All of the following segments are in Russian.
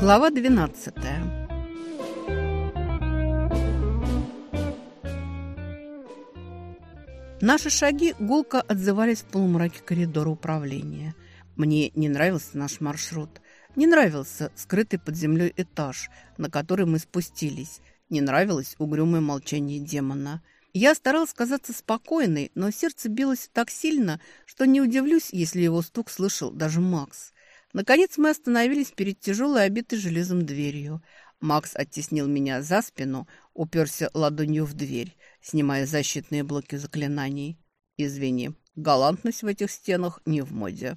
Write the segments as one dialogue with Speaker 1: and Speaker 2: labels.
Speaker 1: Глава 12 Наши шаги гулко отзывались в полумраке коридора управления. Мне не нравился наш маршрут. Не нравился скрытый под землей этаж, на который мы спустились. Не нравилось угрюмое молчание демона. Я старалась казаться спокойной, но сердце билось так сильно, что не удивлюсь, если его стук слышал даже Макс. Наконец мы остановились перед тяжелой, обитой железом дверью. Макс оттеснил меня за спину, уперся ладонью в дверь, снимая защитные блоки заклинаний. «Извини, галантность в этих стенах не в моде».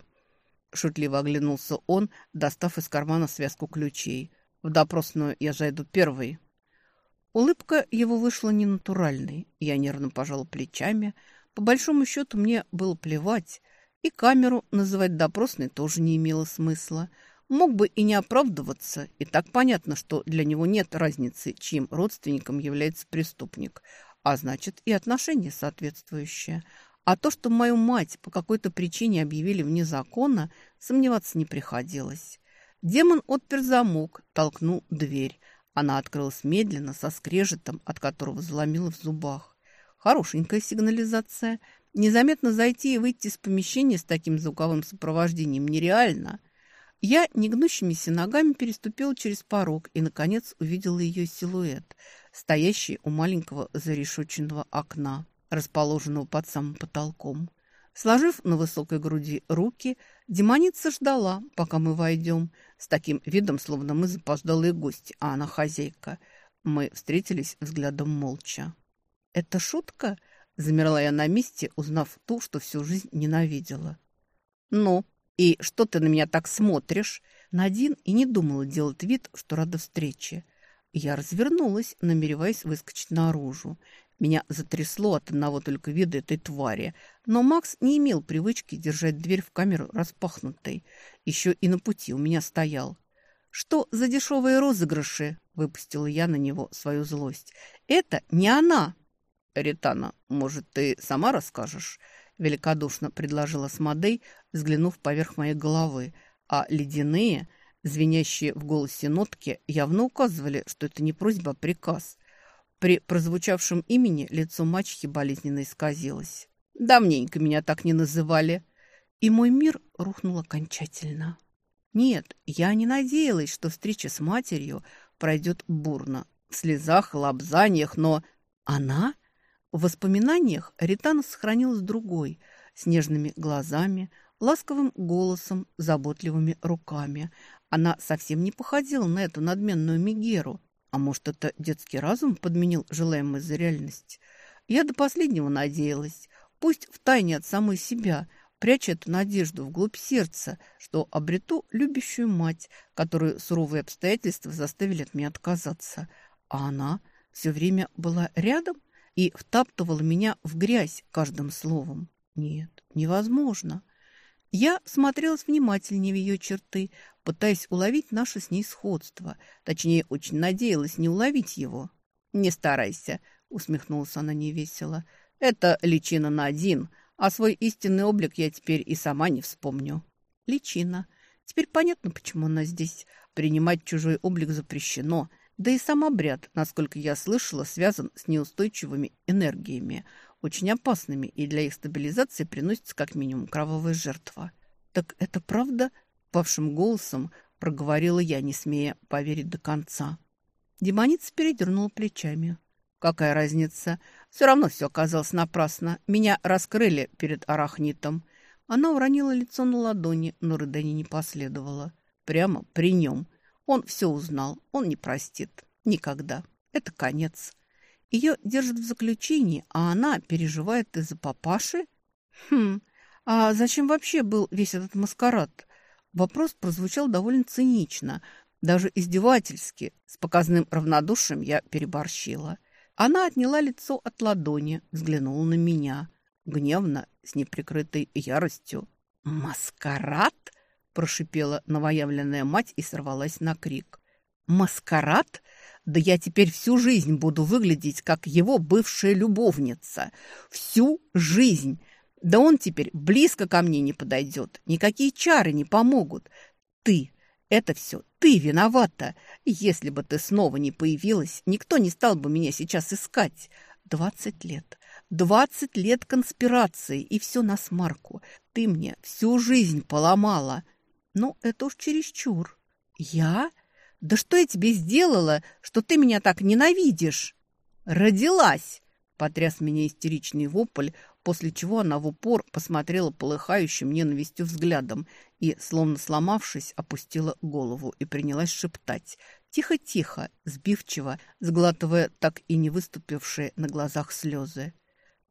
Speaker 1: Шутливо оглянулся он, достав из кармана связку ключей. «В допросную я зайду первый». Улыбка его вышла ненатуральной. Я нервно пожала плечами. По большому счету мне было плевать. И камеру называть допросной тоже не имело смысла. Мог бы и не оправдываться, и так понятно, что для него нет разницы, чьим родственником является преступник, а значит и отношение соответствующее. А то, что мою мать по какой-то причине объявили вне закона, сомневаться не приходилось. Демон отпер замок, толкнул дверь. Она открылась медленно, со скрежетом, от которого заломила в зубах. Хорошенькая сигнализация. Незаметно зайти и выйти из помещения с таким звуковым сопровождением нереально – я негнущимися ногами переступила через порог и, наконец, увидела ее силуэт, стоящий у маленького зарешоченного окна, расположенного под самым потолком. Сложив на высокой груди руки, демоница ждала, пока мы войдем, с таким видом, словно мы запоздалые гости, а она хозяйка. Мы встретились взглядом молча. «Это шутка?» – замерла я на месте, узнав ту, что всю жизнь ненавидела. «Ну?» «И что ты на меня так смотришь?» Надин и не думала делать вид, что рада встрече. Я развернулась, намереваясь выскочить наружу. Меня затрясло от одного только вида этой твари. Но Макс не имел привычки держать дверь в камеру распахнутой. Еще и на пути у меня стоял. «Что за дешевые розыгрыши?» – выпустила я на него свою злость. «Это не она!» «Ритана, может, ты сама расскажешь?» великодушно предложила Смодей, взглянув поверх моей головы, а ледяные, звенящие в голосе нотки, явно указывали, что это не просьба, а приказ. При прозвучавшем имени лицо мачехи болезненно исказилось. «Давненько меня так не называли». И мой мир рухнул окончательно. Нет, я не надеялась, что встреча с матерью пройдет бурно, в слезах, лобзаниях, но она в воспоминаниях Ритана сохранилась другой, с нежными глазами, ласковым голосом, заботливыми руками. Она совсем не походила на эту надменную Мегеру. А может, это детский разум подменил желаемое за реальность? Я до последнего надеялась, пусть в тайне от самой себя, пряча эту надежду вглубь сердца, что обрету любящую мать, которую суровые обстоятельства заставили от меня отказаться. А она все время была рядом – и втаптывала меня в грязь каждым словом. Нет, невозможно. Я смотрелась внимательнее в ее черты, пытаясь уловить наше с ней сходство. Точнее, очень надеялась не уловить его. «Не старайся», — усмехнулась она невесело. «Это личина на один, а свой истинный облик я теперь и сама не вспомню». «Личина. Теперь понятно, почему она здесь. Принимать чужой облик запрещено». Да и сам обряд, насколько я слышала, связан с неустойчивыми энергиями, очень опасными, и для их стабилизации приносится как минимум кровавая жертва. «Так это правда?» – павшим голосом проговорила я, не смея поверить до конца. Демоница передернула плечами. «Какая разница? Все равно все оказалось напрасно. Меня раскрыли перед арахнитом». Она уронила лицо на ладони, но рыдания не последовало. Прямо при нем – он все узнал, он не простит. Никогда. Это конец. Ее держат в заключении, а она переживает из-за папаши? Хм, а зачем вообще был весь этот маскарад? Вопрос прозвучал довольно цинично, даже издевательски. С показным равнодушием я переборщила. Она отняла лицо от ладони, взглянула на меня. Гневно, с неприкрытой яростью. «Маскарад?» Прошипела новоявленная мать и сорвалась на крик. «Маскарад? Да я теперь всю жизнь буду выглядеть, как его бывшая любовница. Всю жизнь! Да он теперь близко ко мне не подойдет. Никакие чары не помогут. Ты, Это все ты виновата. Если бы ты снова не появилась, никто не стал бы меня сейчас искать. Двадцать лет. Двадцать лет конспирации, и все на смарку. Ты мне всю жизнь поломала. Ну, это уж чересчур. Я? Да что я тебе сделала, что ты меня так ненавидишь? Родилась! Потряс меня истеричный вопль, после чего она в упор посмотрела полыхающим ненавистью взглядом и, словно сломавшись, опустила голову и принялась шептать. Тихо-тихо, сбивчиво, сглатывая так и не выступившие на глазах слезы.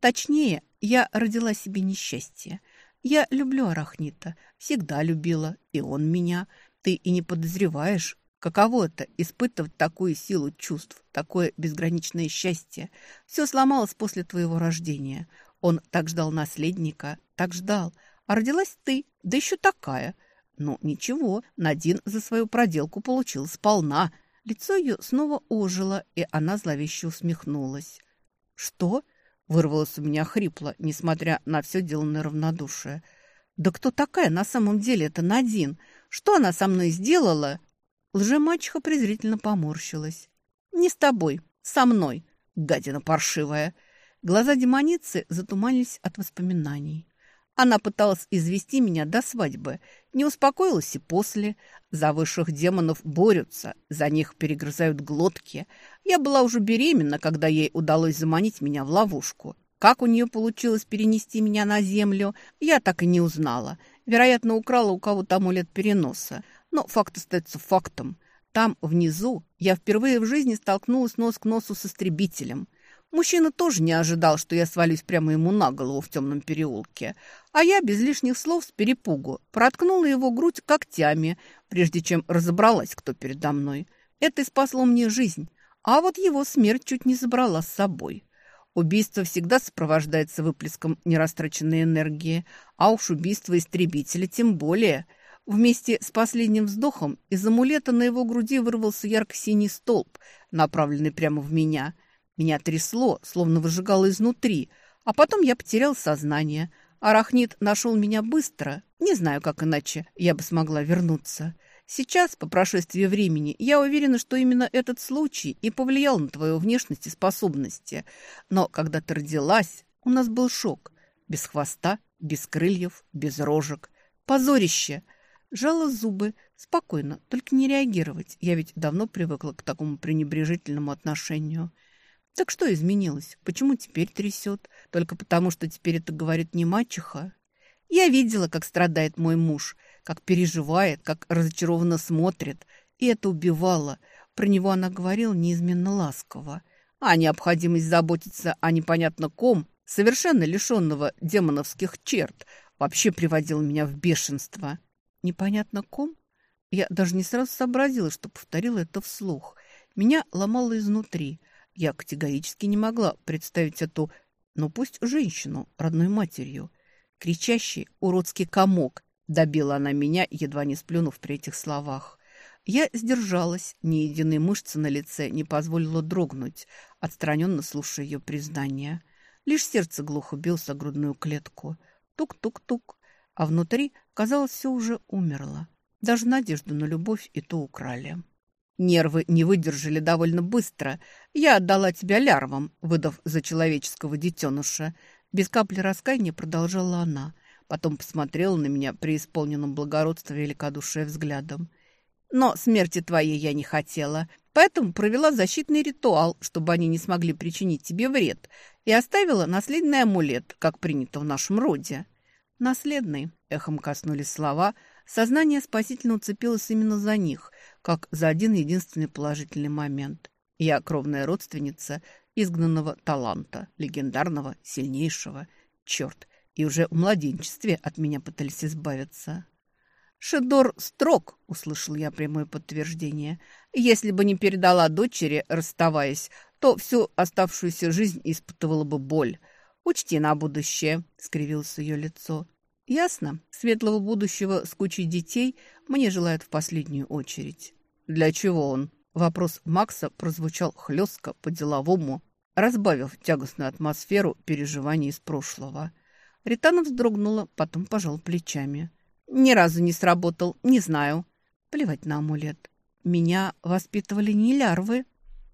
Speaker 1: Точнее, я родила себе несчастье. Я люблю Арахнита, всегда любила, и он меня. Ты и не подозреваешь, каково это – испытывать такую силу чувств, такое безграничное счастье. Все сломалось после твоего рождения. Он так ждал наследника, так ждал. А родилась ты, да еще такая. Ну, ничего, Надин за свою проделку получил сполна. Лицо ее снова ожило, и она зловеще усмехнулась. «Что?» – вырвалось у меня хрипло, несмотря на все деланное равнодушие. «Да кто такая на самом деле эта Надин? Что она со мной сделала?» Лжемачеха презрительно поморщилась. «Не с тобой, со мной, гадина паршивая!» Глаза демоницы затуманились от воспоминаний. Она пыталась извести меня до свадьбы, не успокоилась и после. За высших демонов борются, за них перегрызают глотки. Я была уже беременна, когда ей удалось заманить меня в ловушку. Как у нее получилось перенести меня на землю, я так и не узнала. Вероятно, украла у кого-то амулет переноса. Но факт остается фактом. Там, внизу, я впервые в жизни столкнулась нос к носу с истребителем. Мужчина тоже не ожидал, что я свалюсь прямо ему на голову в темном переулке. А я, без лишних слов, с перепугу, проткнула его грудь когтями, прежде чем разобралась, кто передо мной. Это и спасло мне жизнь. А вот его смерть чуть не забрала с собой. Убийство всегда сопровождается выплеском нерастраченной энергии, а уж убийство истребителя тем более. Вместе с последним вздохом из амулета на его груди вырвался ярко-синий столб, направленный прямо в меня – меня трясло, словно выжигало изнутри, а потом я потерял сознание. Арахнит нашел меня быстро. Не знаю, как иначе я бы смогла вернуться. Сейчас, по прошествии времени, я уверена, что именно этот случай и повлиял на твою внешность и способности. Но когда ты родилась, у нас был шок. Без хвоста, без крыльев, без рожек. Позорище! Жала зубы. Спокойно, только не реагировать. Я ведь давно привыкла к такому пренебрежительному отношению. Так что изменилось? Почему теперь трясет? Только потому, что теперь это говорит не мачеха? Я видела, как страдает мой муж, как переживает, как разочарованно смотрит. И это убивало. Про него она говорила неизменно ласково. А необходимость заботиться о непонятно ком, совершенно лишенного демоновских черт, вообще приводила меня в бешенство. Непонятно ком? Я даже не сразу сообразила, что повторила это вслух. Меня ломало изнутри – я категорически не могла представить эту, ну пусть женщину, родной матерью. Кричащий уродский комок, добила она меня, едва не сплюнув при этих словах. Я сдержалась, ни единой мышцы на лице не позволила дрогнуть, отстраненно слушая ее признание. Лишь сердце глухо билось о грудную клетку. Тук-тук-тук. А внутри, казалось, все уже умерло. Даже надежду на любовь и то украли. Нервы не выдержали довольно быстро. Я отдала тебя лярвам, выдав за человеческого детеныша. Без капли раскаяния продолжала она. Потом посмотрела на меня при исполненном благородстве и великодушие взглядом. Но смерти твоей я не хотела, поэтому провела защитный ритуал, чтобы они не смогли причинить тебе вред, и оставила наследный амулет, как принято в нашем роде. Наследный, эхом коснулись слова, сознание спасительно уцепилось именно за них, как за один единственный положительный момент. Я кровная родственница изгнанного таланта, легендарного, сильнейшего. Черт, и уже в младенчестве от меня пытались избавиться. «Шедор строг», — услышал я прямое подтверждение. «Если бы не передала дочери, расставаясь, то всю оставшуюся жизнь испытывала бы боль. Учти на будущее», — скривилось ее лицо. «Ясно. Светлого будущего с кучей детей мне желают в последнюю очередь». «Для чего он?» Вопрос Макса прозвучал хлестко, по-деловому, разбавив тягостную атмосферу переживаний из прошлого. Ритана вздрогнула, потом пожал плечами. «Ни разу не сработал, не знаю». Плевать на амулет. Меня воспитывали не лярвы.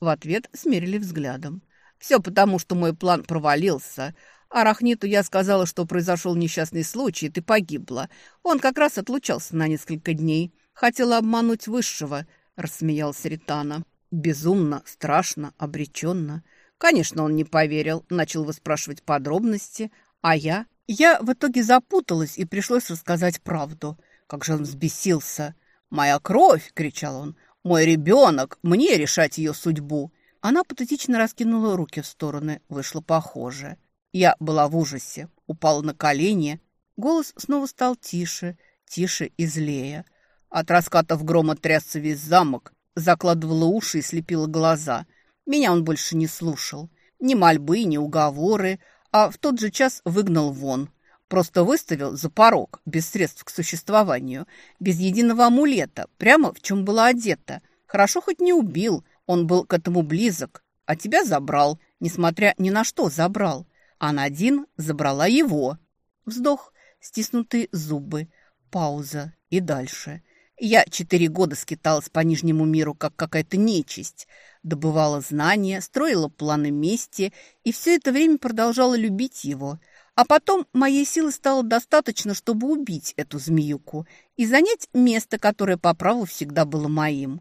Speaker 1: В ответ смерили взглядом. Все потому, что мой план провалился. Арахниту я сказала, что произошел несчастный случай, и ты погибла. Он как раз отлучался на несколько дней. Хотела обмануть высшего, рассмеялся Ритана. Безумно, страшно, обреченно. Конечно, он не поверил, начал выспрашивать подробности, а я... Я в итоге запуталась и пришлось рассказать правду. Как же он взбесился. «Моя кровь!» — кричал он. «Мой ребенок! Мне решать ее судьбу!» Она патетично раскинула руки в стороны. Вышло похоже. Я была в ужасе, упала на колени. Голос снова стал тише, тише и злее. От раскатов грома трясся весь замок, закладывала уши и слепила глаза. Меня он больше не слушал. Ни мольбы, ни уговоры, а в тот же час выгнал вон. Просто выставил за порог, без средств к существованию, без единого амулета, прямо в чем была одета. Хорошо хоть не убил, он был к этому близок, а тебя забрал, несмотря ни на что забрал. А Надин забрала его. Вздох, стиснутые зубы, пауза и дальше. Я четыре года скиталась по Нижнему миру, как какая-то нечисть. Добывала знания, строила планы мести, и все это время продолжала любить его. А потом моей силы стало достаточно, чтобы убить эту змеюку и занять место, которое по праву всегда было моим.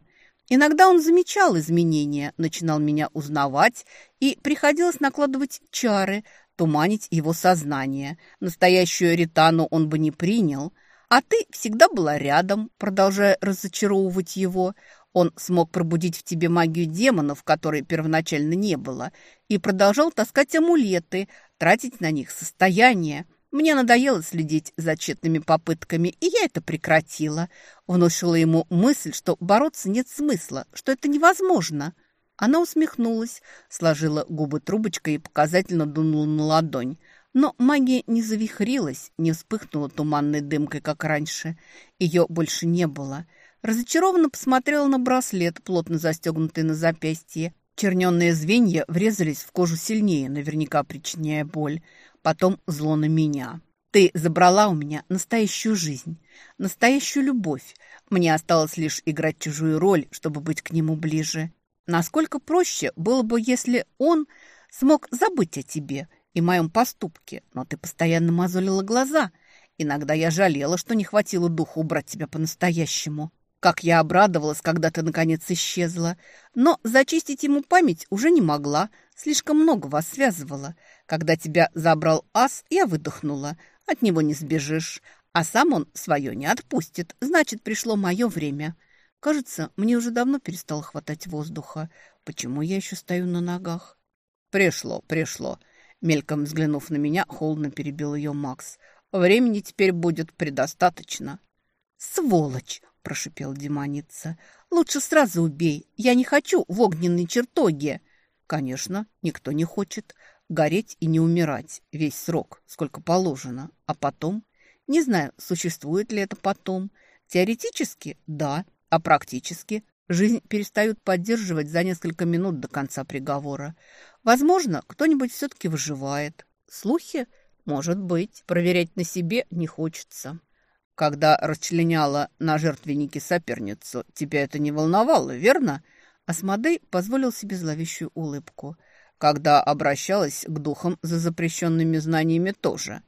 Speaker 1: Иногда он замечал изменения, начинал меня узнавать, и приходилось накладывать чары, туманить его сознание. Настоящую Ритану он бы не принял. А ты всегда была рядом, продолжая разочаровывать его. Он смог пробудить в тебе магию демонов, которой первоначально не было, и продолжал таскать амулеты, тратить на них состояние – мне надоело следить за тщетными попытками, и я это прекратила. Внушила ему мысль, что бороться нет смысла, что это невозможно. Она усмехнулась, сложила губы трубочкой и показательно дунула на ладонь. Но магия не завихрилась, не вспыхнула туманной дымкой, как раньше. Ее больше не было. Разочарованно посмотрела на браслет, плотно застегнутый на запястье. Черненные звенья врезались в кожу сильнее, наверняка причиняя боль потом зло на меня. Ты забрала у меня настоящую жизнь, настоящую любовь. Мне осталось лишь играть чужую роль, чтобы быть к нему ближе. Насколько проще было бы, если он смог забыть о тебе и моем поступке, но ты постоянно мозолила глаза. Иногда я жалела, что не хватило духу убрать тебя по-настоящему. Как я обрадовалась, когда ты, наконец, исчезла. Но зачистить ему память уже не могла, слишком много вас связывало. Когда тебя забрал ас, я выдохнула. От него не сбежишь. А сам он свое не отпустит. Значит, пришло мое время. Кажется, мне уже давно перестало хватать воздуха. Почему я еще стою на ногах? Пришло, пришло. Мельком взглянув на меня, холодно перебил ее Макс. Времени теперь будет предостаточно. «Сволочь!» – прошипел демоница. «Лучше сразу убей. Я не хочу в огненной чертоге». «Конечно, никто не хочет гореть и не умирать весь срок, сколько положено. А потом? Не знаю, существует ли это потом. Теоретически – да, а практически жизнь перестают поддерживать за несколько минут до конца приговора. Возможно, кто-нибудь все-таки выживает. Слухи? Может быть. Проверять на себе не хочется. Когда расчленяла на жертвеннике соперницу, тебя это не волновало, верно? Асмодей позволил себе зловещую улыбку – когда обращалась к духам за запрещенными знаниями тоже.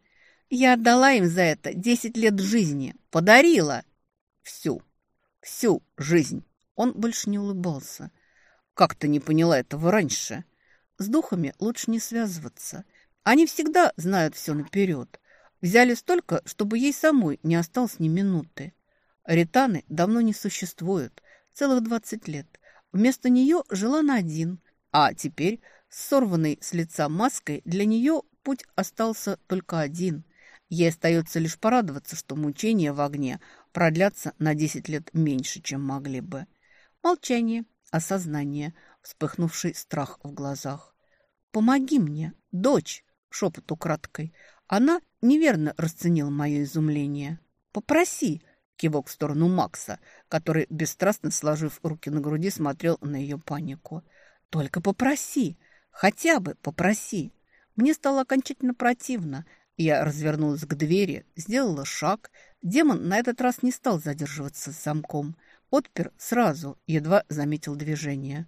Speaker 1: Я отдала им за это десять лет жизни, подарила. Всю, всю жизнь. Он больше не улыбался. Как ты не поняла этого раньше? С духами лучше не связываться. Они всегда знают все наперед. Взяли столько, чтобы ей самой не осталось ни минуты. Ританы давно не существуют, целых двадцать лет. Вместо нее жила на один, а теперь с сорванной с лица маской для нее путь остался только один. Ей остается лишь порадоваться, что мучения в огне продлятся на десять лет меньше, чем могли бы. Молчание, осознание, вспыхнувший страх в глазах. «Помоги мне, дочь!» — шепот украдкой. Она неверно расценила мое изумление. «Попроси!» — кивок в сторону Макса, который, бесстрастно сложив руки на груди, смотрел на ее панику. «Только попроси!» Хотя бы попроси. Мне стало окончательно противно. Я развернулась к двери, сделала шаг. Демон на этот раз не стал задерживаться с замком. Отпер сразу, едва заметил движение.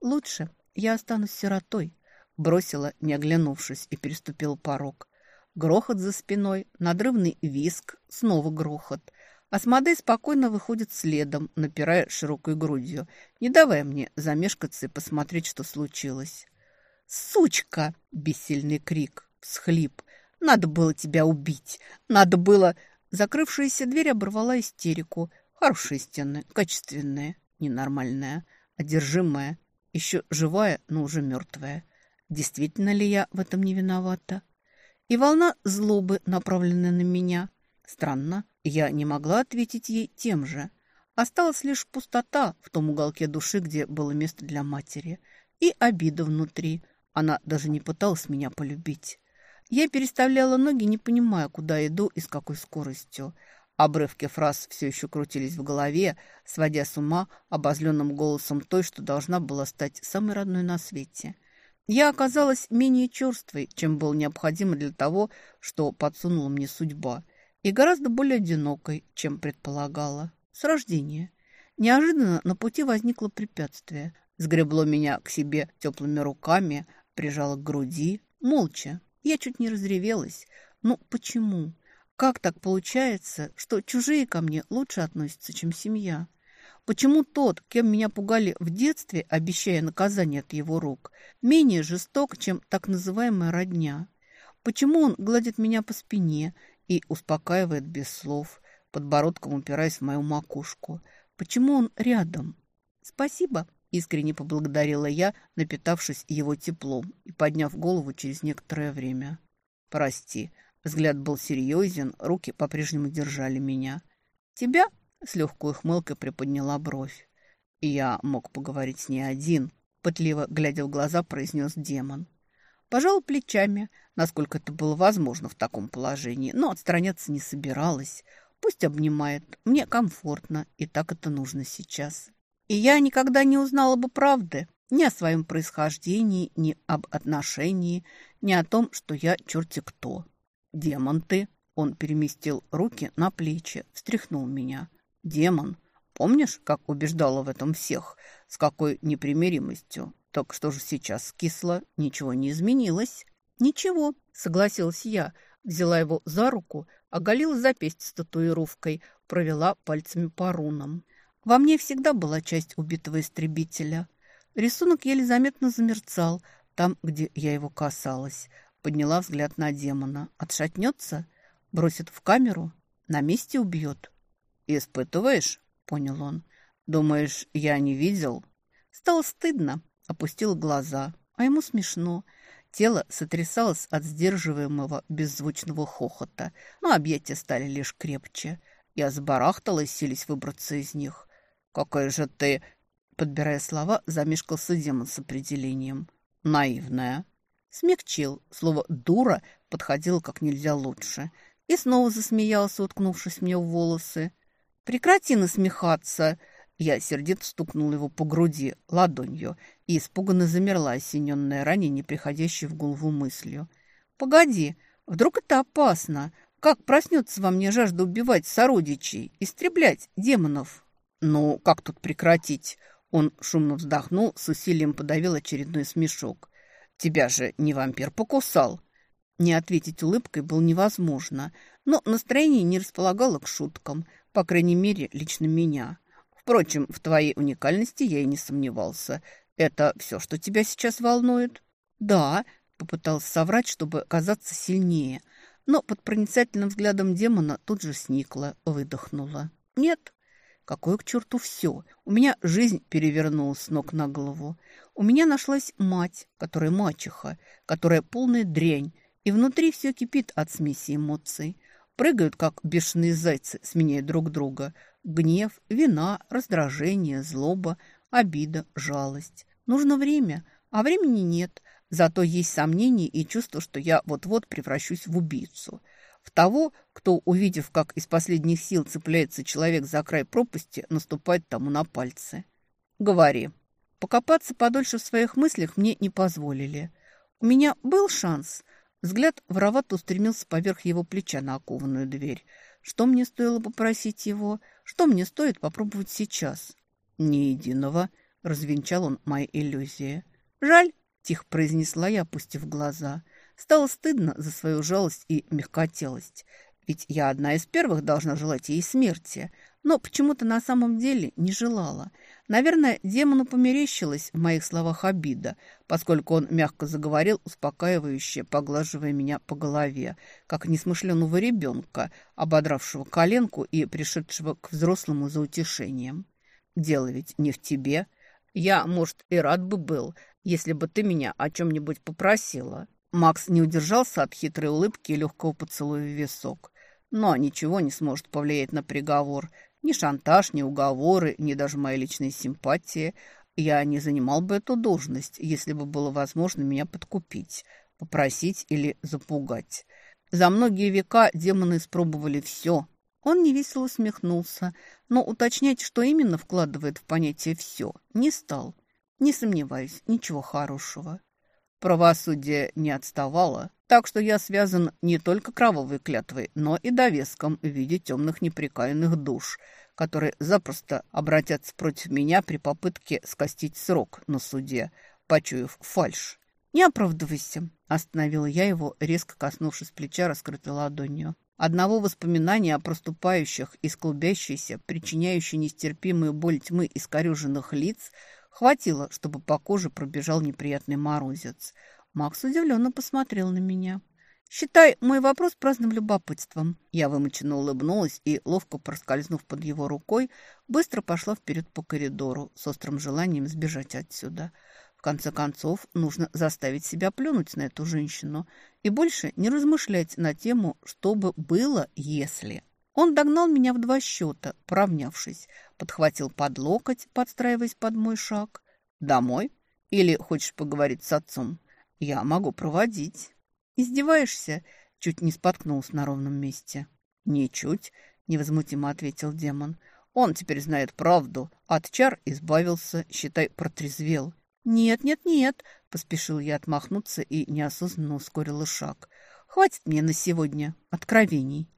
Speaker 1: «Лучше я останусь сиротой», – бросила, не оглянувшись, и переступил порог. Грохот за спиной, надрывный виск, снова грохот. Асмодей спокойно выходит следом, напирая широкой грудью, не давая мне замешкаться и посмотреть, что случилось. «Сучка!» – бессильный крик, всхлип. «Надо было тебя убить! Надо было...» Закрывшаяся дверь оборвала истерику. Хорошие стены, качественные, ненормальная, одержимая, еще живая, но уже мертвая. Действительно ли я в этом не виновата? И волна злобы, направленная на меня. Странно, я не могла ответить ей тем же. Осталась лишь пустота в том уголке души, где было место для матери. И обида внутри. Она даже не пыталась меня полюбить. Я переставляла ноги, не понимая, куда иду и с какой скоростью. Обрывки фраз все еще крутились в голове, сводя с ума обозленным голосом той, что должна была стать самой родной на свете. Я оказалась менее черствой, чем было необходимо для того, что подсунула мне судьба, и гораздо более одинокой, чем предполагала. С рождения. Неожиданно на пути возникло препятствие. Сгребло меня к себе теплыми руками, прижало к груди, молча, я чуть не разревелась. Ну, почему? Как так получается, что чужие ко мне лучше относятся, чем семья? Почему тот, кем меня пугали в детстве, обещая наказание от его рук, менее жесток, чем так называемая родня? Почему он гладит меня по спине и успокаивает без слов, подбородком упираясь в мою макушку? Почему он рядом? Спасибо, Искренне поблагодарила я, напитавшись его теплом и подняв голову через некоторое время. «Прости». Взгляд был серьезен, руки по-прежнему держали меня. «Тебя?» — с легкой ухмылкой приподняла бровь. Я мог поговорить с ней один, пытливо глядя в глаза, произнес демон. Пожал плечами, насколько это было возможно в таком положении, но отстраняться не собиралась. Пусть обнимает, мне комфортно, и так это нужно сейчас. И я никогда не узнала бы правды ни о своем происхождении, ни об отношении, ни о том, что я черти кто. Демон ты. Он переместил руки на плечи, встряхнул меня. Демон. Помнишь, как убеждала в этом всех? С какой непримиримостью? Так что же сейчас скисло? Ничего не изменилось. Ничего, согласилась я. Взяла его за руку, оголила запястье с татуировкой, провела пальцами по рунам. Во мне всегда была часть убитого истребителя. Рисунок еле заметно замерцал, там, где я его касалась. Подняла взгляд на демона. Отшатнется? Бросит в камеру? На месте убьет? «Испытываешь?» — понял он. «Думаешь, я не видел?» Стало стыдно. Опустил глаза. А ему смешно. Тело сотрясалось от сдерживаемого беззвучного хохота, но объятия стали лишь крепче. Я забарахталась, сились выбраться из них. «Какая же ты...» Подбирая слова, замешкался демон с определением. «Наивная». Смягчил. Слово «дура» подходило как нельзя лучше. И снова засмеялся, уткнувшись мне в волосы. «Прекрати насмехаться!» Я сердито стукнул его по груди ладонью и испуганно замерла, осененная ранее не приходящей в голову мыслью. «Погоди, вдруг это опасно? Как проснется во мне жажда убивать сородичей, истреблять демонов?» «Ну, как тут прекратить?» Он шумно вздохнул, с усилием подавил очередной смешок. «Тебя же не вампир покусал!» Не ответить улыбкой было невозможно, но настроение не располагало к шуткам, по крайней мере, лично меня. Впрочем, в твоей уникальности я и не сомневался. Это все, что тебя сейчас волнует? Да, попытался соврать, чтобы казаться сильнее, но под проницательным взглядом демона тут же сникла, выдохнула. Нет, Какое к черту все? У меня жизнь перевернулась с ног на голову. У меня нашлась мать, которая мачеха, которая полная дрянь, и внутри все кипит от смеси эмоций. Прыгают, как бешеные зайцы, сменяя друг друга. Гнев, вина, раздражение, злоба, обида, жалость. Нужно время, а времени нет. Зато есть сомнения и чувство, что я вот-вот превращусь в убийцу – в того, кто, увидев, как из последних сил цепляется человек за край пропасти, наступает тому на пальцы. «Говори». Покопаться подольше в своих мыслях мне не позволили. У меня был шанс. Взгляд воровато устремился поверх его плеча на окованную дверь. Что мне стоило попросить его? Что мне стоит попробовать сейчас? Ни единого, развенчал он мои иллюзии. Жаль, тихо произнесла я, опустив глаза. Стало стыдно за свою жалость и мягкотелость. Ведь я одна из первых должна желать ей смерти, но почему-то на самом деле не желала. Наверное, демону померещилась в моих словах обида, поскольку он мягко заговорил, успокаивающе, поглаживая меня по голове, как несмышленного ребенка, ободравшего коленку и пришедшего к взрослому за утешением. «Дело ведь не в тебе. Я, может, и рад бы был, если бы ты меня о чем-нибудь попросила». Макс не удержался от хитрой улыбки и легкого поцелуя в висок. Но ничего не сможет повлиять на приговор. Ни шантаж, ни уговоры, ни даже мои личные симпатии. Я не занимал бы эту должность, если бы было возможно меня подкупить, попросить или запугать. За многие века демоны испробовали все. Он невесело усмехнулся, но уточнять, что именно вкладывает в понятие «все», не стал. Не сомневаюсь, ничего хорошего. Правосудие не отставало, так что я связан не только кровавой клятвой, но и довеском в виде темных неприкаянных душ, которые запросто обратятся против меня при попытке скостить срок на суде, почуяв фальшь. «Не оправдывайся», – остановила я его, резко коснувшись плеча, раскрытой ладонью. Одного воспоминания о проступающих и склубящейся, причиняющей нестерпимую боль тьмы искорюженных лиц – Хватило, чтобы по коже пробежал неприятный морозец. Макс удивленно посмотрел на меня. «Считай мой вопрос праздным любопытством». Я вымученно улыбнулась и, ловко проскользнув под его рукой, быстро пошла вперед по коридору с острым желанием сбежать отсюда. В конце концов, нужно заставить себя плюнуть на эту женщину и больше не размышлять на тему, что бы было, если... Он догнал меня в два счета, поравнявшись, подхватил под локоть, подстраиваясь под мой шаг. «Домой? Или хочешь поговорить с отцом? Я могу проводить». «Издеваешься?» Чуть не споткнулся на ровном месте. «Ничуть», — невозмутимо ответил демон. «Он теперь знает правду. От чар избавился, считай, протрезвел». «Нет, нет, нет», — поспешил я отмахнуться и неосознанно ускорила шаг. «Хватит мне на сегодня откровений».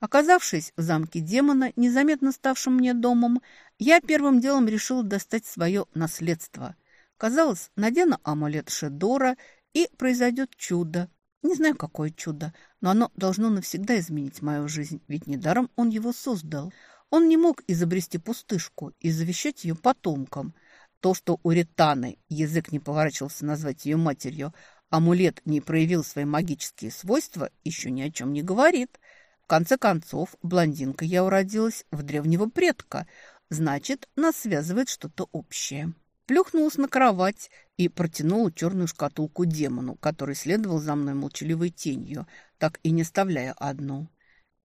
Speaker 1: Оказавшись в замке демона, незаметно ставшем мне домом, я первым делом решила достать свое наследство. Казалось, надену амулет Шедора, и произойдет чудо. Не знаю, какое чудо, но оно должно навсегда изменить мою жизнь, ведь недаром он его создал. Он не мог изобрести пустышку и завещать ее потомкам. То, что у Ританы язык не поворачивался назвать ее матерью, амулет не проявил свои магические свойства, еще ни о чем не говорит – конце концов, блондинка я уродилась в древнего предка, значит, нас связывает что-то общее. Плюхнулась на кровать и протянула черную шкатулку демону, который следовал за мной молчаливой тенью, так и не оставляя одну.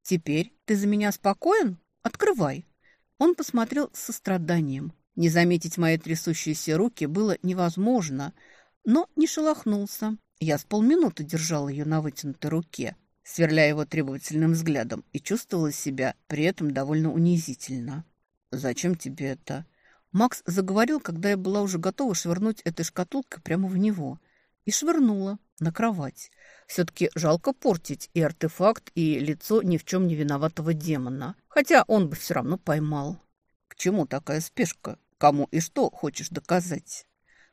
Speaker 1: «Теперь ты за меня спокоен? Открывай!» Он посмотрел с состраданием. Не заметить мои трясущиеся руки было невозможно, но не шелохнулся. Я с полминуты держала ее на вытянутой руке сверляя его требовательным взглядом, и чувствовала себя при этом довольно унизительно. «Зачем тебе это?» Макс заговорил, когда я была уже готова швырнуть этой шкатулкой прямо в него. И швырнула на кровать. Все-таки жалко портить и артефакт, и лицо ни в чем не виноватого демона. Хотя он бы все равно поймал. К чему такая спешка? Кому и что хочешь доказать?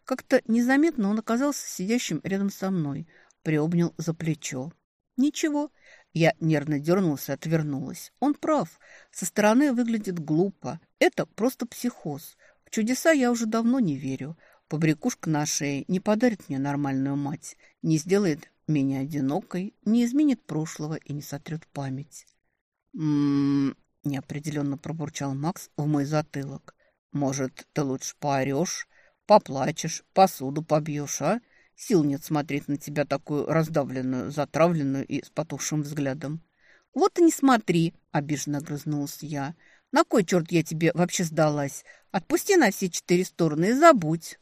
Speaker 1: Как-то незаметно он оказался сидящим рядом со мной, приобнял за плечо. «Ничего». Я нервно дернулась и отвернулась. Он прав. Со стороны выглядит глупо. Это просто психоз. В чудеса я уже давно не верю. Побрякушка на шее не подарит мне нормальную мать, не сделает меня одинокой, не изменит прошлого и не сотрет память. «М-м-м», неопределенно пробурчал Макс в мой затылок. «Может, ты лучше поорешь, поплачешь, посуду побьешь, а? Сил нет смотреть на тебя такую раздавленную, затравленную и с потухшим взглядом. «Вот и не смотри!» – обиженно грызнулась я. «На кой черт я тебе вообще сдалась? Отпусти на все четыре стороны и забудь!»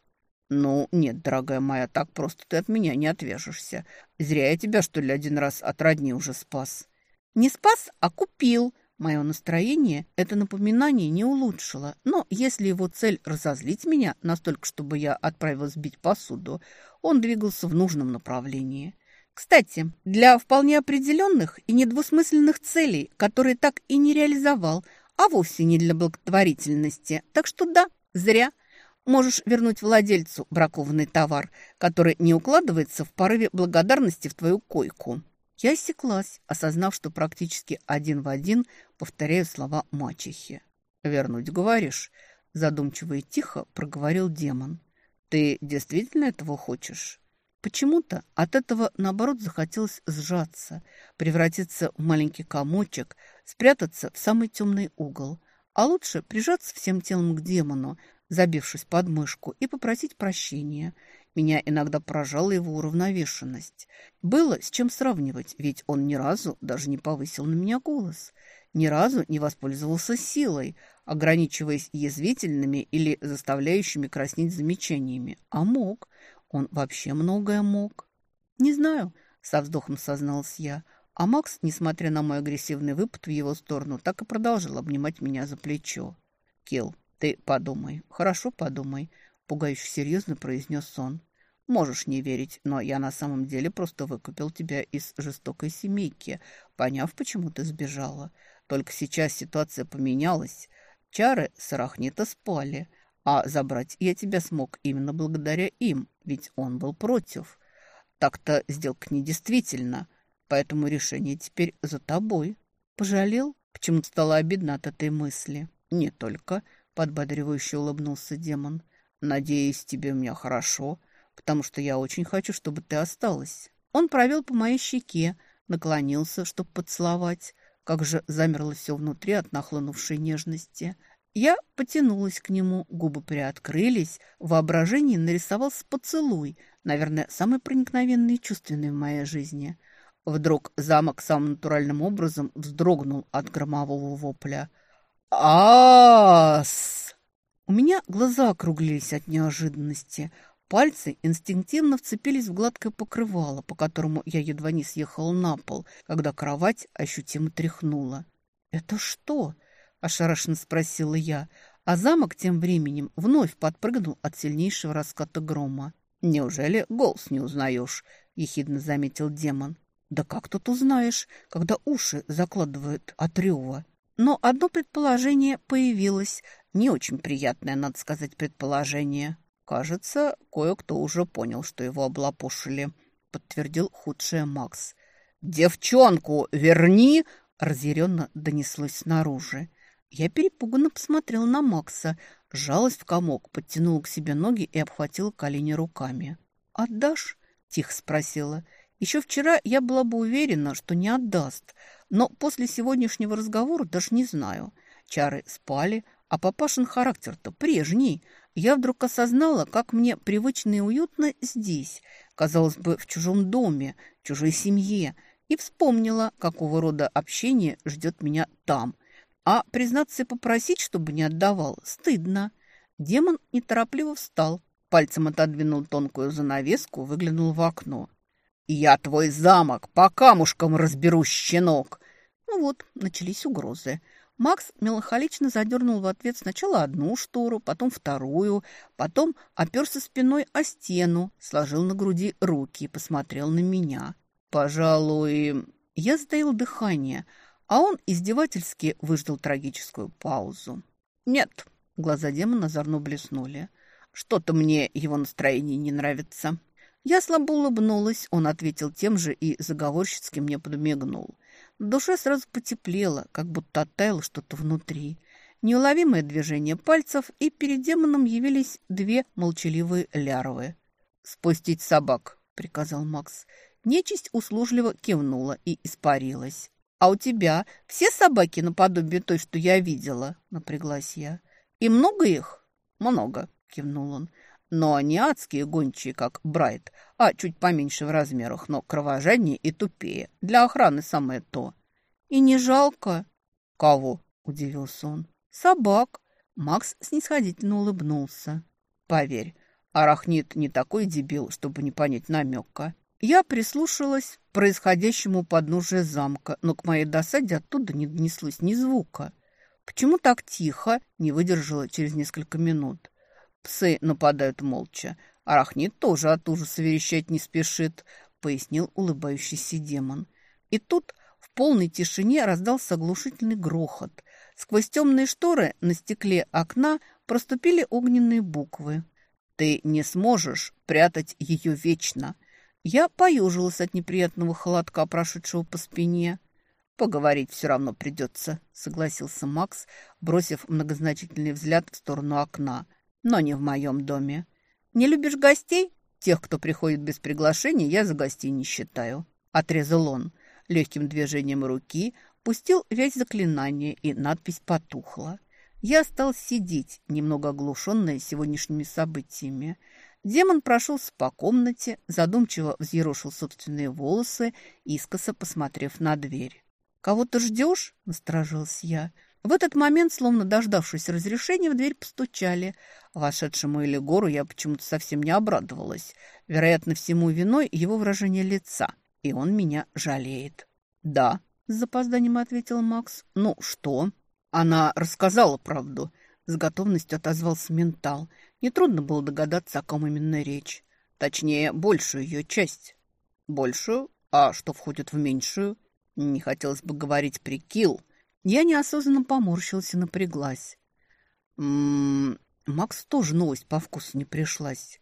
Speaker 1: «Ну, нет, дорогая моя, так просто ты от меня не отвяжешься. Зря я тебя, что ли, один раз от родни уже спас». «Не спас, а купил!» Мое настроение это напоминание не улучшило, но если его цель разозлить меня настолько, чтобы я отправилась бить посуду, он двигался в нужном направлении. Кстати, для вполне определенных и недвусмысленных целей, которые так и не реализовал, а вовсе не для благотворительности. Так что да, зря. Можешь вернуть владельцу бракованный товар, который не укладывается в порыве благодарности в твою койку. Я осеклась, осознав, что практически один в один повторяю слова мачехи. «Вернуть, говоришь?» Задумчиво и тихо проговорил демон. «Ты действительно этого хочешь?» Почему-то от этого, наоборот, захотелось сжаться, превратиться в маленький комочек, спрятаться в самый темный угол, а лучше прижаться всем телом к демону, забившись под мышку, и попросить прощения. Меня иногда поражала его уравновешенность. Было с чем сравнивать, ведь он ни разу даже не повысил на меня голос, ни разу не воспользовался силой, ограничиваясь язвительными или заставляющими краснеть замечаниями, а мог. Он вообще многое мог. «Не знаю», — со вздохом созналась я, а Макс, несмотря на мой агрессивный выпад в его сторону, так и продолжил обнимать меня за плечо. «Килл, ты подумай, хорошо подумай», — пугающе серьезно произнес он. «Можешь не верить, но я на самом деле просто выкупил тебя из жестокой семейки, поняв, почему ты сбежала. Только сейчас ситуация поменялась. Чары Сарахнита спали, а забрать я тебя смог именно благодаря им, ведь он был против. Так-то сделка недействительна, поэтому решение теперь за тобой. Пожалел? Почему-то стало обидно от этой мысли. Не только, подбадривающе улыбнулся демон. Надеюсь, тебе у меня хорошо, потому что я очень хочу, чтобы ты осталась. Он провел по моей щеке, наклонился, чтобы поцеловать, как же замерло все внутри от нахлынувшей нежности. Я потянулась к нему, губы приоткрылись, в воображении нарисовался поцелуй, наверное, самый проникновенный и чувственный в моей жизни. Вдруг замок самым натуральным образом вздрогнул от громового вопля. «Ас!» У меня глаза округлились от неожиданности. Пальцы инстинктивно вцепились в гладкое покрывало, по которому я едва не съехала на пол, когда кровать ощутимо тряхнула. «Это что?» – ошарашенно спросила я, а замок тем временем вновь подпрыгнул от сильнейшего раската грома. «Неужели голос не узнаешь?» – ехидно заметил демон. «Да как тут узнаешь, когда уши закладывают от рева?» Но одно предположение появилось, не очень приятное, надо сказать, предположение. «Кажется, кое-кто уже понял, что его облапошили», — подтвердил худшее Макс. «Девчонку верни!» — разъяренно донеслось снаружи. Я перепуганно посмотрела на Макса, сжалась в комок, подтянула к себе ноги и обхватила колени руками. «Отдашь?» — тихо спросила. «Еще вчера я была бы уверена, что не отдаст, но после сегодняшнего разговора даже не знаю. Чары спали, а папашин характер-то прежний. Я вдруг осознала, как мне привычно и уютно здесь, казалось бы, в чужом доме, чужой семье, и вспомнила, какого рода общение ждет меня там. А признаться и попросить, чтобы не отдавал, стыдно. Демон неторопливо встал, пальцем отодвинул тонкую занавеску, выглянул в окно. «Я твой замок по камушкам разберу, щенок!» Ну вот, начались угрозы. Макс меланхолично задернул в ответ сначала одну штору, потом вторую, потом оперся спиной о стену, сложил на груди руки и посмотрел на меня. «Пожалуй...» Я сдаил дыхание, а он издевательски выждал трагическую паузу. «Нет», — глаза демона озорно блеснули, — «что-то мне его настроение не нравится». Я слабо улыбнулась, он ответил тем же и заговорщицки мне подмигнул. В душе сразу потеплело, как будто оттаяло что-то внутри. Неуловимое движение пальцев, и перед демоном явились две молчаливые лярвы. «Спустить собак», — приказал Макс. Нечисть услужливо кивнула и испарилась. «А у тебя все собаки наподобие той, что я видела?» — напряглась я. «И много их?» «Много», — кивнул он. Но не адские гончие, как Брайт, а чуть поменьше в размерах, но кровожаднее и тупее. Для охраны самое то. И не жалко. Кого? Удивился он. Собак. Макс снисходительно улыбнулся. Поверь, арахнит не такой дебил, чтобы не понять намека. Я прислушалась к происходящему подножия замка, но к моей досаде оттуда не донеслось ни звука. Почему так тихо, не выдержала через несколько минут. Псы нападают молча. Арахнит тоже от ужаса верещать не спешит. пояснил улыбающийся демон. И тут в полной тишине раздался оглушительный грохот. Сквозь темные шторы на стекле окна проступили огненные буквы. «Ты не сможешь прятать ее вечно». Я поюжилась от неприятного холодка, прошедшего по спине. «Поговорить все равно придется», — согласился Макс, бросив многозначительный взгляд в сторону окна. «Но не в моем доме. Не любишь гостей? Тех, кто приходит без приглашения, я за гостей не считаю», — отрезал он. Легким движением руки пустил вязь заклинания, и надпись потухла. Я стал сидеть, немного оглушенная сегодняшними событиями. Демон прошелся по комнате, задумчиво взъерошил собственные волосы, искоса посмотрев на дверь. «Кого ты ждешь?» – насторожилась я. В этот момент, словно дождавшись разрешения, в дверь постучали. Вошедшему Элигору я почему-то совсем не обрадовалась. Вероятно, всему виной его выражение лица, и он меня жалеет. «Да», – с запозданием ответил Макс. «Ну, что?» Она рассказала правду. С готовностью отозвался ментал. Нетрудно было догадаться, о ком именно речь. Точнее, большую ее часть. Большую? А что входит в меньшую? Не хотелось бы говорить «прикил». Я неосознанно поморщилась и напряглась. М -м -м, Макс тоже новость по вкусу не пришлась.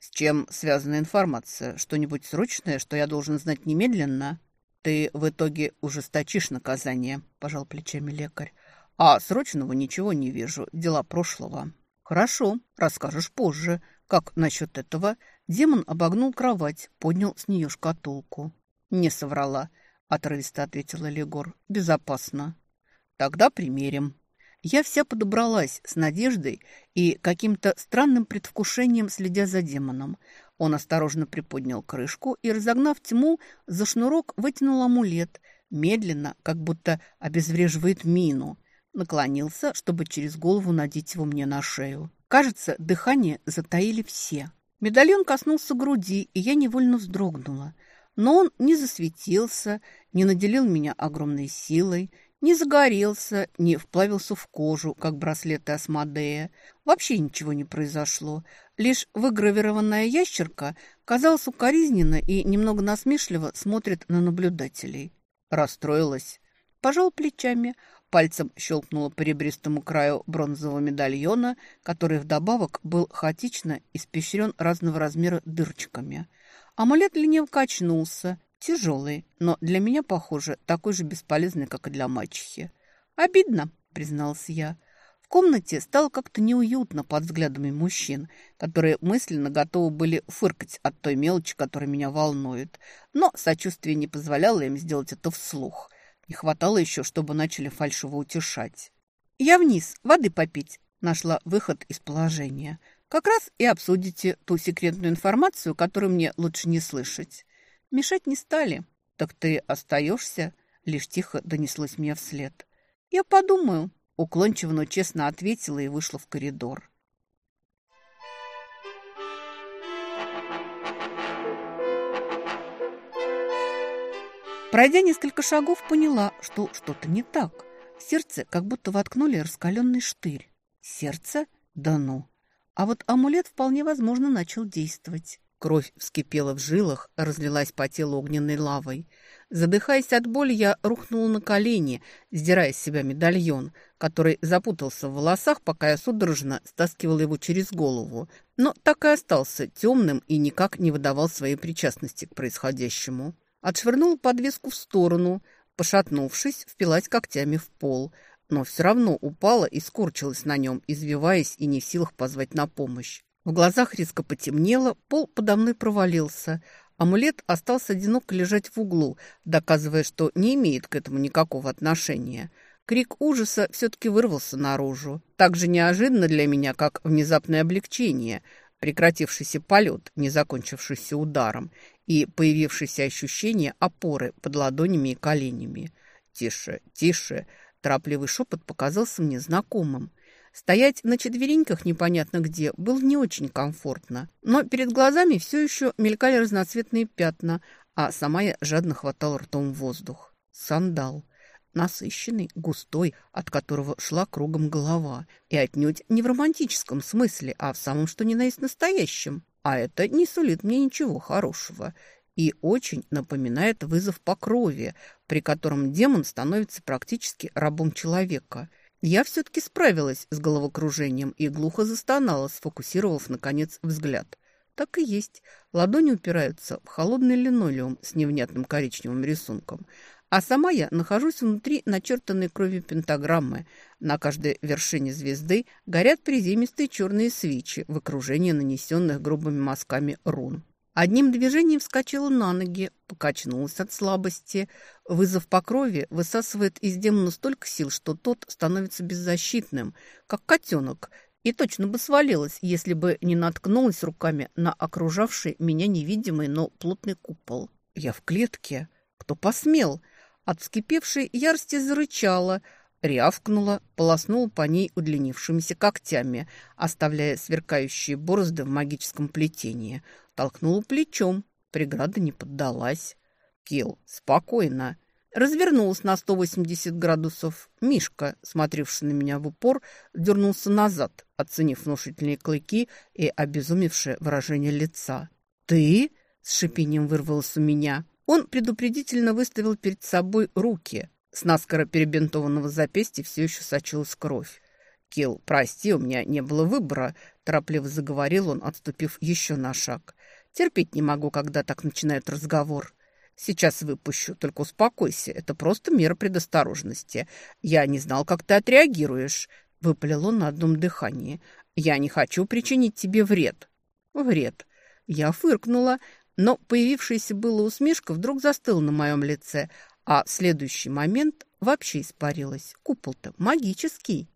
Speaker 1: С чем связана информация? Что-нибудь срочное, что я должен знать немедленно? Ты в итоге ужесточишь наказание, пожал плечами лекарь. А срочного ничего не вижу, дела прошлого. Хорошо, расскажешь позже. Как насчет этого? Демон обогнул кровать, поднял с нее шкатулку. Не соврала. — отрывисто ответила Легор. «Безопасно». «Тогда примерим». Я вся подобралась с надеждой и каким-то странным предвкушением, следя за демоном. Он осторожно приподнял крышку и, разогнав тьму, за шнурок вытянул амулет, медленно, как будто обезвреживает мину. Наклонился, чтобы через голову надеть его мне на шею. Кажется, дыхание затаили все. Медальон коснулся груди, и я невольно вздрогнула – но он не засветился, не наделил меня огромной силой, не загорелся, не вплавился в кожу, как браслеты Асмодея. Вообще ничего не произошло. Лишь выгравированная ящерка казалась укоризненно и немного насмешливо смотрит на наблюдателей. Расстроилась. Пожал плечами, пальцем щелкнула по ребристому краю бронзового медальона, который вдобавок был хаотично испещрен разного размера дырочками – Амулет лениво качнулся, тяжелый, но для меня, похоже, такой же бесполезный, как и для мачехи. «Обидно», — признался я. В комнате стало как-то неуютно под взглядами мужчин, которые мысленно готовы были фыркать от той мелочи, которая меня волнует. Но сочувствие не позволяло им сделать это вслух. Не хватало еще, чтобы начали фальшиво утешать. «Я вниз, воды попить», — нашла выход из положения — как раз и обсудите ту секретную информацию, которую мне лучше не слышать. Мешать не стали. Так ты остаешься? Лишь тихо донеслось мне вслед. Я подумаю. Уклончиво, но честно ответила и вышла в коридор. Пройдя несколько шагов, поняла, что что-то не так. Сердце как будто воткнули раскаленный штырь. Сердце? Да ну! А вот амулет вполне возможно начал действовать. Кровь вскипела в жилах, разлилась по телу огненной лавой. Задыхаясь от боли, я рухнула на колени, сдирая с себя медальон, который запутался в волосах, пока я судорожно стаскивала его через голову, но так и остался темным и никак не выдавал своей причастности к происходящему. Отшвырнула подвеску в сторону, пошатнувшись, впилась когтями в пол – но все равно упала и скорчилась на нем, извиваясь и не в силах позвать на помощь. В глазах резко потемнело, пол подо мной провалился. Амулет остался одиноко лежать в углу, доказывая, что не имеет к этому никакого отношения. Крик ужаса все-таки вырвался наружу. Так же неожиданно для меня, как внезапное облегчение, прекратившийся полет, не закончившийся ударом, и появившееся ощущение опоры под ладонями и коленями. «Тише, тише!» Торопливый шепот показался мне знакомым. Стоять на четвереньках непонятно где было не очень комфортно. Но перед глазами все еще мелькали разноцветные пятна, а сама я жадно хватала ртом воздух. Сандал. Насыщенный, густой, от которого шла кругом голова. И отнюдь не в романтическом смысле, а в самом что ни на есть настоящем. А это не сулит мне ничего хорошего. и очень напоминает вызов по крови, при котором демон становится практически рабом человека. Я все-таки справилась с головокружением и глухо застонала, сфокусировав, наконец, взгляд. Так и есть. Ладони упираются в холодный линолеум с невнятным коричневым рисунком. А сама я нахожусь внутри начертанной кровью пентаграммы. На каждой вершине звезды горят приземистые черные свечи в окружении нанесенных грубыми мазками рун. Одним движением вскочила на ноги, покачнулась от слабости. Вызов по крови высасывает из демона столько сил, что тот становится беззащитным, как котенок, и точно бы свалилась, если бы не наткнулась руками на окружавший меня невидимый, но плотный купол. Я в клетке. Кто посмел? От вскипевшей ярости зарычала, рявкнула, полоснула по ней удлинившимися когтями, оставляя сверкающие борозды в магическом плетении – толкнула плечом. Преграда не поддалась. Кил, спокойно. Развернулась на 180 градусов. Мишка, смотревший на меня в упор, дернулся назад, оценив внушительные клыки и обезумевшее выражение лица. «Ты?» — с шипением вырвалось у меня. Он предупредительно выставил перед собой руки. С наскоро перебинтованного запястья все еще сочилась кровь. «Килл, прости, у меня не было выбора», – торопливо заговорил он, отступив еще на шаг. «Терпеть не могу, когда так начинают разговор. Сейчас выпущу, только успокойся, это просто мера предосторожности. Я не знал, как ты отреагируешь», – выпалил он на одном дыхании. «Я не хочу причинить тебе вред». «Вред». Я фыркнула, но появившаяся была усмешка вдруг застыла на моем лице, а в следующий момент вообще испарилась. Купол-то магический.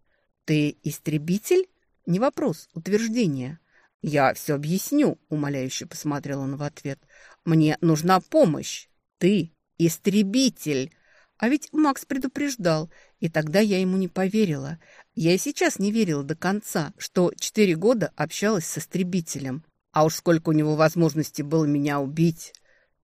Speaker 1: «Ты истребитель?» «Не вопрос, утверждение». «Я все объясню», — умоляюще посмотрел он в ответ. «Мне нужна помощь. Ты истребитель». А ведь Макс предупреждал, и тогда я ему не поверила. Я и сейчас не верила до конца, что четыре года общалась с истребителем. А уж сколько у него возможностей было меня убить.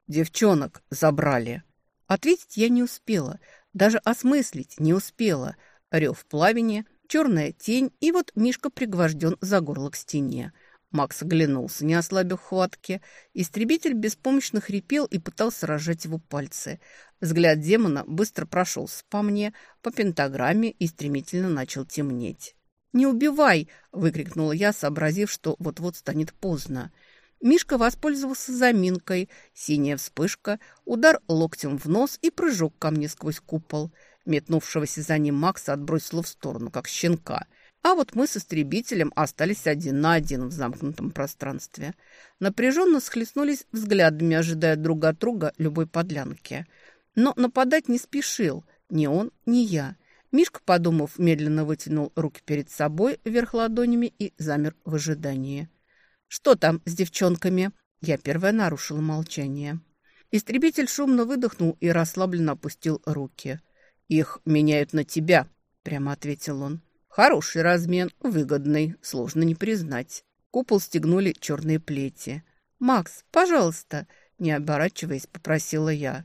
Speaker 1: Девчонок забрали. Ответить я не успела, даже осмыслить не успела. Рев пламени, черная тень, и вот Мишка пригвожден за горло к стене. Макс оглянулся, не ослабив хватки. Истребитель беспомощно хрипел и пытался разжать его пальцы. Взгляд демона быстро прошелся по мне, по пентаграмме и стремительно начал темнеть. «Не убивай!» – выкрикнула я, сообразив, что вот-вот станет поздно. Мишка воспользовался заминкой. Синяя вспышка, удар локтем в нос и прыжок ко мне сквозь купол – Метнувшегося за ним Макса отбросило в сторону, как щенка. А вот мы с истребителем остались один на один в замкнутом пространстве. Напряженно схлестнулись взглядами, ожидая друг от друга любой подлянки. Но нападать не спешил ни он, ни я. Мишка, подумав, медленно вытянул руки перед собой вверх ладонями и замер в ожидании. «Что там с девчонками?» Я первая нарушила молчание. Истребитель шумно выдохнул и расслабленно опустил руки – «Их меняют на тебя», — прямо ответил он. «Хороший размен, выгодный, сложно не признать». Купол стегнули черные плети. «Макс, пожалуйста», — не оборачиваясь, попросила я.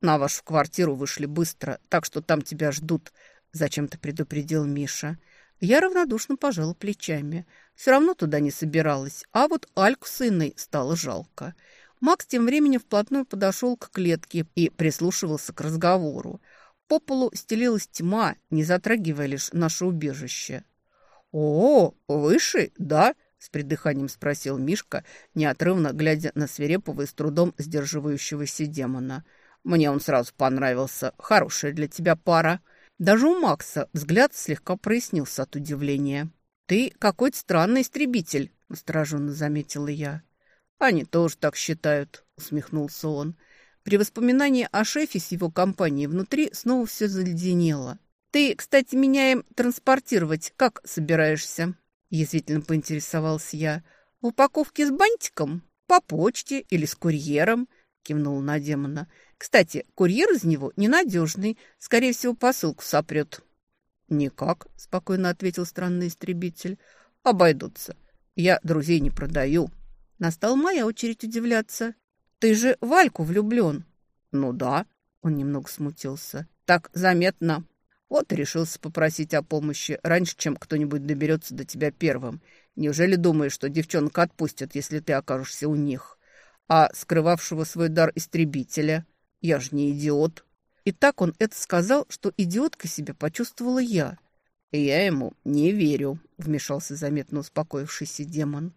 Speaker 1: «На вашу квартиру вышли быстро, так что там тебя ждут», — зачем-то предупредил Миша. Я равнодушно пожала плечами. Все равно туда не собиралась, а вот Альку с Инной стало жалко. Макс тем временем вплотную подошел к клетке и прислушивался к разговору. По полу стелилась тьма, не затрагивая лишь наше убежище. «О, выше, да?» – с придыханием спросил Мишка, неотрывно глядя на свирепого и с трудом сдерживающегося демона. «Мне он сразу понравился. Хорошая для тебя пара». Даже у Макса взгляд слегка прояснился от удивления. «Ты какой-то странный истребитель», – настороженно заметила я. «Они тоже так считают», – усмехнулся он. При воспоминании о шефе с его компанией внутри снова все заледенело. «Ты, кстати, меня им транспортировать как собираешься?» Язвительно поинтересовался я. «В упаковке с бантиком? По почте или с курьером?» Кивнул на демона. «Кстати, курьер из него ненадежный. Скорее всего, посылку сопрет». «Никак», — спокойно ответил странный истребитель. «Обойдутся. Я друзей не продаю». Настала моя очередь удивляться. Ты же в Альку влюблен. Ну да, он немного смутился. Так заметно. Вот и решился попросить о помощи раньше, чем кто-нибудь доберется до тебя первым. Неужели думаешь, что девчонок отпустят, если ты окажешься у них? А скрывавшего свой дар истребителя? Я же не идиот. И так он это сказал, что идиотка себя почувствовала я. «Я ему не верю», — вмешался заметно успокоившийся демон.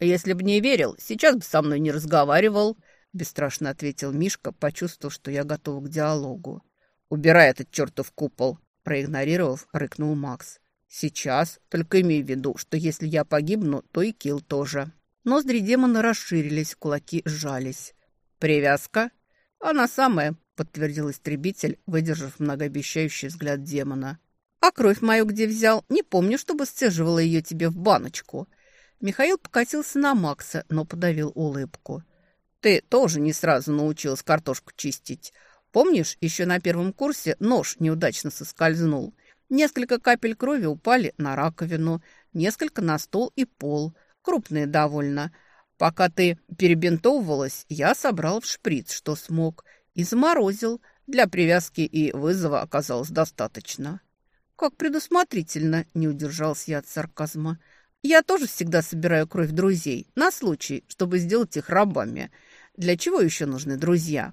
Speaker 1: «Если бы не верил, сейчас бы со мной не разговаривал», — бесстрашно ответил Мишка, почувствовав, что я готова к диалогу. «Убирай этот чертов купол», — проигнорировав, рыкнул Макс. «Сейчас, только имей в виду, что если я погибну, то и Килл тоже». Ноздри демона расширились, кулаки сжались. «Привязка?» «Она самая», — подтвердил истребитель, выдержав многообещающий взгляд демона. «А кровь мою где взял? Не помню, чтобы сцеживала ее тебе в баночку». Михаил покатился на Макса, но подавил улыбку. «Ты тоже не сразу научилась картошку чистить. Помнишь, еще на первом курсе нож неудачно соскользнул. Несколько капель крови упали на раковину, несколько на стол и пол. Крупные довольно. Пока ты перебинтовывалась, я собрал в шприц, что смог, и заморозил. Для привязки и вызова оказалось достаточно. Как предусмотрительно, не удержался я от сарказма. Я тоже всегда собираю кровь друзей, на случай, чтобы сделать их рабами. Для чего еще нужны друзья?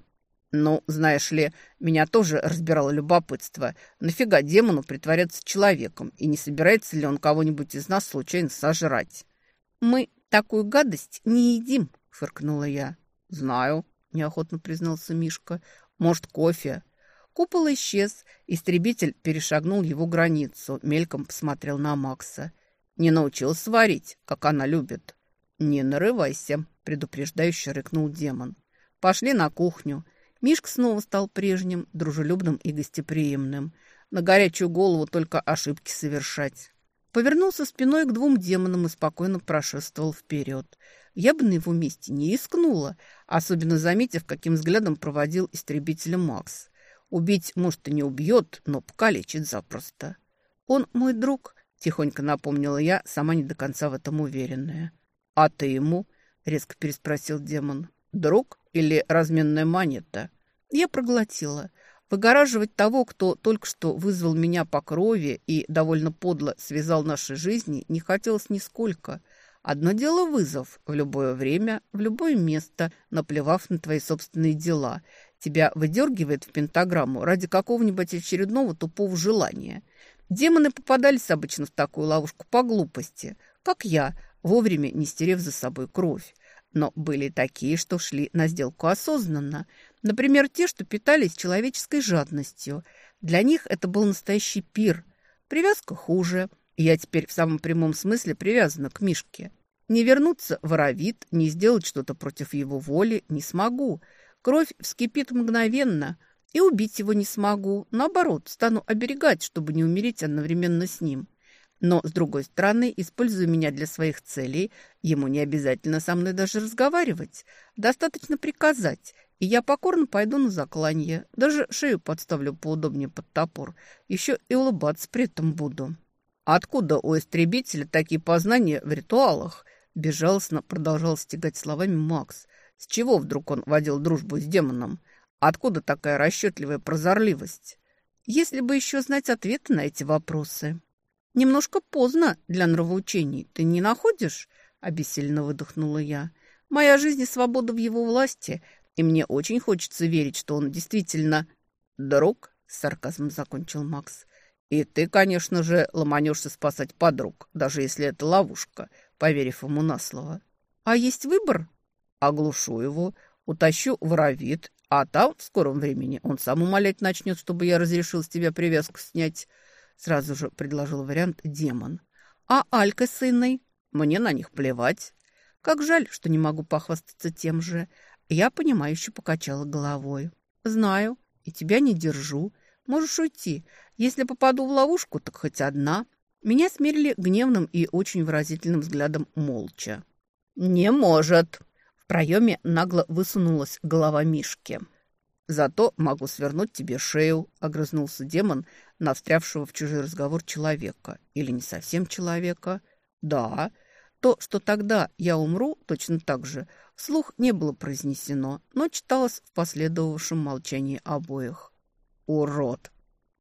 Speaker 1: Ну, знаешь ли, меня тоже разбирало любопытство. Нафига демону притворяться человеком, и не собирается ли он кого-нибудь из нас случайно сожрать? Мы такую гадость не едим», — фыркнула я. «Знаю», — неохотно признался Мишка. «Может, кофе?» Купол исчез. Истребитель перешагнул его границу, мельком посмотрел на Макса. «Не научился сварить, как она любит». «Не нарывайся», — предупреждающе рыкнул демон. «Пошли на кухню». Мишка снова стал прежним, дружелюбным и гостеприимным. На горячую голову только ошибки совершать. Повернулся спиной к двум демонам и спокойно прошествовал вперед. Я бы на его месте не искнула, особенно заметив, каким взглядом проводил истребителя Макс. Убить, может, и не убьет, но покалечит запросто. «Он мой друг», — тихонько напомнила я, сама не до конца в этом уверенная. «А ты ему?» — резко переспросил демон. «Друг или разменная монета?» Я проглотила — Выгораживать того, кто только что вызвал меня по крови и довольно подло связал наши жизни, не хотелось нисколько. Одно дело вызов в любое время, в любое место, наплевав на твои собственные дела. Тебя выдергивает в пентаграмму ради какого-нибудь очередного тупого желания. Демоны попадались обычно в такую ловушку по глупости, как я, вовремя не стерев за собой кровь. Но были такие, что шли на сделку осознанно. Например, те, что питались человеческой жадностью. Для них это был настоящий пир. Привязка хуже. Я теперь в самом прямом смысле привязана к Мишке. Не вернуться воровит, не сделать что-то против его воли не смогу. Кровь вскипит мгновенно, и убить его не смогу. Наоборот, стану оберегать, чтобы не умереть одновременно с ним. Но, с другой стороны, используя меня для своих целей, ему не обязательно со мной даже разговаривать. Достаточно приказать, и я покорно пойду на закланье. Даже шею подставлю поудобнее под топор. Еще и улыбаться при этом буду. Откуда у истребителя такие познания в ритуалах? Безжалостно продолжал стегать словами Макс. С чего вдруг он водил дружбу с демоном? Откуда такая расчетливая прозорливость? Если бы еще знать ответы на эти вопросы... «Немножко поздно для нравоучений, ты не находишь?» – обессиленно выдохнула я. «Моя жизнь и свобода в его власти, и мне очень хочется верить, что он действительно...» «Друг?» – с сарказмом закончил Макс. «И ты, конечно же, ломанешься спасать подруг, даже если это ловушка», поверив ему на слово. «А есть выбор?» «Оглушу его, утащу в ровит, а там в скором времени он сам умолять начнет, чтобы я разрешил с тебя привязку снять». Сразу же предложил вариант демон. А Алька с Инной? Мне на них плевать. Как жаль, что не могу похвастаться тем же. Я, понимающе покачала головой. Знаю, и тебя не держу. Можешь уйти. Если попаду в ловушку, так хоть одна. Меня смерили гневным и очень выразительным взглядом молча. «Не может!» В проеме нагло высунулась голова Мишки. «Зато могу свернуть тебе шею», — огрызнулся демон, навстрявшего в чужой разговор человека. Или не совсем человека. «Да, то, что тогда я умру, точно так же, вслух не было произнесено, но читалось в последовавшем молчании обоих. «Урод!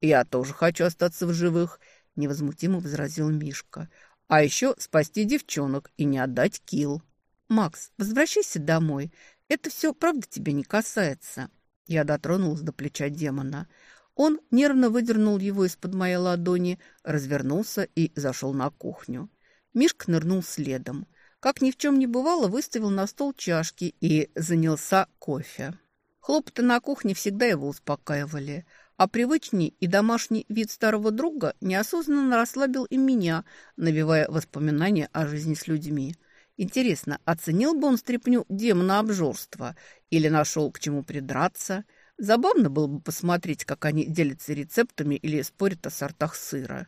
Speaker 1: Я тоже хочу остаться в живых», — невозмутимо возразил Мишка. «А еще спасти девчонок и не отдать килл». «Макс, возвращайся домой. Это все правда тебя не касается. Я дотронулась до плеча демона. Он нервно выдернул его из-под моей ладони, развернулся и зашел на кухню. Мишка нырнул следом. Как ни в чем не бывало, выставил на стол чашки и занялся кофе. Хлопоты на кухне всегда его успокаивали, а привычный и домашний вид старого друга неосознанно расслабил и меня, навевая воспоминания о жизни с людьми. Интересно, оценил бы он стряпню демона обжорства или нашел к чему придраться? Забавно было бы посмотреть, как они делятся рецептами или спорят о сортах сыра.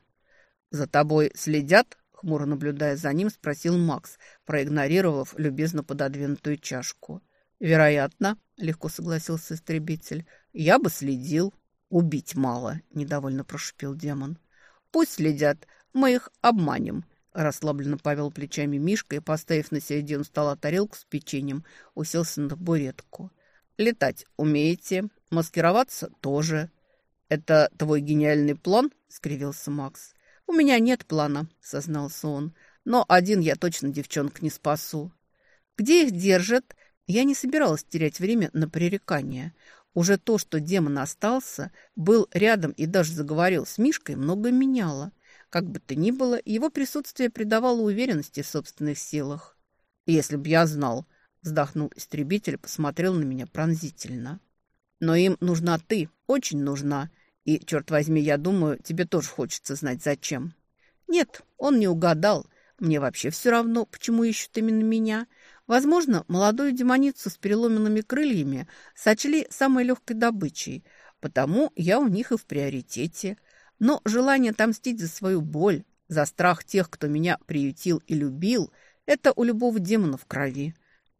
Speaker 1: «За тобой следят?» — хмуро наблюдая за ним, спросил Макс, проигнорировав любезно пододвинутую чашку. «Вероятно», — легко согласился истребитель, — «я бы следил». «Убить мало», — недовольно прошипел демон. «Пусть следят, мы их обманем», — расслабленно повел плечами Мишка и, поставив на середину стола тарелку с печеньем, уселся на табуретку. «Летать умеете, маскироваться тоже». «Это твой гениальный план?» — скривился Макс. «У меня нет плана», — сознался он. «Но один я точно девчонок не спасу». «Где их держат?» Я не собиралась терять время на пререкания. Уже то, что демон остался, был рядом и даже заговорил с Мишкой, много меняло. Как бы то ни было, его присутствие придавало уверенности в собственных силах. «Если б я знал», — вздохнул истребитель, посмотрел на меня пронзительно. «Но им нужна ты, очень нужна. И, черт возьми, я думаю, тебе тоже хочется знать, зачем». «Нет, он не угадал. Мне вообще все равно, почему ищут именно меня. Возможно, молодую демоницу с переломенными крыльями сочли самой легкой добычей, потому я у них и в приоритете. Но желание отомстить за свою боль, за страх тех, кто меня приютил и любил, это у любого демона в крови.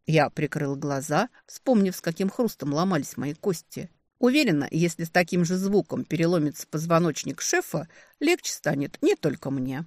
Speaker 1: Я прикрыл глаза, вспомнив, с каким хрустом ломались мои кости. Уверена, если с таким же звуком переломится позвоночник шефа, легче станет не только мне.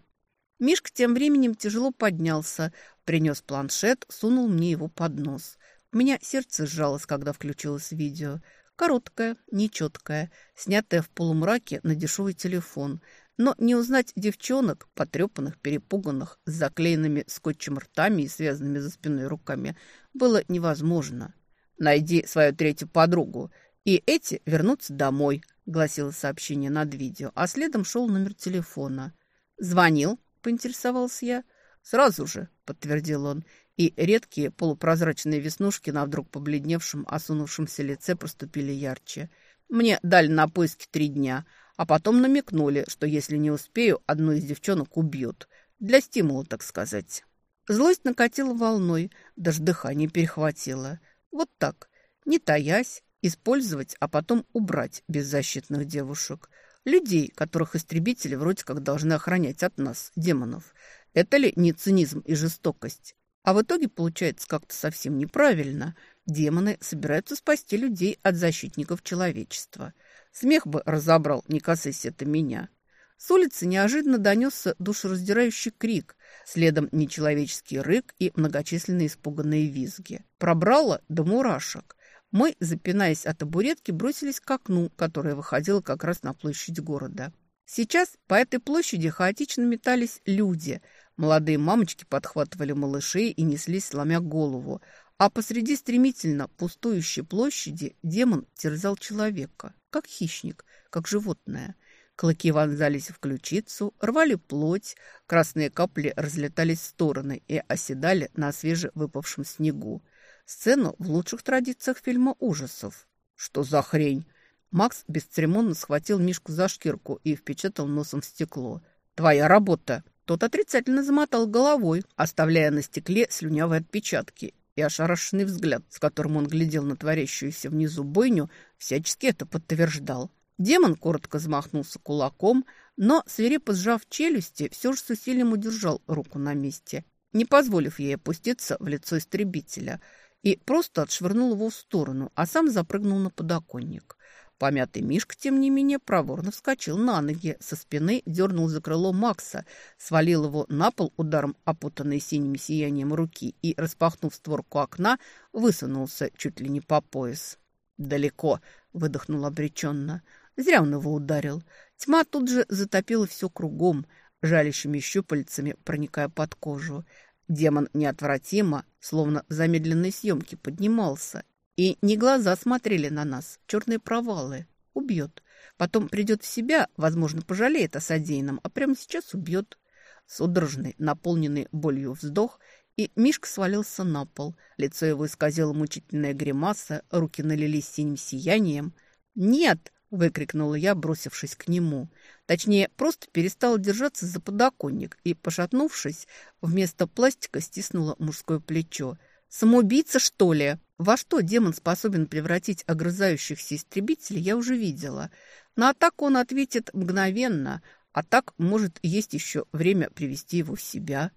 Speaker 1: Мишка тем временем тяжело поднялся, принес планшет, сунул мне его под нос. У меня сердце сжалось, когда включилось видео. Короткое, нечеткое, снятое в полумраке на дешевый телефон. Но не узнать девчонок, потрепанных, перепуганных, с заклеенными скотчем ртами и связанными за спиной руками, было невозможно. «Найди свою третью подругу, и эти вернутся домой», — гласило сообщение над видео, а следом шел номер телефона. «Звонил», поинтересовался я. «Сразу же», — подтвердил он, и редкие полупрозрачные веснушки на вдруг побледневшем, осунувшемся лице проступили ярче. «Мне дали на поиски три дня, а потом намекнули, что если не успею, одну из девчонок убьют. Для стимула, так сказать». Злость накатила волной, даже дыхание перехватило. Вот так, не таясь, использовать, а потом убрать беззащитных девушек — Людей, которых истребители вроде как должны охранять от нас, демонов. Это ли не цинизм и жестокость? А в итоге получается как-то совсем неправильно. Демоны собираются спасти людей от защитников человечества. Смех бы разобрал, не касаясь это меня. С улицы неожиданно донесся душераздирающий крик, следом нечеловеческий рык и многочисленные испуганные визги. Пробрало до мурашек. Мы, запинаясь от табуретки, бросились к окну, которое выходило как раз на площадь города. Сейчас по этой площади хаотично метались люди. Молодые мамочки подхватывали малышей и неслись, сломя голову. А посреди стремительно пустующей площади демон терзал человека, как хищник, как животное. Клыки вонзались в ключицу, рвали плоть, красные капли разлетались в стороны и оседали на свежевыпавшем снегу. Сцену в лучших традициях фильма ужасов. Что за хрень? Макс бесцеремонно схватил Мишку за шкирку и впечатал носом в стекло. «Твоя работа!» Тот отрицательно замотал головой, оставляя на стекле слюнявые отпечатки, и ошарашенный взгляд, с которым он глядел на творящуюся внизу бойню, всячески это подтверждал. Демон коротко замахнулся кулаком, но, свирепо сжав челюсти, все же с усилием удержал руку на месте, не позволив ей опуститься в лицо истребителя – и просто отшвырнул его в сторону, а сам запрыгнул на подоконник. Помятый Мишка, тем не менее, проворно вскочил на ноги, со спины дернул за крыло Макса, свалил его на пол ударом опутанной синим сиянием руки и, распахнув створку окна, высунулся чуть ли не по пояс. «Далеко!» — выдохнул обреченно. Зря он его ударил. Тьма тут же затопила все кругом, жалящими щупальцами, проникая под кожу. Демон неотвратимо, словно в замедленной съемке, поднимался. И не глаза смотрели на нас, черные провалы. Убьет. Потом придет в себя, возможно, пожалеет о содеянном, а прямо сейчас убьет. Судорожный, наполненный болью вздох, и Мишка свалился на пол. Лицо его исказило мучительная гримаса, руки налились синим сиянием. «Нет!» – выкрикнула я, бросившись к нему. Точнее, просто перестала держаться за подоконник и, пошатнувшись, вместо пластика стиснула мужское плечо. «Самоубийца, что ли?» Во что демон способен превратить огрызающихся истребителей, я уже видела. На атаку он ответит мгновенно, а так, может, есть еще время привести его в себя.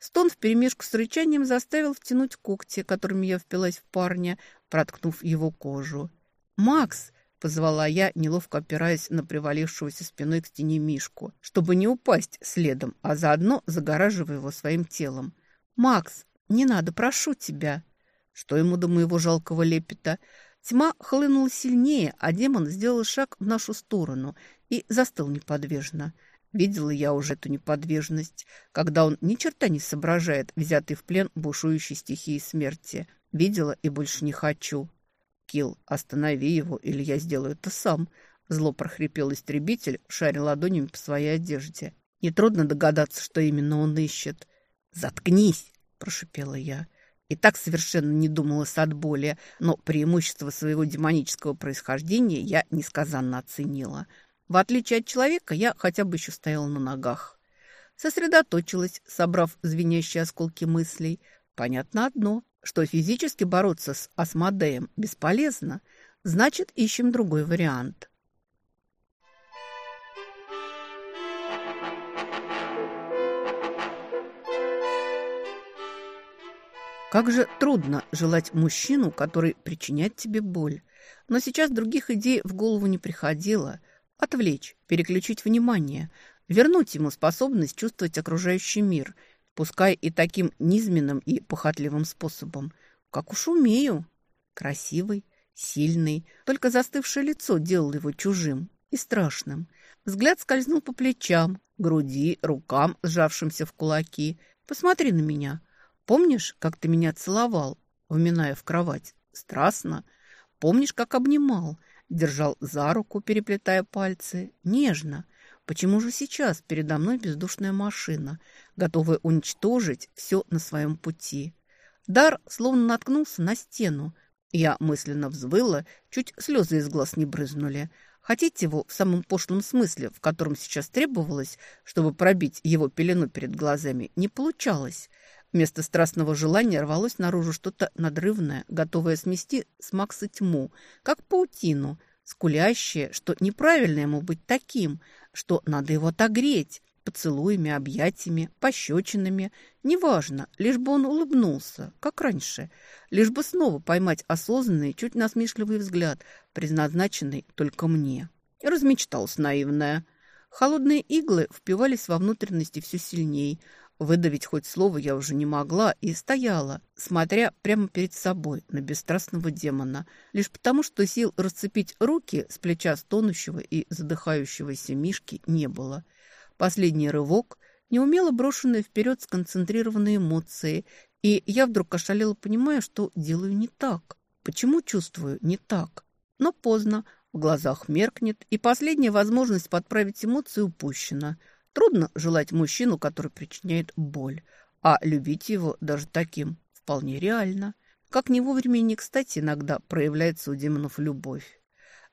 Speaker 1: Стон вперемешку с рычанием заставил втянуть когти, которыми я впилась в парня, проткнув его кожу. «Макс!» — позвала я, неловко опираясь на привалившегося спиной к стене Мишку, чтобы не упасть следом, а заодно загораживая его своим телом. «Макс, не надо, прошу тебя!» Что ему до моего жалкого лепета? Тьма хлынула сильнее, а демон сделал шаг в нашу сторону и застыл неподвижно. Видела я уже эту неподвижность, когда он ни черта не соображает, взятый в плен бушующей стихии смерти. Видела и больше не хочу. Кил, останови его, или я сделаю это сам. Зло прохрипел истребитель, шаря ладонями по своей одежде. Нетрудно догадаться, что именно он ищет. «Заткнись!» – прошипела я. И так совершенно не думалась от боли, но преимущество своего демонического происхождения я несказанно оценила. В отличие от человека, я хотя бы еще стояла на ногах. Сосредоточилась, собрав звенящие осколки мыслей. Понятно одно, что физически бороться с Асмодеем бесполезно, значит, ищем другой вариант. Как же трудно желать мужчину, который причиняет тебе боль. Но сейчас других идей в голову не приходило. Отвлечь, переключить внимание, вернуть ему способность чувствовать окружающий мир, пускай и таким низменным и похотливым способом. Как уж умею. Красивый, сильный, только застывшее лицо делало его чужим и страшным. Взгляд скользнул по плечам, груди, рукам, сжавшимся в кулаки. «Посмотри на меня. Помнишь, как ты меня целовал, вминая в кровать? Страстно. Помнишь, как обнимал, держал за руку, переплетая пальцы? Нежно. Почему же сейчас передо мной бездушная машина, готовая уничтожить все на своем пути? Дар словно наткнулся на стену. Я мысленно взвыла, чуть слезы из глаз не брызнули. Хотеть его в самом пошлом смысле, в котором сейчас требовалось, чтобы пробить его пелену перед глазами, не получалось. Вместо страстного желания рвалось наружу что-то надрывное, готовое смести с Макса тьму, как паутину, скулящее, что неправильно ему быть таким, что надо его отогреть поцелуями, объятиями, пощечинами. Неважно, лишь бы он улыбнулся, как раньше, лишь бы снова поймать осознанный, чуть насмешливый взгляд, предназначенный только мне. Размечталась наивная. Холодные иглы впивались во внутренности все сильнее, Выдавить хоть слово я уже не могла и стояла, смотря прямо перед собой на бесстрастного демона, лишь потому, что сил расцепить руки с плеча стонущего и задыхающегося Мишки не было. Последний рывок, неумело брошенные вперед сконцентрированные эмоции, и я вдруг ошалела, понимая, что делаю не так. Почему чувствую не так? Но поздно, в глазах меркнет, и последняя возможность подправить эмоции упущена – Трудно желать мужчину, который причиняет боль, а любить его даже таким вполне реально. Как не вовремя не кстати иногда проявляется у демонов любовь.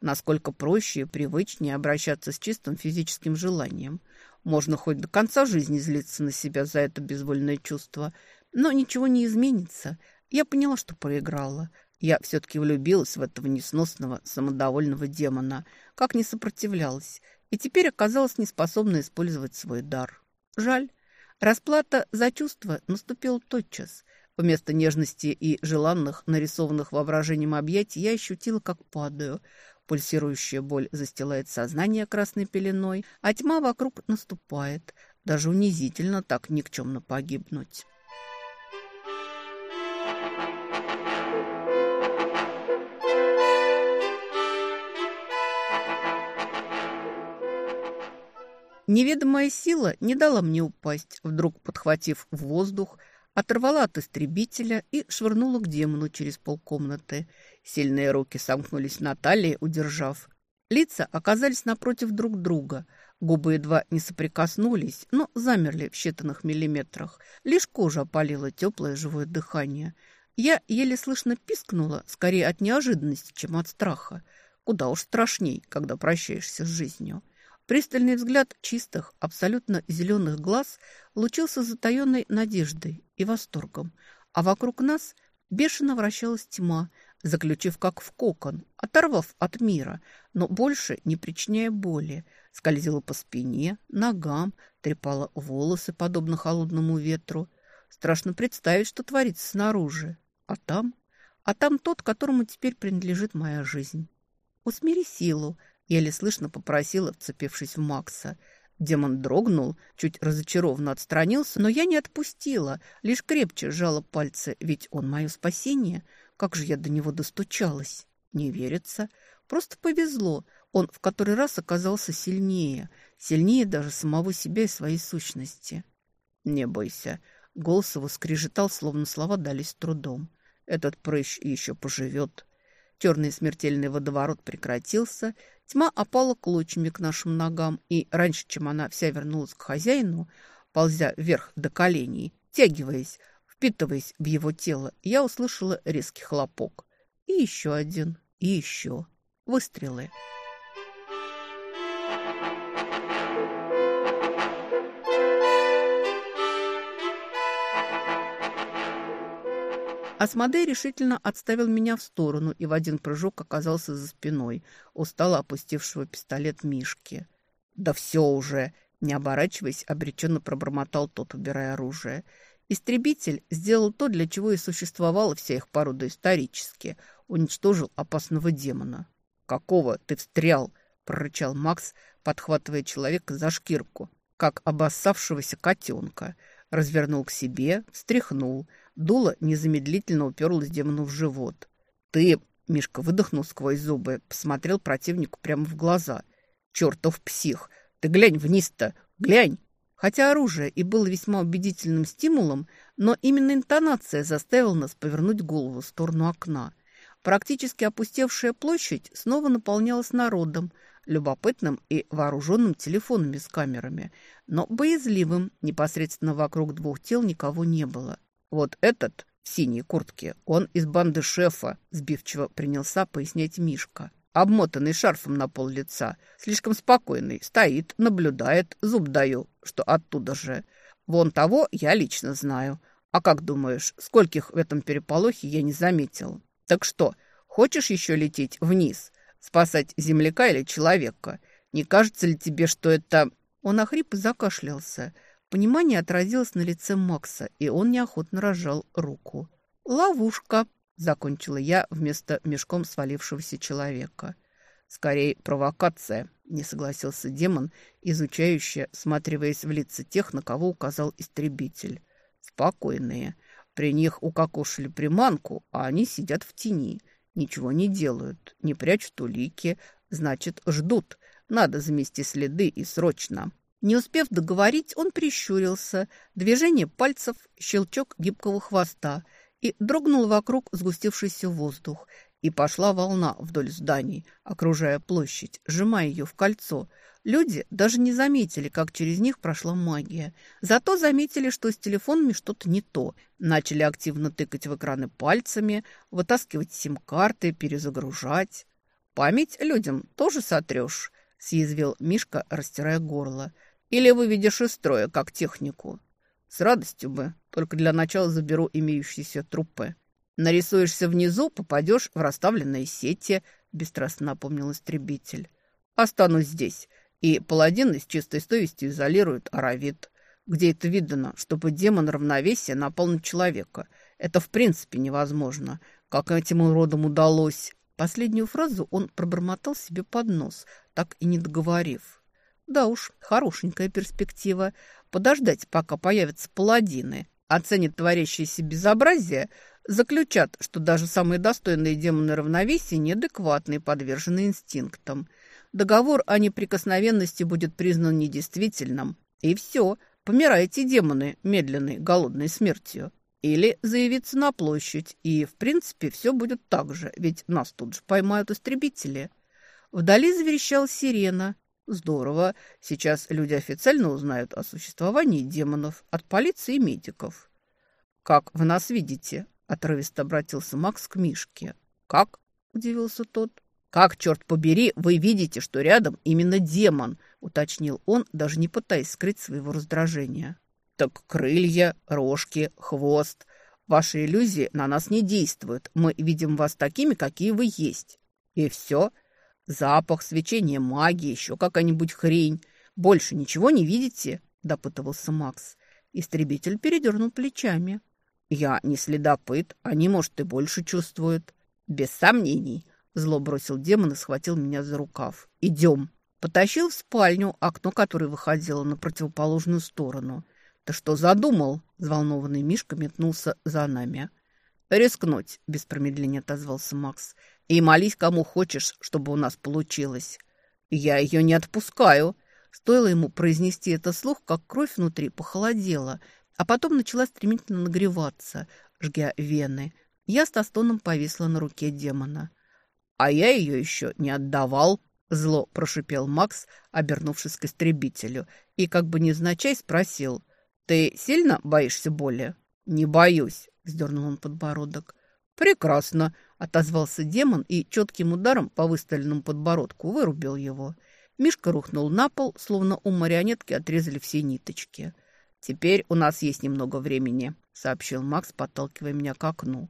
Speaker 1: Насколько проще и привычнее обращаться с чистым физическим желанием. Можно хоть до конца жизни злиться на себя за это безвольное чувство, но ничего не изменится. Я поняла, что проиграла. Я все-таки влюбилась в этого несносного, самодовольного демона, как не сопротивлялась, и теперь оказалась неспособна использовать свой дар. Жаль. Расплата за чувства наступила тотчас. Вместо нежности и желанных, нарисованных воображением объятий, я ощутила, как падаю. Пульсирующая боль застилает сознание красной пеленой, а тьма вокруг наступает. Даже унизительно так никчемно погибнуть. Неведомая сила не дала мне упасть, вдруг подхватив в воздух, оторвала от истребителя и швырнула к демону через полкомнаты. Сильные руки сомкнулись на талии, удержав. Лица оказались напротив друг друга. Губы едва не соприкоснулись, но замерли в считанных миллиметрах. Лишь кожа опалила теплое живое дыхание. Я еле слышно пискнула, скорее от неожиданности, чем от страха. Куда уж страшней, когда прощаешься с жизнью. Пристальный взгляд чистых, абсолютно зеленых глаз лучился затаенной надеждой и восторгом, а вокруг нас бешено вращалась тьма, заключив как в кокон, оторвав от мира, но больше не причиняя боли, скользила по спине, ногам, трепала волосы, подобно холодному ветру. Страшно представить, что творится снаружи. А там? А там тот, которому теперь принадлежит моя жизнь. Усмири силу, еле слышно попросила, вцепившись в Макса. Демон дрогнул, чуть разочарованно отстранился, но я не отпустила, лишь крепче сжала пальцы, ведь он мое спасение. Как же я до него достучалась? Не верится. Просто повезло. Он в который раз оказался сильнее, сильнее даже самого себя и своей сущности. «Не бойся», — голос его скрежетал, словно слова дались трудом. «Этот прыщ еще поживет». Черный смертельный водоворот прекратился, тьма опала клочьями к нашим ногам, и раньше, чем она вся вернулась к хозяину, ползя вверх до коленей, тягиваясь, впитываясь в его тело, я услышала резкий хлопок. И еще один, и еще. Выстрелы. Асмодей решительно отставил меня в сторону и в один прыжок оказался за спиной, устало опустившего пистолет Мишки. «Да все уже!» – не оборачиваясь, обреченно пробормотал тот, убирая оружие. Истребитель сделал то, для чего и существовала вся их порода исторически. Уничтожил опасного демона. «Какого ты встрял?» – прорычал Макс, подхватывая человека за шкирку, как обоссавшегося котенка. Развернул к себе, встряхнул – Дуло незамедлительно уперлась демону в живот. «Ты...» — Мишка выдохнул сквозь зубы, посмотрел противнику прямо в глаза. «Чертов псих! Ты глянь вниз-то! Глянь!» Хотя оружие и было весьма убедительным стимулом, но именно интонация заставила нас повернуть голову в сторону окна. Практически опустевшая площадь снова наполнялась народом, любопытным и вооруженным телефонами с камерами, но боязливым, непосредственно вокруг двух тел никого не было. Вот этот в синей куртке, он из банды шефа, сбивчиво принялся пояснять Мишка. Обмотанный шарфом на пол лица, слишком спокойный, стоит, наблюдает, зуб даю, что оттуда же. Вон того я лично знаю. А как думаешь, скольких в этом переполохе я не заметил? Так что, хочешь еще лететь вниз, спасать земляка или человека? Не кажется ли тебе, что это...» Он охрип и закашлялся – Понимание отразилось на лице Макса, и он неохотно разжал руку. «Ловушка», — закончила я вместо мешком свалившегося человека. «Скорее, провокация», — не согласился демон, изучающе, сматриваясь в лица тех, на кого указал истребитель. «Спокойные. При них укокошили приманку, а они сидят в тени. Ничего не делают, не прячут улики, значит, ждут. Надо замести следы и срочно». Не успев договорить, он прищурился. Движение пальцев, щелчок гибкого хвоста. И дрогнул вокруг сгустившийся воздух. И пошла волна вдоль зданий, окружая площадь, сжимая ее в кольцо. Люди даже не заметили, как через них прошла магия. Зато заметили, что с телефонами что-то не то. Начали активно тыкать в экраны пальцами, вытаскивать сим-карты, перезагружать. «Память людям тоже сотрешь», – съязвил Мишка, растирая горло. Или выведешь из строя, как технику. С радостью бы, только для начала заберу имеющиеся трупы. Нарисуешься внизу, попадешь в расставленные сети, бесстрастно напомнил истребитель. Останусь здесь, и паладины с чистой совестью изолируют Аравит. Где это видно, чтобы демон равновесия напал на человека? Это в принципе невозможно. Как этим уродам удалось? Последнюю фразу он пробормотал себе под нос, так и не договорив. Да уж, хорошенькая перспектива. Подождать, пока появятся паладины, оценят творящееся безобразие, заключат, что даже самые достойные демоны равновесия неадекватны и подвержены инстинктам. Договор о неприкосновенности будет признан недействительным. И все, помирайте демоны медленной, голодной смертью. Или заявиться на площадь, и, в принципе, все будет так же, ведь нас тут же поймают истребители. Вдали заверещала сирена. Здорово, сейчас люди официально узнают о существовании демонов от полиции и медиков. «Как вы нас видите?» – отрывисто обратился Макс к Мишке. «Как?» – удивился тот. «Как, черт побери, вы видите, что рядом именно демон?» – уточнил он, даже не пытаясь скрыть своего раздражения. Так крылья, рожки, хвост. Ваши иллюзии на нас не действуют. Мы видим вас такими, какие вы есть. И все. Запах, свечение магии, еще какая-нибудь хрень. Больше ничего не видите?» – допытывался Макс. Истребитель передернул плечами. «Я не следопыт, они, может, и больше чувствуют». «Без сомнений», – зло бросил демон и схватил меня за рукав. «Идем». Потащил в спальню, окно которой выходило на противоположную сторону. «Ты что задумал?» – взволнованный Мишка метнулся за нами. «Рискнуть», – без промедления отозвался Макс. «И молись, кому хочешь, чтобы у нас получилось». «Я ее не отпускаю». Стоило ему произнести это слух, как кровь внутри похолодела, а потом начала стремительно нагреваться, жгя вены. Я с тостоном повисла на руке демона. «А я ее еще не отдавал», – зло прошипел Макс, обернувшись к истребителю, и как бы невзначай спросил – «Ты сильно боишься боли?» «Не боюсь», — вздернул он подбородок. «Прекрасно», — отозвался демон и четким ударом по выставленному подбородку вырубил его. Мишка рухнул на пол, словно у марионетки отрезали все ниточки. «Теперь у нас есть немного времени», — сообщил Макс, подталкивая меня к окну.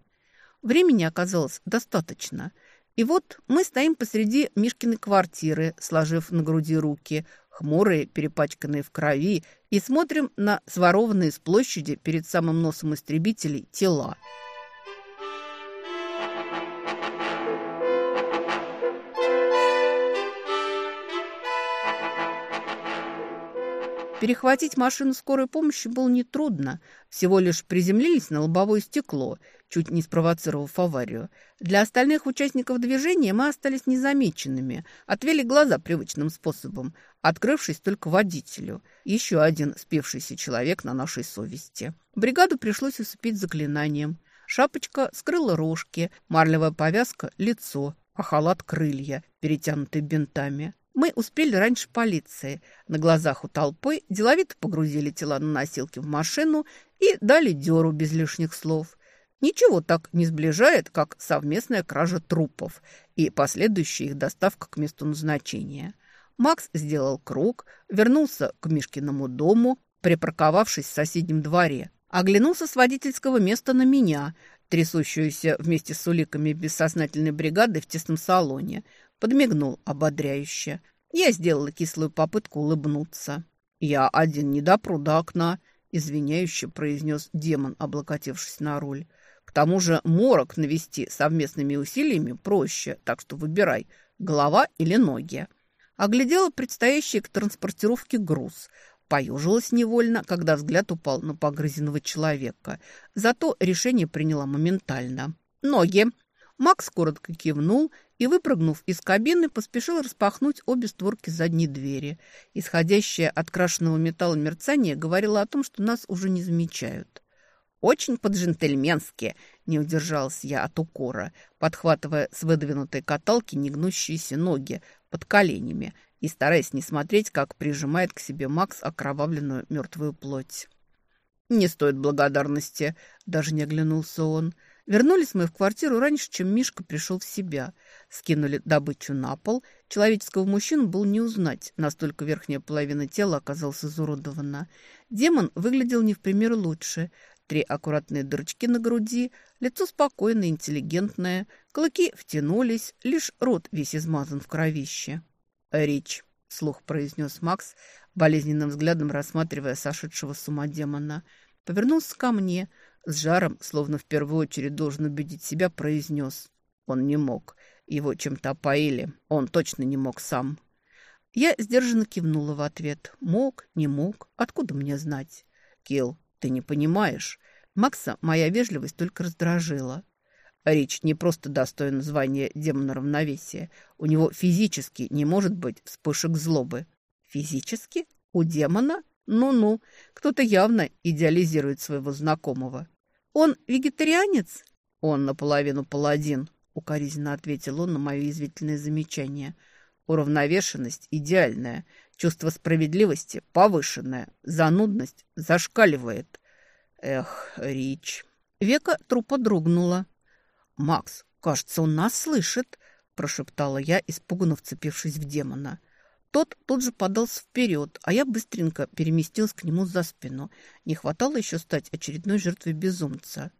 Speaker 1: Времени оказалось достаточно. И вот мы стоим посреди Мишкиной квартиры, сложив на груди руки, хмурые, перепачканные в крови, и смотрим на сворованные с площади перед самым носом истребителей тела. Перехватить машину скорой помощи было нетрудно. Всего лишь приземлились на лобовое стекло, чуть не спровоцировав аварию. Для остальных участников движения мы остались незамеченными, отвели глаза привычным способом, открывшись только водителю. Еще один спевшийся человек на нашей совести. Бригаду пришлось усыпить заклинанием. Шапочка скрыла рожки, марлевая повязка – лицо, а халат – крылья, перетянутые бинтами. Мы успели раньше полиции. На глазах у толпы деловито погрузили тела на носилки в машину и дали дёру без лишних слов. Ничего так не сближает, как совместная кража трупов и последующая их доставка к месту назначения. Макс сделал круг, вернулся к Мишкиному дому, припарковавшись в соседнем дворе. Оглянулся с водительского места на меня, трясущуюся вместе с уликами бессознательной бригады в тесном салоне – подмигнул ободряюще. Я сделала кислую попытку улыбнуться. «Я один не допру до окна», — извиняюще произнес демон, облокотившись на руль. «К тому же морок навести совместными усилиями проще, так что выбирай, голова или ноги». Оглядела предстоящий к транспортировке груз. Поежилась невольно, когда взгляд упал на погрызенного человека. Зато решение приняла моментально. «Ноги!» Макс коротко кивнул и, выпрыгнув из кабины, поспешил распахнуть обе створки задней двери. Исходящее от крашеного металла мерцание говорило о том, что нас уже не замечают. «Очень по-джентльменски!» – не удержалась я от укора, подхватывая с выдвинутой каталки негнущиеся ноги под коленями и стараясь не смотреть, как прижимает к себе Макс окровавленную мертвую плоть. «Не стоит благодарности», – даже не оглянулся он – Вернулись мы в квартиру раньше, чем Мишка пришел в себя. Скинули добычу на пол. Человеческого мужчину было не узнать, настолько верхняя половина тела оказалась изуродована. Демон выглядел не в пример лучше. Три аккуратные дырочки на груди, лицо спокойное, интеллигентное, клыки втянулись, лишь рот весь измазан в кровище. «Рич», — слух произнес Макс, болезненным взглядом рассматривая сошедшего с ума демона, повернулся ко мне — с жаром, словно в первую очередь должен убедить себя, произнес. Он не мог. Его чем-то опоили. Он точно не мог сам. Я сдержанно кивнула в ответ. Мог, не мог. Откуда мне знать? Килл, ты не понимаешь. Макса моя вежливость только раздражила. Рич не просто достоин звания демона равновесия. У него физически не может быть вспышек злобы. Физически? У демона? Ну-ну, кто-то явно идеализирует своего знакомого. Он вегетарианец?»
Speaker 2: «Он наполовину паладин», — укоризненно ответил он на мое извительное замечание. «Уравновешенность идеальная, чувство справедливости повышенное, занудность зашкаливает. Эх, Рич».
Speaker 1: Века трупа дрогнула.
Speaker 2: «Макс, кажется, он нас слышит», – прошептала я, испуганно вцепившись в демона. Тот тут же подался вперед, а я быстренько переместилась к нему за спину. Не хватало еще стать очередной жертвой безумца.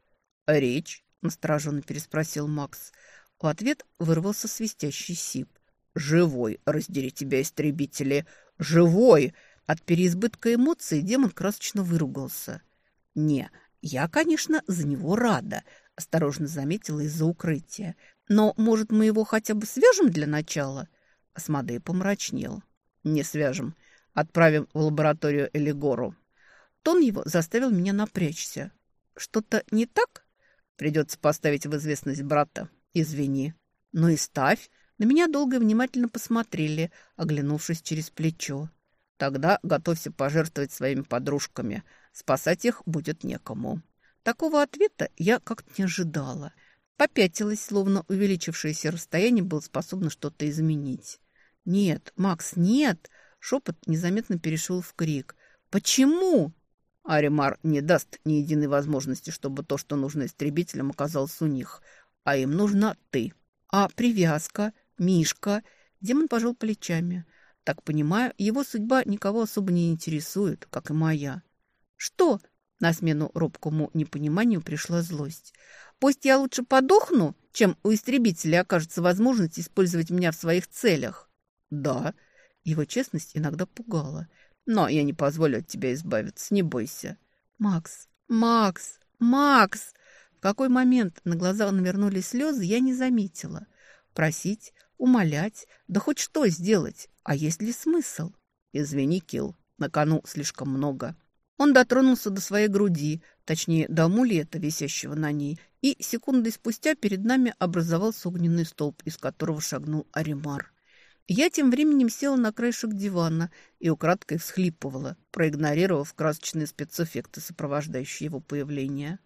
Speaker 2: «Речь?» – настороженно переспросил Макс. В ответ вырвался свистящий сип. «Живой, раздери тебя, истребители! Живой!» От переизбытка эмоций демон красочно выругался. «Не, я, конечно, за него рада», – осторожно заметила из-за укрытия. «Но, может, мы его хотя бы свяжем для начала?» Асмодей помрачнел. «Не свяжем. Отправим в лабораторию Элигору». Тон его заставил меня напрячься. «Что-то не так?» «Придется поставить в известность брата. Извини». «Ну и ставь». На меня долго и внимательно посмотрели, оглянувшись через плечо. «Тогда готовься пожертвовать своими подружками. Спасать их будет некому». Такого ответа я как-то не ожидала. Попятилась, словно увеличившееся расстояние было способно что-то изменить. «Нет, Макс, нет!» Шепот незаметно перешел в крик. «Почему?» Аримар не даст ни единой возможности, чтобы то, что нужно истребителям, оказалось у них. А им нужна ты. А привязка? Мишка? Демон пожал плечами. Так понимаю, его судьба никого особо не интересует, как и моя. Что? На смену робкому непониманию пришла злость. Пусть я лучше подохну, чем у истребителя окажется возможность использовать меня в своих целях. «Да». Его честность иногда пугала. «Но я не позволю от тебя избавиться, не бойся». «Макс, Макс, Макс!» В какой момент на глаза навернулись слезы, я не заметила. Просить, умолять, да хоть что сделать. А есть ли смысл? «Извини, Килл, на кону слишком много». Он дотронулся до своей груди, точнее, до амулета, висящего на ней, и секундой спустя перед нами образовался огненный столб, из которого шагнул Аримар. Я тем временем села на краешек дивана и украдкой всхлипывала, проигнорировав красочные спецэффекты, сопровождающие его появление.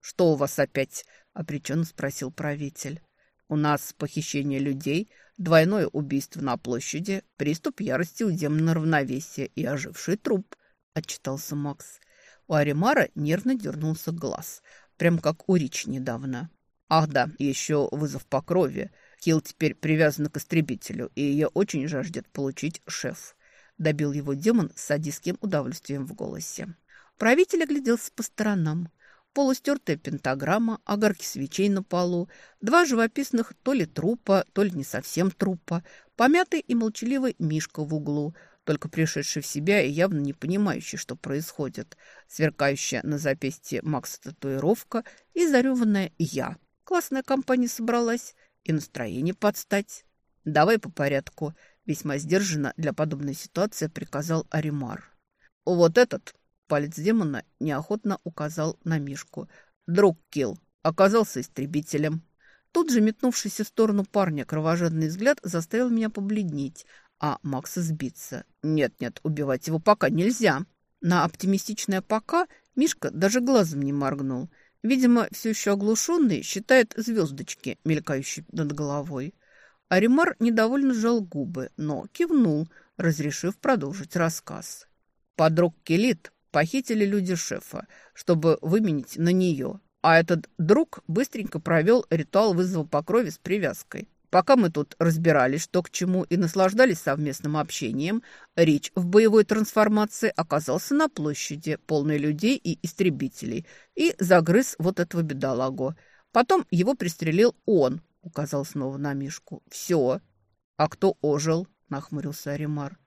Speaker 2: «Что у вас опять?» – обреченно спросил правитель. «У нас похищение людей, двойное убийство на площади, приступ ярости у демона равновесия и оживший труп», – отчитался Макс. У Аримара нервно дернулся глаз, прям как у Рич недавно. «Ах да, еще вызов по крови», Килл теперь привязан к истребителю, и ее очень жаждет получить шеф. Добил его демон с садистским удовольствием в голосе. Правитель огляделся по сторонам. Полустертая пентаграмма, огарки свечей на полу, два живописных то ли трупа, то ли не совсем трупа, помятый и молчаливый Мишка в углу, только пришедший в себя и явно не понимающий, что происходит, сверкающая на запястье Макса татуировка и зареванная «Я». Классная компания собралась и настроение подстать. «Давай по порядку», — весьма сдержанно для подобной ситуации приказал Аримар. «Вот этот», — палец демона неохотно указал на Мишку, «друг Килл, оказался истребителем». Тут же метнувшийся в сторону парня кровожадный взгляд заставил меня побледнеть, а Макса сбиться. «Нет-нет, убивать его пока нельзя». На оптимистичное «пока» Мишка даже глазом не моргнул — Видимо, все еще оглушенный считает звездочки, мелькающие над головой. Аримар недовольно сжал губы, но кивнул, разрешив продолжить рассказ. Подруг Келит похитили люди шефа, чтобы выменить на нее, а этот друг быстренько провел ритуал вызова по крови с привязкой. Пока мы тут разбирались, что к чему, и наслаждались совместным общением, Рич в боевой трансформации оказался на площади, полной людей и истребителей, и загрыз вот этого бедолагу. Потом его пристрелил он, указал снова на Мишку. «Все». «А кто ожил?» – нахмурился Аримар.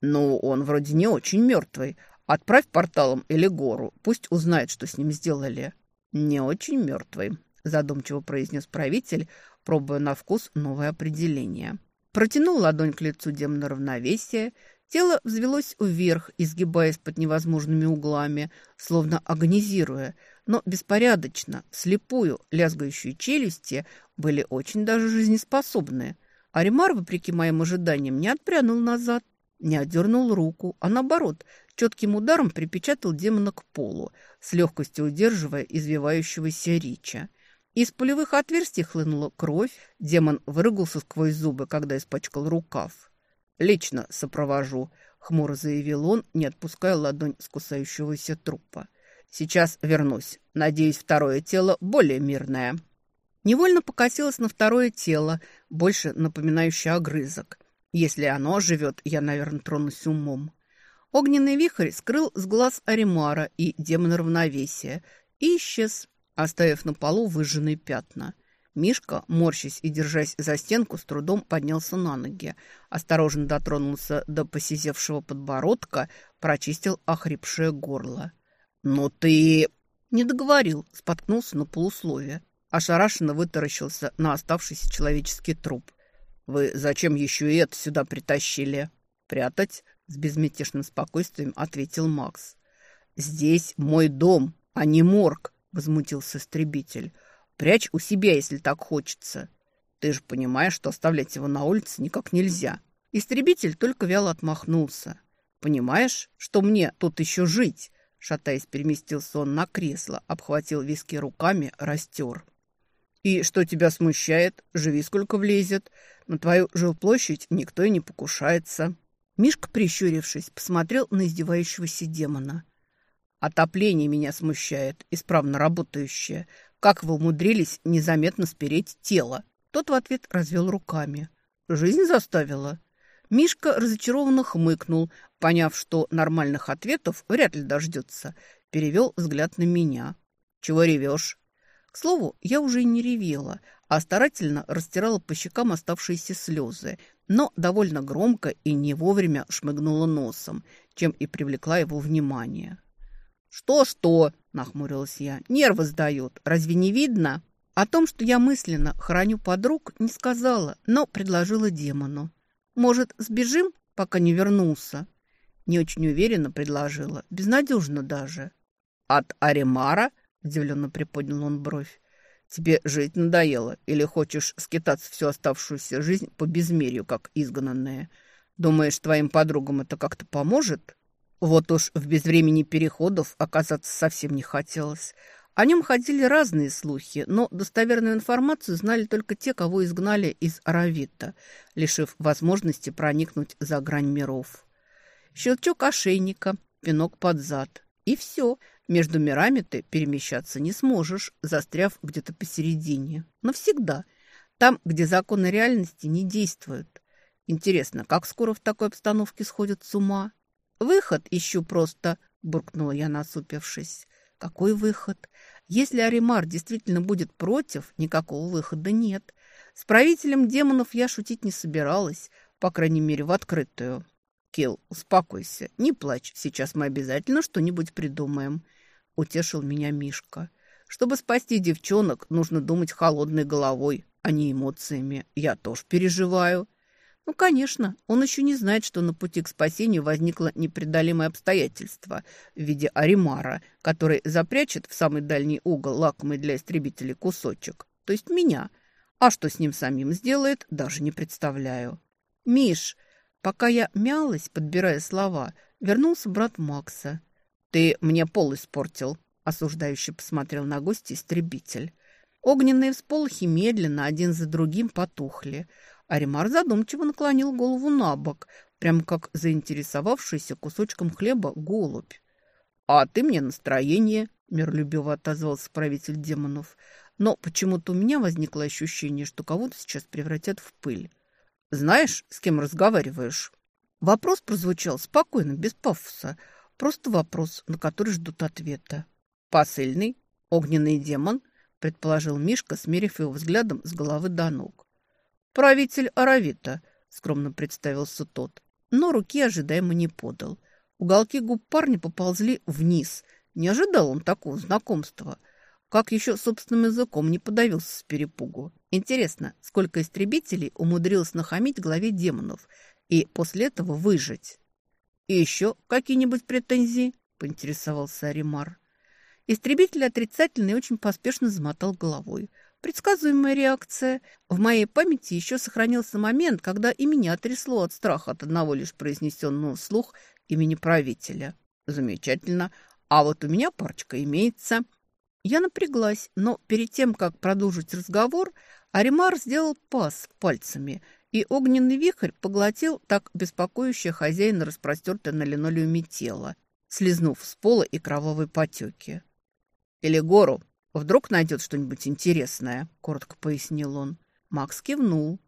Speaker 2: «Ну, он вроде не очень мертвый. Отправь порталом или гору, пусть узнает, что с ним сделали». «Не очень мертвый», – задумчиво произнес правитель, пробуя на вкус новое определение. Протянул ладонь к лицу демона равновесия, тело взвелось вверх, изгибаясь под невозможными углами, словно агонизируя, но беспорядочно, слепую, лязгающие челюсти были очень даже жизнеспособны. Аримар, вопреки моим ожиданиям, не отпрянул назад.
Speaker 1: Не отдернул руку, а наоборот, четким ударом припечатал демона к полу, с легкостью удерживая извивающегося Рича. Из пулевых отверстий хлынула кровь, демон выругался сквозь зубы, когда испачкал рукав. «Лично сопровожу», — хмуро заявил он, не отпуская ладонь с кусающегося трупа. «Сейчас вернусь. Надеюсь, второе тело более мирное». Невольно покосилась на второе тело, больше напоминающее огрызок. Если оно живет, я, наверное, тронусь умом. Огненный вихрь скрыл с глаз Аримара и демона равновесия и исчез, оставив на полу выжженные пятна. Мишка, морщась и держась за стенку, с трудом поднялся на ноги, осторожно дотронулся до посизевшего подбородка, прочистил охрипшее горло. «Ну ты...» Не договорил, споткнулся на полусловие. Ошарашенно вытаращился на оставшийся человеческий труп. «Вы зачем еще и это сюда притащили?» «Прятать?» — с безмятежным спокойствием ответил Макс. «Здесь мой дом, а не морг», — возмутился истребитель. «Прячь у себя, если так хочется. Ты же понимаешь, что оставлять его на улице никак нельзя». Истребитель только вяло отмахнулся. «Понимаешь, что мне тут еще жить?» Шатаясь, переместился он на кресло, обхватил виски руками, растер. «И что тебя смущает? Живи сколько влезет. На твою жилплощадь никто и не покушается». Мишка, прищурившись, посмотрел на издевающегося демона. «Отопление меня смущает, исправно работающее. Как вы умудрились незаметно спереть тело?» Тот в ответ развел руками. «Жизнь заставила?» Мишка разочарованно хмыкнул, поняв, что нормальных ответов вряд ли дождется. Перевел взгляд на меня. «Чего ревешь?» К слову, я уже не ревела, а старательно растирала по щекам оставшиеся слезы, но довольно громко и не вовремя шмыгнула носом, чем и привлекла его внимание. «Что-что?» – нахмурилась я. «Нервы сдают. Разве не видно?» О том, что я мысленно храню подруг, не сказала, но предложила демону. «Может, сбежим, пока не вернулся?» Не очень уверенно предложила, безнадежно даже. «От Аримара?» Удивленно приподнял он бровь. «Тебе жить надоело? Или хочешь скитаться всю оставшуюся жизнь по безмерию, как изгнанная? Думаешь, твоим подругам это как-то поможет?» Вот уж в безвремени переходов оказаться совсем не хотелось. О нем ходили разные слухи, но достоверную информацию знали только те, кого изгнали из Аравита, лишив возможности проникнуть за грань миров. Щелчок ошейника, пинок под зад. И все, между мирами ты перемещаться не сможешь, застряв где-то посередине. Навсегда. Там, где законы реальности не действуют. Интересно, как скоро в такой обстановке сходят с ума? Выход ищу просто, буркнула я, насупившись. Какой выход? Если Аримар действительно будет против, никакого выхода нет. С правителем демонов я шутить не собиралась, по крайней мере, в открытую. Кил, успокойся, не плачь, сейчас мы обязательно что-нибудь придумаем утешил меня Мишка. Чтобы спасти девчонок, нужно думать холодной головой, а не эмоциями. Я тоже переживаю. Ну, конечно, он еще не знает, что на пути к спасению возникло непреодолимое обстоятельство в виде аримара, который запрячет в самый дальний угол лакомый для истребителей кусочек, то есть меня. А что с ним самим сделает, даже не представляю. «Миш!» Пока я мялась, подбирая слова, вернулся брат Макса. «Ты мне пол испортил», — осуждающе посмотрел на гостя истребитель. Огненные всполохи медленно один за другим потухли. Аримар задумчиво наклонил голову на бок, прямо как заинтересовавшийся кусочком хлеба голубь. «А ты мне настроение», — миролюбиво отозвался правитель демонов. «Но почему-то у меня возникло ощущение, что кого-то сейчас превратят в пыль. Знаешь, с кем разговариваешь?» Вопрос прозвучал спокойно, без пафоса, — Просто вопрос, на который ждут ответа. «Посыльный? Огненный демон?» – предположил Мишка, смерив его взглядом с головы до ног. «Правитель Аравита», – скромно представился тот, но руки ожидаемо не подал. Уголки губ парня поползли вниз. Не ожидал он такого знакомства. Как еще собственным языком не подавился с перепугу. Интересно, сколько истребителей умудрилось нахамить главе демонов и после этого выжить? «И еще какие-нибудь претензии?» – поинтересовался Аримар. Истребитель отрицательно и очень поспешно замотал головой. Предсказуемая реакция. В моей памяти еще сохранился момент, когда и меня трясло от страха от одного лишь произнесенного слух имени правителя. Замечательно. А вот у меня парочка имеется. Я напряглась, но перед тем, как продолжить разговор, Аримар сделал пас пальцами, и огненный вихрь поглотил так беспокоящее хозяина распростертое на линолеуме тело, слезнув с пола и кровавой потеки. «Или гору. Вдруг найдет что-нибудь интересное», — коротко пояснил он. Макс кивнул.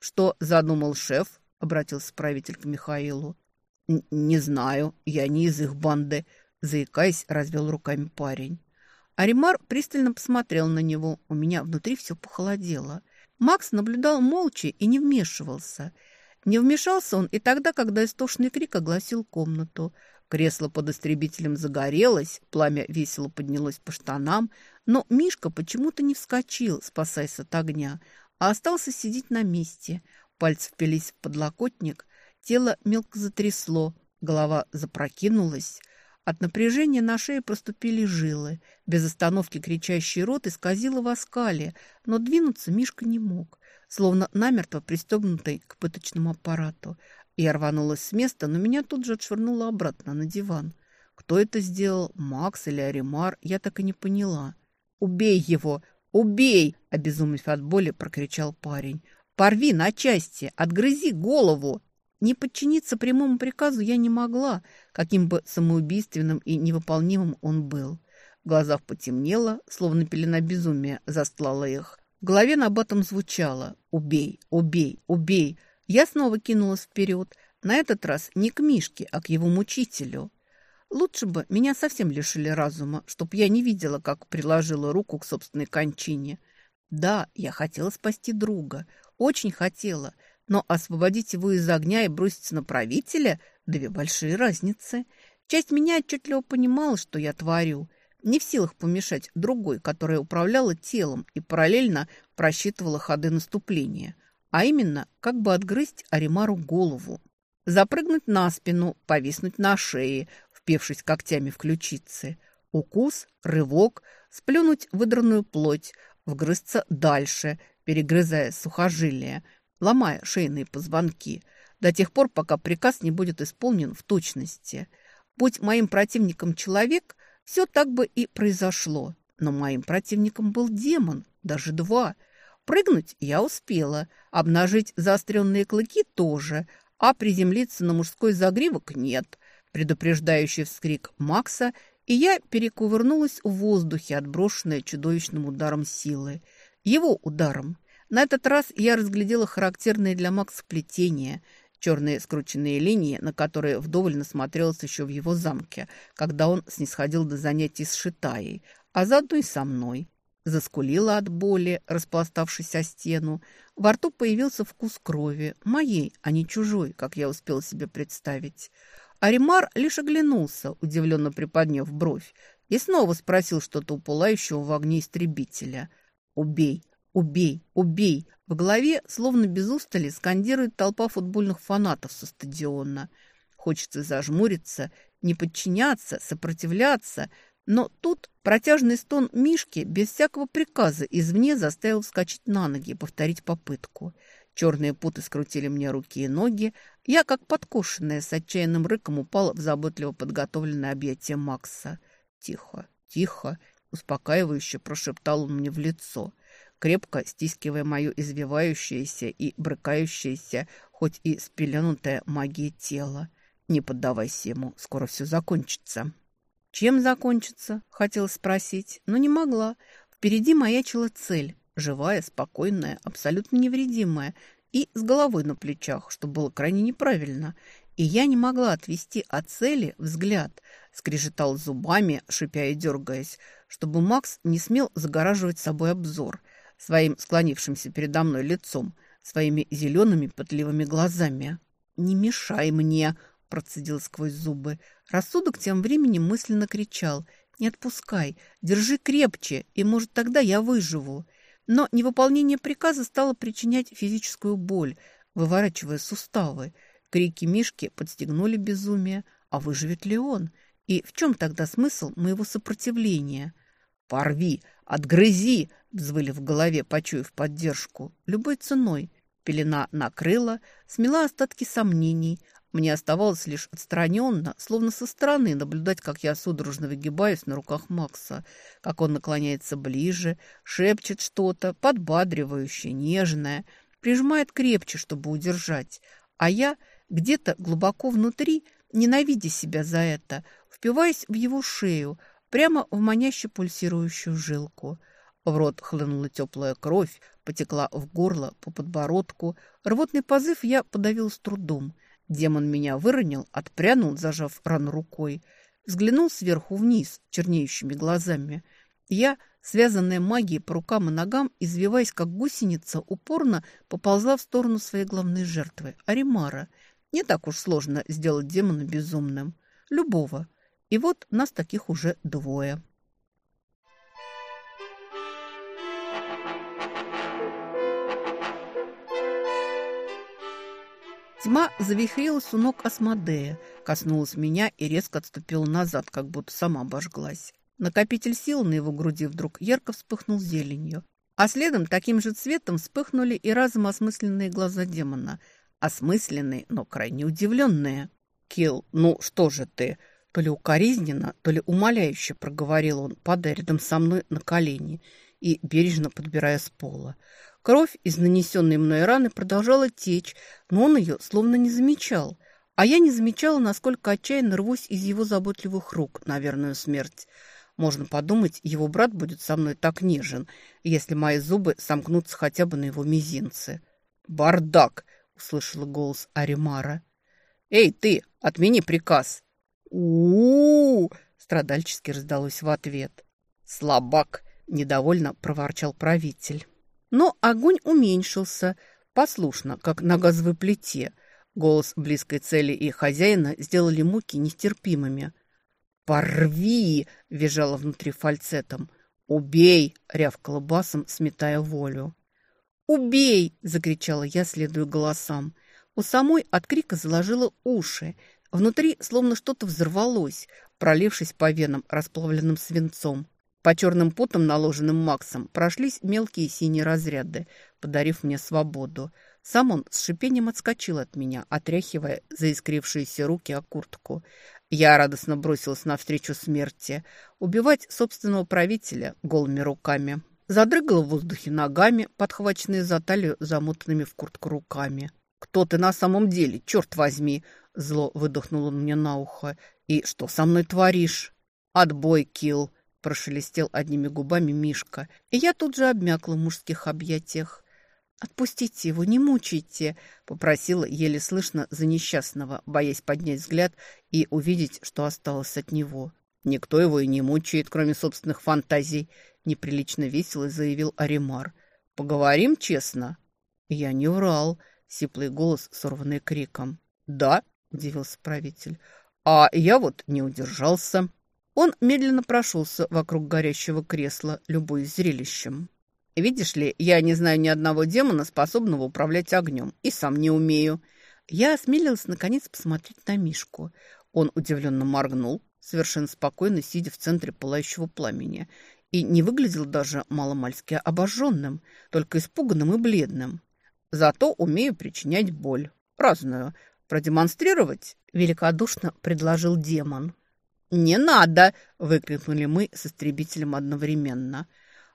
Speaker 1: «Что задумал шеф?» — обратился правитель к Михаилу. «Не знаю, я не из их банды», — заикаясь, развел руками парень. Аримар пристально посмотрел на него. У меня внутри все похолодело. Макс наблюдал молча и не вмешивался. Не вмешался он и тогда, когда истошный крик огласил комнату. Кресло под истребителем загорелось, пламя весело поднялось по штанам, но Мишка почему-то не вскочил, спасаясь от огня, а остался сидеть на месте. Пальцы впились в подлокотник, тело мелко затрясло, голова запрокинулась – от напряжения на шее проступили жилы. Без остановки кричащий рот исказило в оскале, но двинуться Мишка не мог, словно намертво пристегнутый к пыточному аппарату. Я рванулась с места, но меня тут же отшвырнуло обратно на диван. Кто это сделал, Макс или Аримар, я так и не поняла. «Убей его! Убей!» – обезумев от боли, прокричал парень. «Порви на части! Отгрызи голову!» Не подчиниться прямому приказу я не могла, каким бы самоубийственным и невыполнимым он был. В глазах потемнело, словно пелена безумия застлала их. В голове на батом звучало «Убей! Убей! Убей!» Я снова кинулась вперед, на этот раз не к Мишке, а к его мучителю. Лучше бы меня совсем лишили разума, чтоб я не видела, как приложила руку к собственной кончине. Да, я хотела спасти друга, очень хотела – но освободить его из огня и броситься на правителя – две большие разницы. Часть меня отчетливо понимала, что я творю. Не в силах помешать другой, которая управляла телом и параллельно просчитывала ходы наступления. А именно, как бы отгрызть Аримару голову. Запрыгнуть на спину, повиснуть на шее, впившись когтями в ключицы. Укус, рывок, сплюнуть выдранную плоть, вгрызться дальше, перегрызая сухожилия – ломая шейные позвонки, до тех пор, пока приказ не будет исполнен в точности. Будь моим противником человек, все так бы и произошло. Но моим противником был демон, даже два. Прыгнуть я успела, обнажить заостренные клыки тоже, а приземлиться на мужской загривок нет. Предупреждающий вскрик Макса, и я перекувырнулась в воздухе, отброшенная чудовищным ударом силы. Его ударом. На этот раз я разглядела характерные для Макса плетения, черные скрученные линии, на которые вдоволь насмотрелась еще в его замке, когда он снисходил до занятий с Шитаей, а заодно и со мной. Заскулила от боли, распластавшись о стену. Во рту появился вкус крови, моей, а не чужой, как я успела себе представить. Аримар лишь оглянулся, удивленно приподняв бровь, и снова спросил что-то у пылающего в огне истребителя. «Убей! «Убей! Убей!» В голове, словно без устали, скандирует толпа футбольных фанатов со стадиона. Хочется зажмуриться, не подчиняться, сопротивляться. Но тут протяжный стон Мишки без всякого приказа извне заставил вскочить на ноги и повторить попытку. Черные путы скрутили мне руки и ноги. Я, как подкошенная, с отчаянным рыком упала в заботливо подготовленное объятие Макса. «Тихо, тихо!» – успокаивающе прошептал он мне в лицо – крепко стискивая мое извивающееся и брыкающееся, хоть и спеленутое магией тело. Не поддавайся ему, скоро все закончится. Чем закончится? Хотела спросить, но не могла. Впереди маячила цель. Живая, спокойная, абсолютно невредимая и с головой на плечах, что было крайне неправильно. И я не могла отвести от цели взгляд, скрежетал зубами, шипя и дергаясь, чтобы Макс не смел загораживать собой обзор – своим склонившимся передо мной лицом, своими зелеными пытливыми глазами. «Не мешай мне!» – процедил сквозь зубы. Рассудок тем временем мысленно кричал. «Не отпускай! Держи крепче, и, может, тогда я выживу!» Но невыполнение приказа стало причинять физическую боль, выворачивая суставы. Крики Мишки подстегнули безумие. А выживет ли он? И в чем тогда смысл моего сопротивления?
Speaker 2: «Порви! Отгрызи!» – взвыли в голове, почуяв поддержку. Любой ценой. Пелена накрыла, смела остатки сомнений. Мне оставалось лишь отстраненно, словно со стороны, наблюдать, как я судорожно выгибаюсь на руках Макса, как он наклоняется ближе, шепчет что-то, подбадривающее, нежное, прижимает крепче, чтобы удержать. А я где-то глубоко внутри, ненавидя себя за это, впиваясь в его шею, прямо в маняще пульсирующую жилку. В рот хлынула теплая кровь, потекла в горло, по подбородку. Рвотный позыв я подавил с трудом. Демон меня выронил, отпрянул, зажав рану рукой. Взглянул сверху вниз, чернеющими глазами. Я, связанная магией по рукам и ногам, извиваясь как гусеница, упорно поползла в сторону своей главной жертвы – Аримара. Не так уж сложно сделать демона безумным. Любого. И вот нас таких уже двое. Тьма завихрилась у ног Асмодея, коснулась меня и резко отступила назад, как будто сама обожглась. Накопитель сил на его груди вдруг ярко вспыхнул зеленью, а следом таким же цветом вспыхнули и разом осмысленные глаза демона. Осмысленные, но крайне удивленные. «Килл, ну что же ты?» То ли укоризненно, то ли умоляюще проговорил он, падая рядом со мной на колени и бережно подбирая с пола. Кровь из нанесенной мной раны продолжала течь, но он ее словно не замечал. А я не замечала, насколько отчаянно рвусь из его заботливых рук на верную смерть. Можно подумать, его брат будет со мной так нежен, если мои зубы сомкнутся хотя бы на его мизинце. «Бардак!» — услышала голос Аримара. «Эй, ты, отмени приказ!» у, -у, -у страдальчески раздалось в ответ. «Слабак!» — недовольно проворчал правитель. Но огонь уменьшился, послушно, как на газовой плите. Голос близкой цели и хозяина сделали муки нестерпимыми. «Порви!» — визжала внутри фальцетом. «Убей!» — рявкала басом, сметая волю. «Убей!» — закричала я, следуя голосам. У самой от крика заложило уши. Внутри словно что-то взорвалось, пролившись по венам расплавленным свинцом. По черным путам, наложенным Максом, прошлись мелкие синие разряды, подарив мне свободу. Сам он с шипением отскочил от меня, отряхивая заискрившиеся руки о куртку. Я радостно бросилась навстречу смерти. Убивать собственного правителя голыми руками. Задрыгала в воздухе ногами, подхваченные за талию замотанными в куртку руками. «Кто ты на самом деле, черт возьми!» Зло выдохнул он мне на ухо. «И что со мной творишь?» «Отбой, Килл!» Прошелестел одними губами Мишка, и я тут же обмякла в мужских объятиях. «Отпустите его, не мучайте!» — попросила еле слышно за несчастного, боясь поднять взгляд и увидеть, что осталось от него. «Никто его и не мучает, кроме собственных фантазий», — неприлично весело заявил Аримар. «Поговорим честно?» Я не врал, сиплый голос, сорванный криком. «Да?» — удивился правитель. «А я вот не удержался». Он медленно прошелся вокруг горящего кресла, любуясь зрелищем. «Видишь ли, я не знаю ни одного демона, способного управлять огнем, и сам не умею». Я осмелилась, наконец, посмотреть на Мишку. Он удивленно моргнул, совершенно спокойно сидя в центре пылающего пламени, и не выглядел даже маломальски обожженным, только испуганным и бледным. Зато умею причинять боль. Разную. Продемонстрировать?» – великодушно предложил демон. «Не надо!» – выкрикнули мы с истребителем одновременно.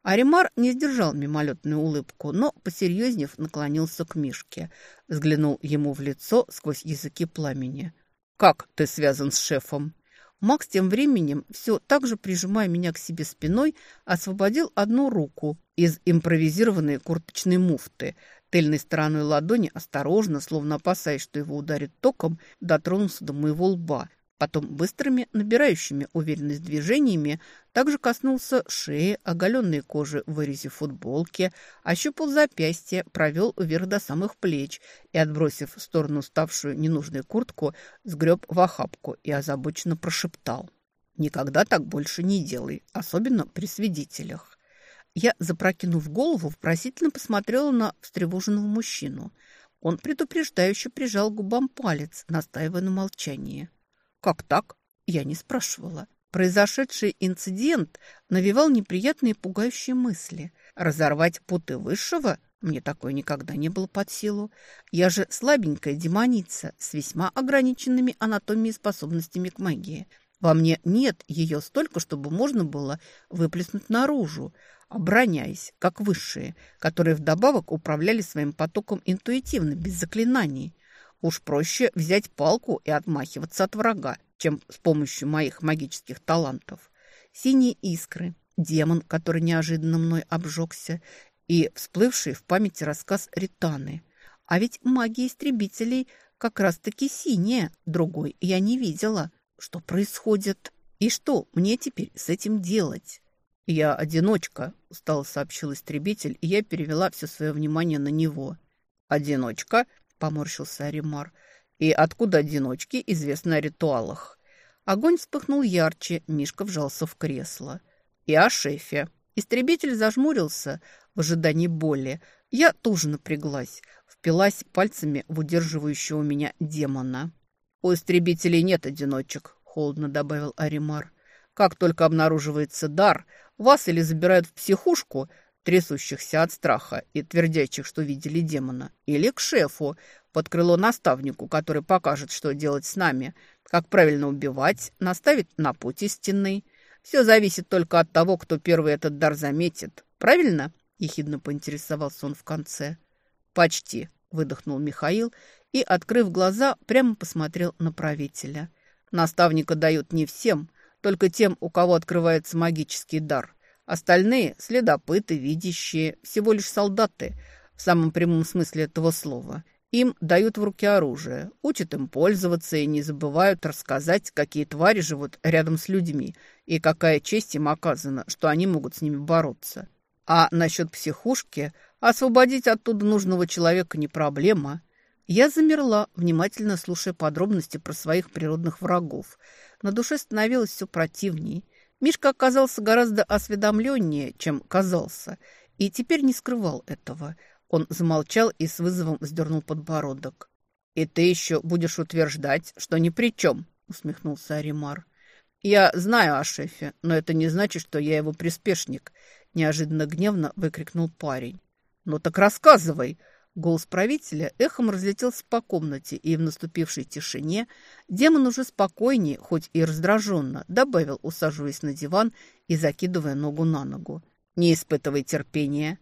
Speaker 2: Аримар не сдержал мимолетную улыбку, но, посерьезнев, наклонился к Мишке. Взглянул ему в лицо сквозь языки пламени. «Как ты связан с шефом?» Макс тем временем, все так же прижимая меня к себе спиной, освободил одну руку из импровизированной курточной муфты. Тыльной стороной ладони осторожно, словно опасаясь, что его ударит током, дотронулся до моего лба – Потом быстрыми, набирающими уверенность движениями, также коснулся шеи, оголенной кожи в вырезе футболки, ощупал запястье, провел вверх до самых плеч и, отбросив в сторону ставшую ненужную куртку, сгреб в охапку и озабоченно прошептал. «Никогда так больше не делай, особенно при свидетелях». Я, запрокинув голову, вопросительно посмотрела на встревоженного мужчину. Он предупреждающе прижал губам палец, настаивая на молчании. «Как так?» Я не спрашивала.
Speaker 1: Произошедший инцидент навевал неприятные пугающие мысли. Разорвать путы высшего – мне такое никогда не было под силу. Я же слабенькая демоница с весьма ограниченными анатомией способностями к магии. Во мне нет ее столько, чтобы можно было выплеснуть наружу, обороняясь, как высшие, которые вдобавок управляли своим потоком интуитивно, без заклинаний. Уж проще взять палку и отмахиваться от врага, чем с помощью моих магических талантов. Синие искры, демон, который неожиданно мной обжегся, и всплывший в памяти рассказ Ританы. А ведь магия истребителей как раз-таки синяя, другой я не видела. Что происходит? И что мне теперь с этим делать? «Я одиночка», – устало сообщил истребитель, и я перевела все свое внимание на него. «Одиночка?» – поморщился Аримар. «И откуда одиночки известно о ритуалах?» Огонь вспыхнул ярче, Мишка вжался в кресло. «И о шефе». Истребитель зажмурился, в ожидании боли. Я тоже напряглась, впилась пальцами в удерживающего меня демона. «У истребителей нет одиночек», — холодно добавил Аримар. «Как только обнаруживается дар, вас или забирают в психушку, трясущихся от страха и твердящих, что видели демона, или к шефу, под крыло наставнику, который покажет, что делать с нами, как правильно убивать, наставит на путь истинный. Все зависит только от того, кто первый этот дар заметит. Правильно?» ехидно поинтересовался он в конце. «Почти», — выдохнул Михаил и, открыв глаза, прямо посмотрел на правителя. «Наставника дают не всем, только тем, у кого открывается магический дар. Остальные — следопыты, видящие, всего лишь солдаты, в самом прямом смысле этого слова. Им дают в руки оружие, учат им пользоваться и не забывают рассказать, какие твари живут рядом с людьми и какая честь им оказана, что они могут с ними бороться. А насчет психушки освободить оттуда нужного человека не проблема. Я замерла, внимательно слушая подробности про своих природных врагов. На душе становилось все противнее. Мишка оказался гораздо осведомленнее, чем казался, и теперь не скрывал этого. Он замолчал и с вызовом вздернул подбородок. «И ты еще будешь утверждать, что ни при чем», — усмехнулся Аримар. «Я знаю о шефе, но это не значит, что я его приспешник. Неожиданно гневно выкрикнул парень. «Ну так рассказывай!» Голос правителя эхом разлетелся по комнате, и в наступившей тишине демон уже спокойнее, хоть и раздраженно, добавил, усаживаясь на диван и закидывая ногу на ногу. «Не испытывай терпения!»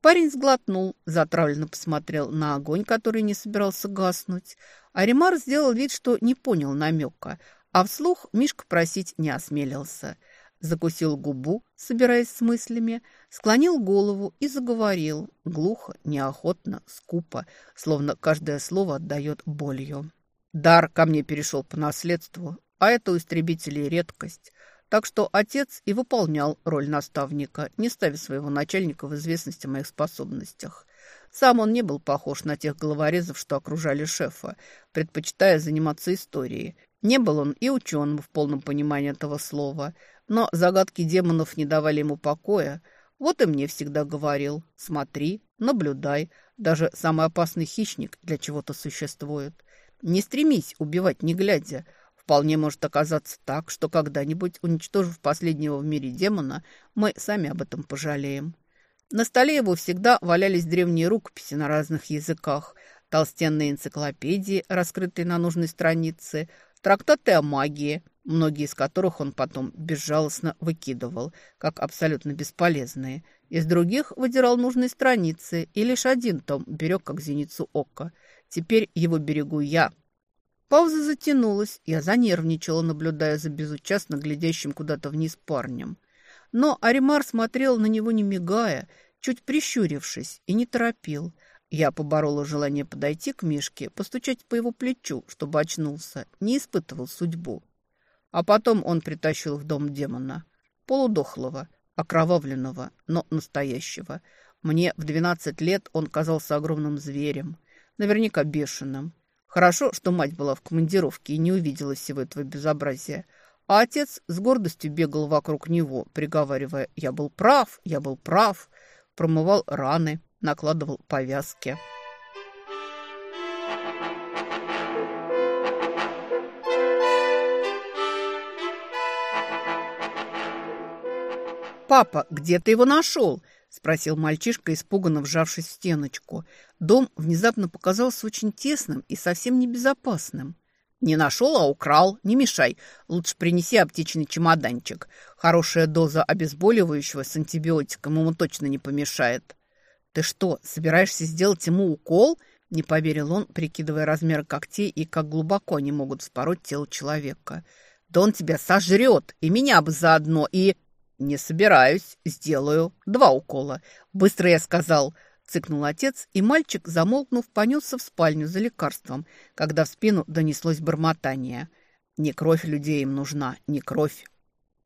Speaker 1: Парень сглотнул, затравленно посмотрел на огонь, который не собирался гаснуть. Аримар сделал вид, что не понял намека, а вслух Мишка просить не осмелился – закусил губу, собираясь с мыслями, склонил голову и заговорил, глухо, неохотно, скупо, словно каждое слово отдает болью. Дар ко мне перешел по наследству, а это у истребителей редкость. Так что отец и выполнял роль наставника, не ставя своего начальника в известность о моих способностях. Сам он не был похож на тех головорезов, что окружали шефа, предпочитая заниматься историей. Не был он и ученым в полном понимании этого слова – но загадки демонов не давали ему покоя. Вот и мне всегда говорил, смотри, наблюдай, даже самый опасный хищник для чего-то существует. Не стремись убивать не глядя. Вполне может оказаться так, что когда-нибудь, уничтожив последнего в мире демона, мы сами об этом пожалеем. На столе его всегда валялись древние рукописи на разных языках, толстенные энциклопедии, раскрытые на нужной странице, трактаты о магии, многие из которых он потом безжалостно выкидывал, как абсолютно бесполезные. Из других выдирал нужные страницы, и лишь один том берег как зеницу ока. Теперь его берегу я. Пауза затянулась, я занервничала, наблюдая за безучастно глядящим куда-то вниз парнем. Но Аримар смотрел на него не мигая, чуть прищурившись, и не торопил. Я поборола желание подойти к Мишке, постучать по его плечу, чтобы очнулся, не испытывал судьбу. А потом он притащил в дом демона. Полудохлого, окровавленного, но настоящего. Мне в двенадцать лет он казался огромным зверем. Наверняка бешеным. Хорошо, что мать была в командировке и не увидела всего этого безобразия. А отец с гордостью бегал вокруг него, приговаривая «Я был прав, я был прав», промывал раны, накладывал повязки. «Папа, где ты его нашел?» – спросил мальчишка, испуганно вжавшись в стеночку. Дом внезапно показался очень тесным и совсем небезопасным. «Не нашел, а украл. Не мешай. Лучше принеси аптечный чемоданчик. Хорошая доза обезболивающего с антибиотиком ему точно не помешает». «Ты что, собираешься сделать ему укол?» – не поверил он, прикидывая размер когтей и как глубоко они могут вспороть тело человека. «Да он тебя сожрет, и меня бы заодно, и...» «Не собираюсь. Сделаю. Два укола. Быстро я сказал», — цыкнул отец, и мальчик, замолкнув, понесся в спальню за лекарством, когда в спину донеслось бормотание. «Не кровь людей им нужна, не кровь».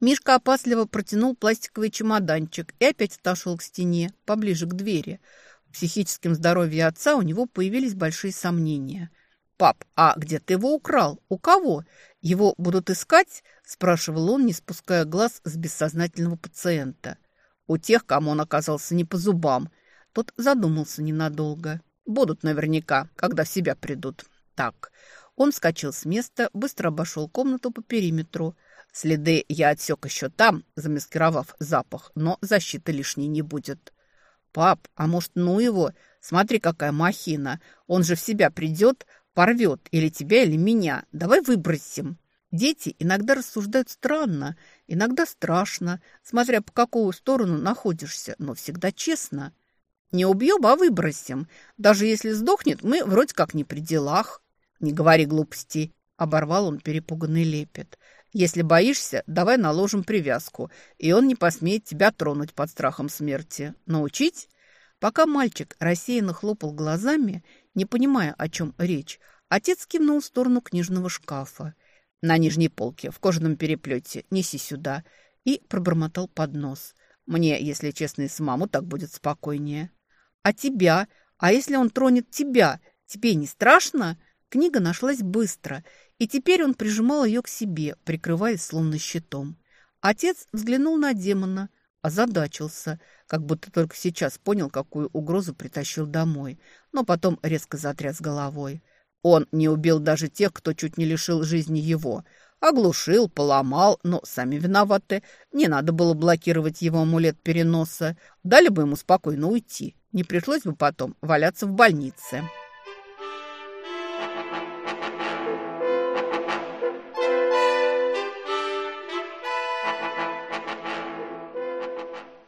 Speaker 1: Мишка опасливо протянул пластиковый чемоданчик и опять отошел к стене, поближе к двери. В психическом здоровье отца у него появились большие сомнения. «Пап, а где ты его украл? У кого? Его будут искать?» – спрашивал он, не спуская глаз с бессознательного пациента. «У тех, кому он оказался не по зубам». Тот задумался ненадолго. «Будут наверняка, когда в себя придут». «Так». Он вскочил с места, быстро обошел комнату по периметру. Следы я отсек еще там, замаскировав запах, но защиты лишней не будет. «Пап, а может, ну его? Смотри, какая махина. Он же в себя придет, порвет или тебя, или меня. Давай выбросим. Дети иногда рассуждают странно, иногда страшно, смотря по какую сторону находишься, но всегда честно. Не убьем, а выбросим. Даже если сдохнет, мы вроде как не при делах. Не говори глупостей, оборвал он перепуганный лепет. Если боишься, давай наложим привязку, и он не посмеет тебя тронуть под страхом смерти. Научить? Пока мальчик рассеянно хлопал глазами, не понимая, о чем речь, отец кивнул в сторону книжного шкафа. «На нижней полке, в кожаном переплете. Неси сюда». И пробормотал под нос. «Мне, если честно, и самому так будет спокойнее». «А тебя? А если он тронет тебя? Тебе не страшно?» Книга нашлась быстро, и теперь он прижимал ее к себе, прикрываясь словно щитом. Отец взглянул на демона, озадачился, как будто только сейчас понял, какую угрозу притащил домой, но потом резко затряс головой. Он не убил даже тех, кто чуть не лишил жизни его. Оглушил, поломал, но сами виноваты. Не надо было блокировать его амулет переноса. Дали бы ему спокойно уйти. Не пришлось бы потом валяться в больнице.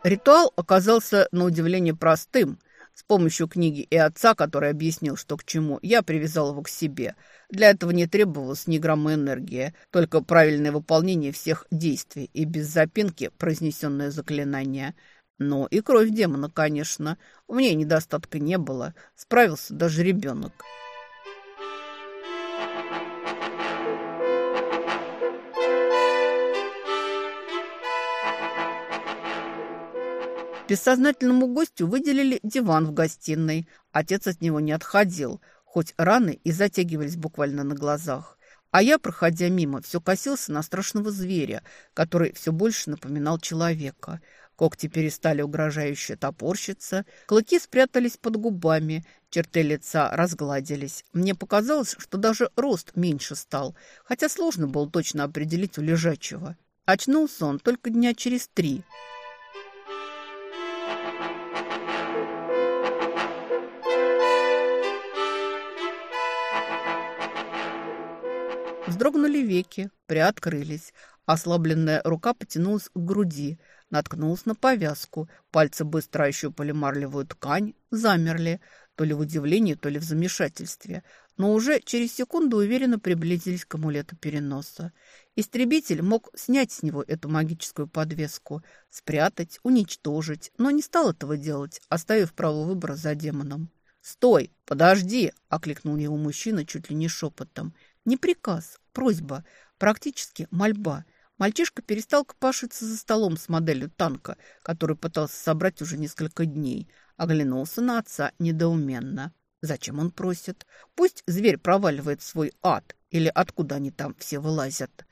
Speaker 1: Ритуал оказался на удивление простым. С помощью книги и отца, который объяснил, что к чему, я привязал его к себе. Для этого не требовалось ни грамма энергии, только правильное выполнение всех действий и без запинки произнесенное заклинание. Ну и кровь демона, конечно. У меня недостатка не было. Справился даже ребенок. Бессознательному гостю выделили диван в гостиной. Отец от него не отходил, хоть раны и затягивались буквально на глазах. А я, проходя мимо, все косился на страшного зверя, который все больше напоминал человека. Когти перестали угрожающе топорщиться, клыки спрятались под губами, черты лица разгладились. Мне показалось, что даже рост меньше стал, хотя сложно было точно определить у лежачего. Очнулся он только дня через три – Вздрогнули веки, приоткрылись. Ослабленная рука потянулась к груди, наткнулась на повязку. Пальцы быстро ощупали марлевую ткань, замерли, то ли в удивлении, то ли в замешательстве. Но уже через секунду уверенно приблизились к амулету переноса. Истребитель мог снять с него эту магическую подвеску, спрятать, уничтожить, но не стал этого делать, оставив право выбора за демоном. «Стой! Подожди!» – окликнул его мужчина чуть ли не шепотом. Не приказ, просьба, практически мольба. Мальчишка перестал копошиться за столом с моделью танка, который пытался собрать уже несколько дней. Оглянулся на отца недоуменно. Зачем он просит? Пусть зверь проваливает свой ад, или откуда они там все вылазят.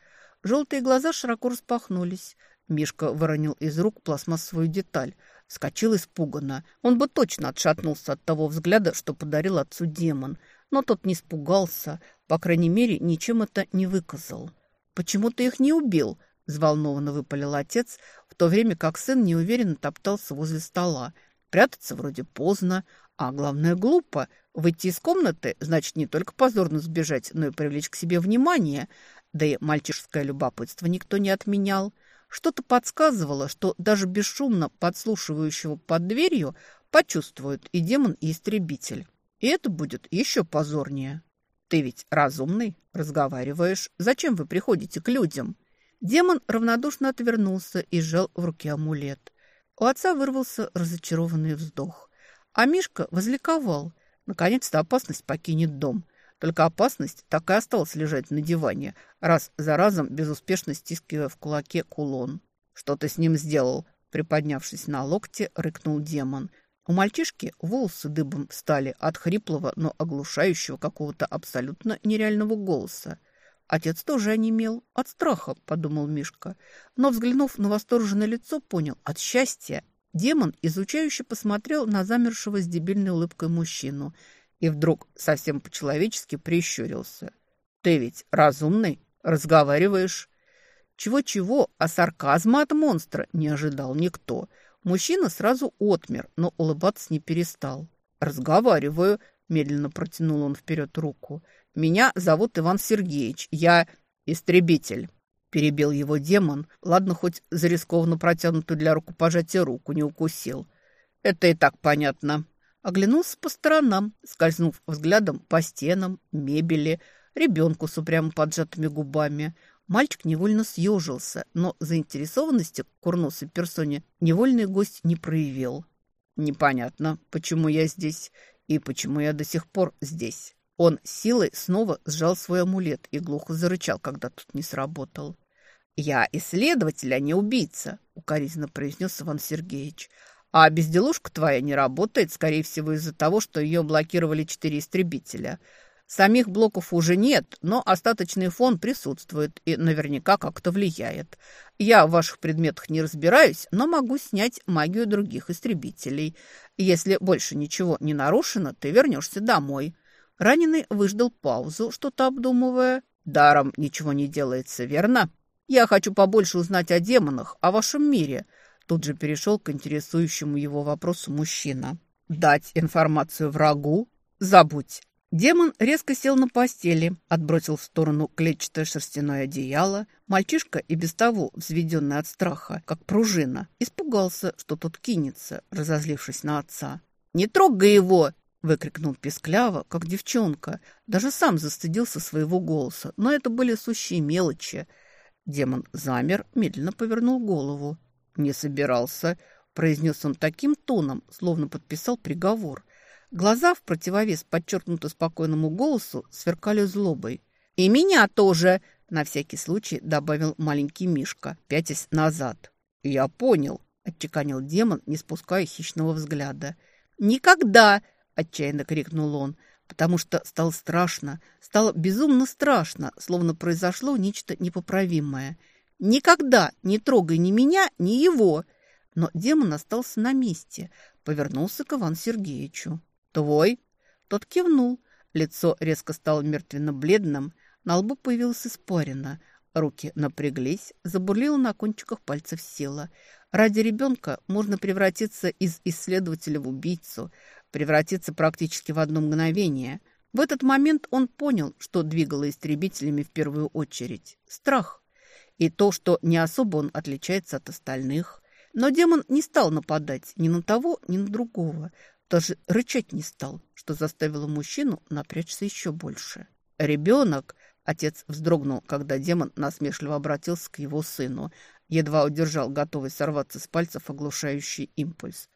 Speaker 1: Желтые глаза широко распахнулись. Мишка выронил из рук пластмассовую деталь. Вскочил испуганно. Он бы точно отшатнулся от того взгляда, что подарил отцу демон – но тот не испугался, по крайней мере, ничем это не выказал. «Почему ты их не убил?»
Speaker 2: – взволнованно выпалил отец, в то время как сын неуверенно топтался возле стола. Прятаться вроде поздно, а главное глупо. Выйти из комнаты значит не только позорно сбежать, но и привлечь к себе внимание. Да и мальчишеское любопытство никто не отменял. Что-то подсказывало, что даже бесшумно подслушивающего под дверью почувствуют и демон, и истребитель. И это будет еще позорнее. Ты ведь разумный, разговариваешь. Зачем вы приходите к людям? Демон равнодушно отвернулся и сжал в руке амулет. У отца вырвался разочарованный вздох. А Мишка возликовал. Наконец-то опасность покинет дом. Только опасность так и осталась лежать на диване, раз за разом безуспешно стискивая в кулаке кулон. «Что ты с ним сделал?» Приподнявшись на локте, рыкнул демон – у мальчишки волосы дыбом встали от хриплого, но оглушающего какого-то абсолютно нереального голоса. Отец тоже онемел. От страха, подумал Мишка. Но, взглянув на восторженное лицо, понял. От счастья. Демон изучающе посмотрел на замершего с дебильной улыбкой мужчину и вдруг совсем по-человечески прищурился. «Ты ведь разумный? Разговариваешь?» Чего-чего, а сарказма от монстра не ожидал никто – Мужчина сразу отмер, но улыбаться не перестал. «Разговариваю», – медленно протянул он вперед руку. «Меня зовут Иван Сергеевич. Я истребитель». Перебил его демон. Ладно, хоть за рискованно протянутую для рукопожатия руку не укусил. «Это и так понятно». Оглянулся по сторонам, скользнув взглядом по стенам, мебели, ребенку с упрямо поджатыми губами – Мальчик невольно съежился, но заинтересованности к курносой персоне невольный гость не проявил. «Непонятно, почему я здесь и почему я до сих пор здесь». Он силой снова сжал свой амулет и глухо зарычал, когда тут не сработал. «Я исследователь, а не убийца», — укоризненно произнес Иван Сергеевич. «А безделушка твоя не работает, скорее всего, из-за того, что ее блокировали четыре истребителя. Самих блоков уже нет, но остаточный фон присутствует и наверняка как-то влияет. Я в ваших предметах не разбираюсь, но могу снять магию других истребителей. Если больше ничего не нарушено, ты вернешься домой». Раненый выждал паузу, что-то обдумывая. «Даром ничего не делается, верно? Я хочу побольше узнать о демонах, о вашем мире». Тут же перешел к интересующему его вопросу мужчина. «Дать информацию врагу? Забудь. Демон резко сел на постели, отбросил в сторону клетчатое шерстяное одеяло. Мальчишка, и без того взведенный от страха, как пружина, испугался, что тот кинется, разозлившись на отца. «Не трогай его!» – выкрикнул пескляво, как девчонка. Даже сам застыдился своего голоса, но это были сущие мелочи. Демон замер, медленно повернул голову. «Не собирался», – произнес он таким тоном, словно подписал приговор – Глаза в противовес подчеркнуто спокойному голосу сверкали злобой. «И меня тоже!» – на всякий случай добавил маленький Мишка, пятясь назад. «Я понял», – отчеканил демон, не спуская хищного взгляда. «Никогда!» – отчаянно крикнул он, потому что стало страшно, стало безумно страшно, словно произошло нечто непоправимое. «Никогда не трогай ни меня, ни его!» Но демон остался на месте, повернулся к Ивану Сергеевичу. «Твой?» Тот кивнул. Лицо резко стало мертвенно-бледным. На лбу появилась испарина. Руки напряглись, забурлило на кончиках пальцев сила. Ради ребенка можно превратиться из исследователя в убийцу, превратиться практически в одно мгновение. В этот момент он понял, что двигало истребителями в первую очередь. Страх. И то, что не особо он отличается от остальных. Но демон не стал нападать ни на того, ни на другого. Даже рычать не стал, что заставило мужчину напрячься еще больше. «Ребенок!» – отец вздрогнул, когда демон насмешливо обратился к его сыну. Едва удержал, готовый сорваться с пальцев оглушающий импульс.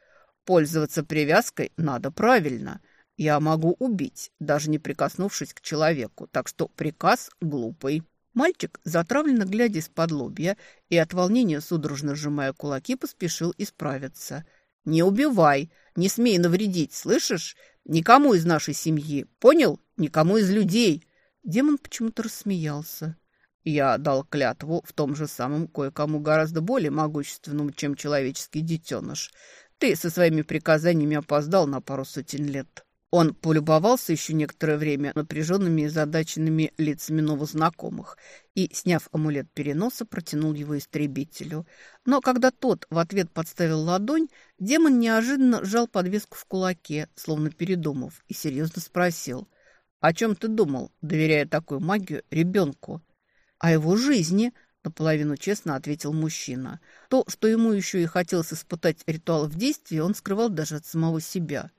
Speaker 2: «Пользоваться привязкой надо правильно. Я могу убить, даже не прикоснувшись к человеку, так что приказ глупый». Мальчик, затравленно глядя из-под лобья и от волнения судорожно сжимая кулаки, поспешил исправиться – «Не убивай, не смей навредить, слышишь? Никому из нашей семьи, понял? Никому из людей!» Демон почему-то рассмеялся. Я дал клятву в том же самом кое-кому гораздо более могущественному, чем человеческий детеныш. Ты со своими приказаниями опоздал на пару сотен лет. Он полюбовался еще некоторое время напряженными и задаченными лицами новознакомых
Speaker 1: и, сняв амулет переноса, протянул его истребителю. Но когда тот в ответ подставил ладонь, демон неожиданно сжал подвеску в кулаке, словно передумав, и серьезно спросил, «О чем ты думал, доверяя такую магию ребенку?» «О его жизни», — наполовину честно ответил мужчина. То, что ему еще и хотелось испытать ритуал в действии, он скрывал даже от самого себя.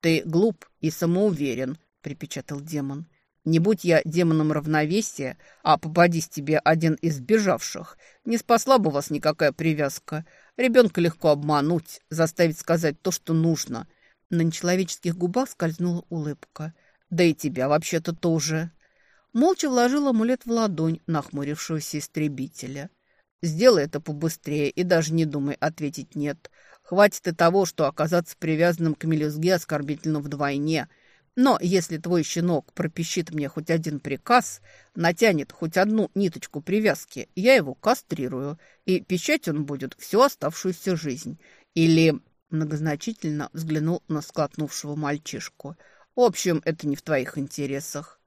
Speaker 1: «Ты глуп и самоуверен», — припечатал демон. Не будь я демоном равновесия, а попадись тебе один из бежавших, не спасла бы вас никакая привязка. Ребенка легко обмануть, заставить сказать то, что нужно. На нечеловеческих губах скользнула улыбка. Да и тебя вообще-то тоже. Молча вложил амулет в ладонь нахмурившегося истребителя. Сделай это побыстрее и даже не думай ответить «нет». Хватит и того, что оказаться привязанным к мелюзге оскорбительно вдвойне – но если твой щенок пропищит мне хоть один приказ, натянет хоть одну ниточку привязки, я его кастрирую, и пищать он будет всю оставшуюся жизнь. Или многозначительно взглянул на склотнувшего мальчишку. В общем, это не в твоих интересах.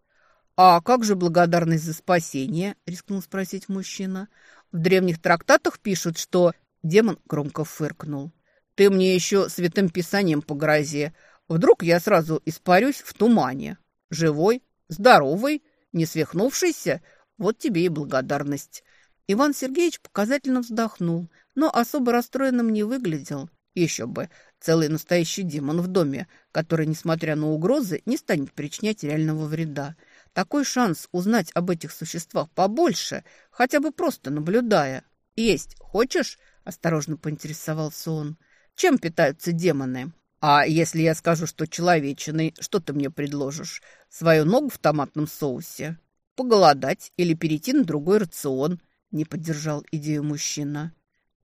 Speaker 1: «А как же благодарность за спасение?» – рискнул спросить мужчина. «В древних трактатах пишут, что...» Демон громко фыркнул. «Ты мне еще святым писанием погрози, Вдруг я сразу испарюсь в тумане. Живой, здоровый, не свихнувшийся. Вот тебе и благодарность. Иван Сергеевич показательно вздохнул, но особо расстроенным не выглядел. Еще бы, целый настоящий демон в доме, который, несмотря на угрозы, не станет причинять реального вреда. Такой шанс узнать об этих существах побольше, хотя бы просто наблюдая. «Есть хочешь?» – осторожно поинтересовался он. «Чем питаются демоны?» А если я скажу, что человечиной, что ты мне предложишь? Свою ногу в томатном соусе? Поголодать или перейти на другой рацион? Не поддержал идею мужчина.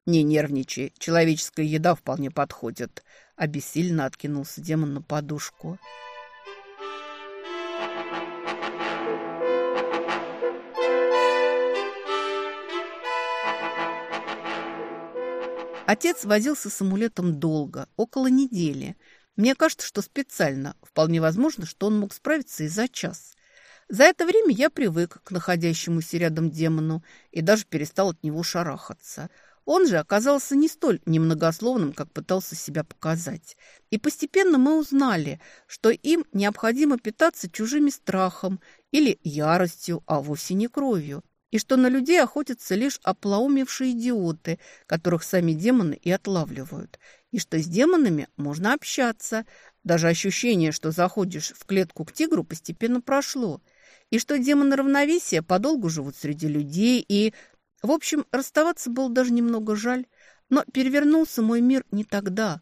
Speaker 1: Не нервничай, человеческая еда вполне подходит. Обессильно откинулся демон на подушку. Отец возился с амулетом долго, около недели. Мне кажется, что специально. Вполне возможно, что он мог справиться и за час. За это время я привык к находящемуся рядом демону и даже перестал от него шарахаться. Он же оказался не столь немногословным, как пытался себя показать. И постепенно мы узнали, что им необходимо питаться чужими страхом или яростью, а вовсе не кровью и что на людей охотятся лишь оплоумевшие идиоты, которых сами демоны и отлавливают, и что с демонами можно общаться. Даже ощущение, что заходишь в клетку к тигру, постепенно прошло, и что демоны равновесия подолгу живут среди людей, и... В общем, расставаться было даже немного жаль, но перевернулся мой мир не тогда.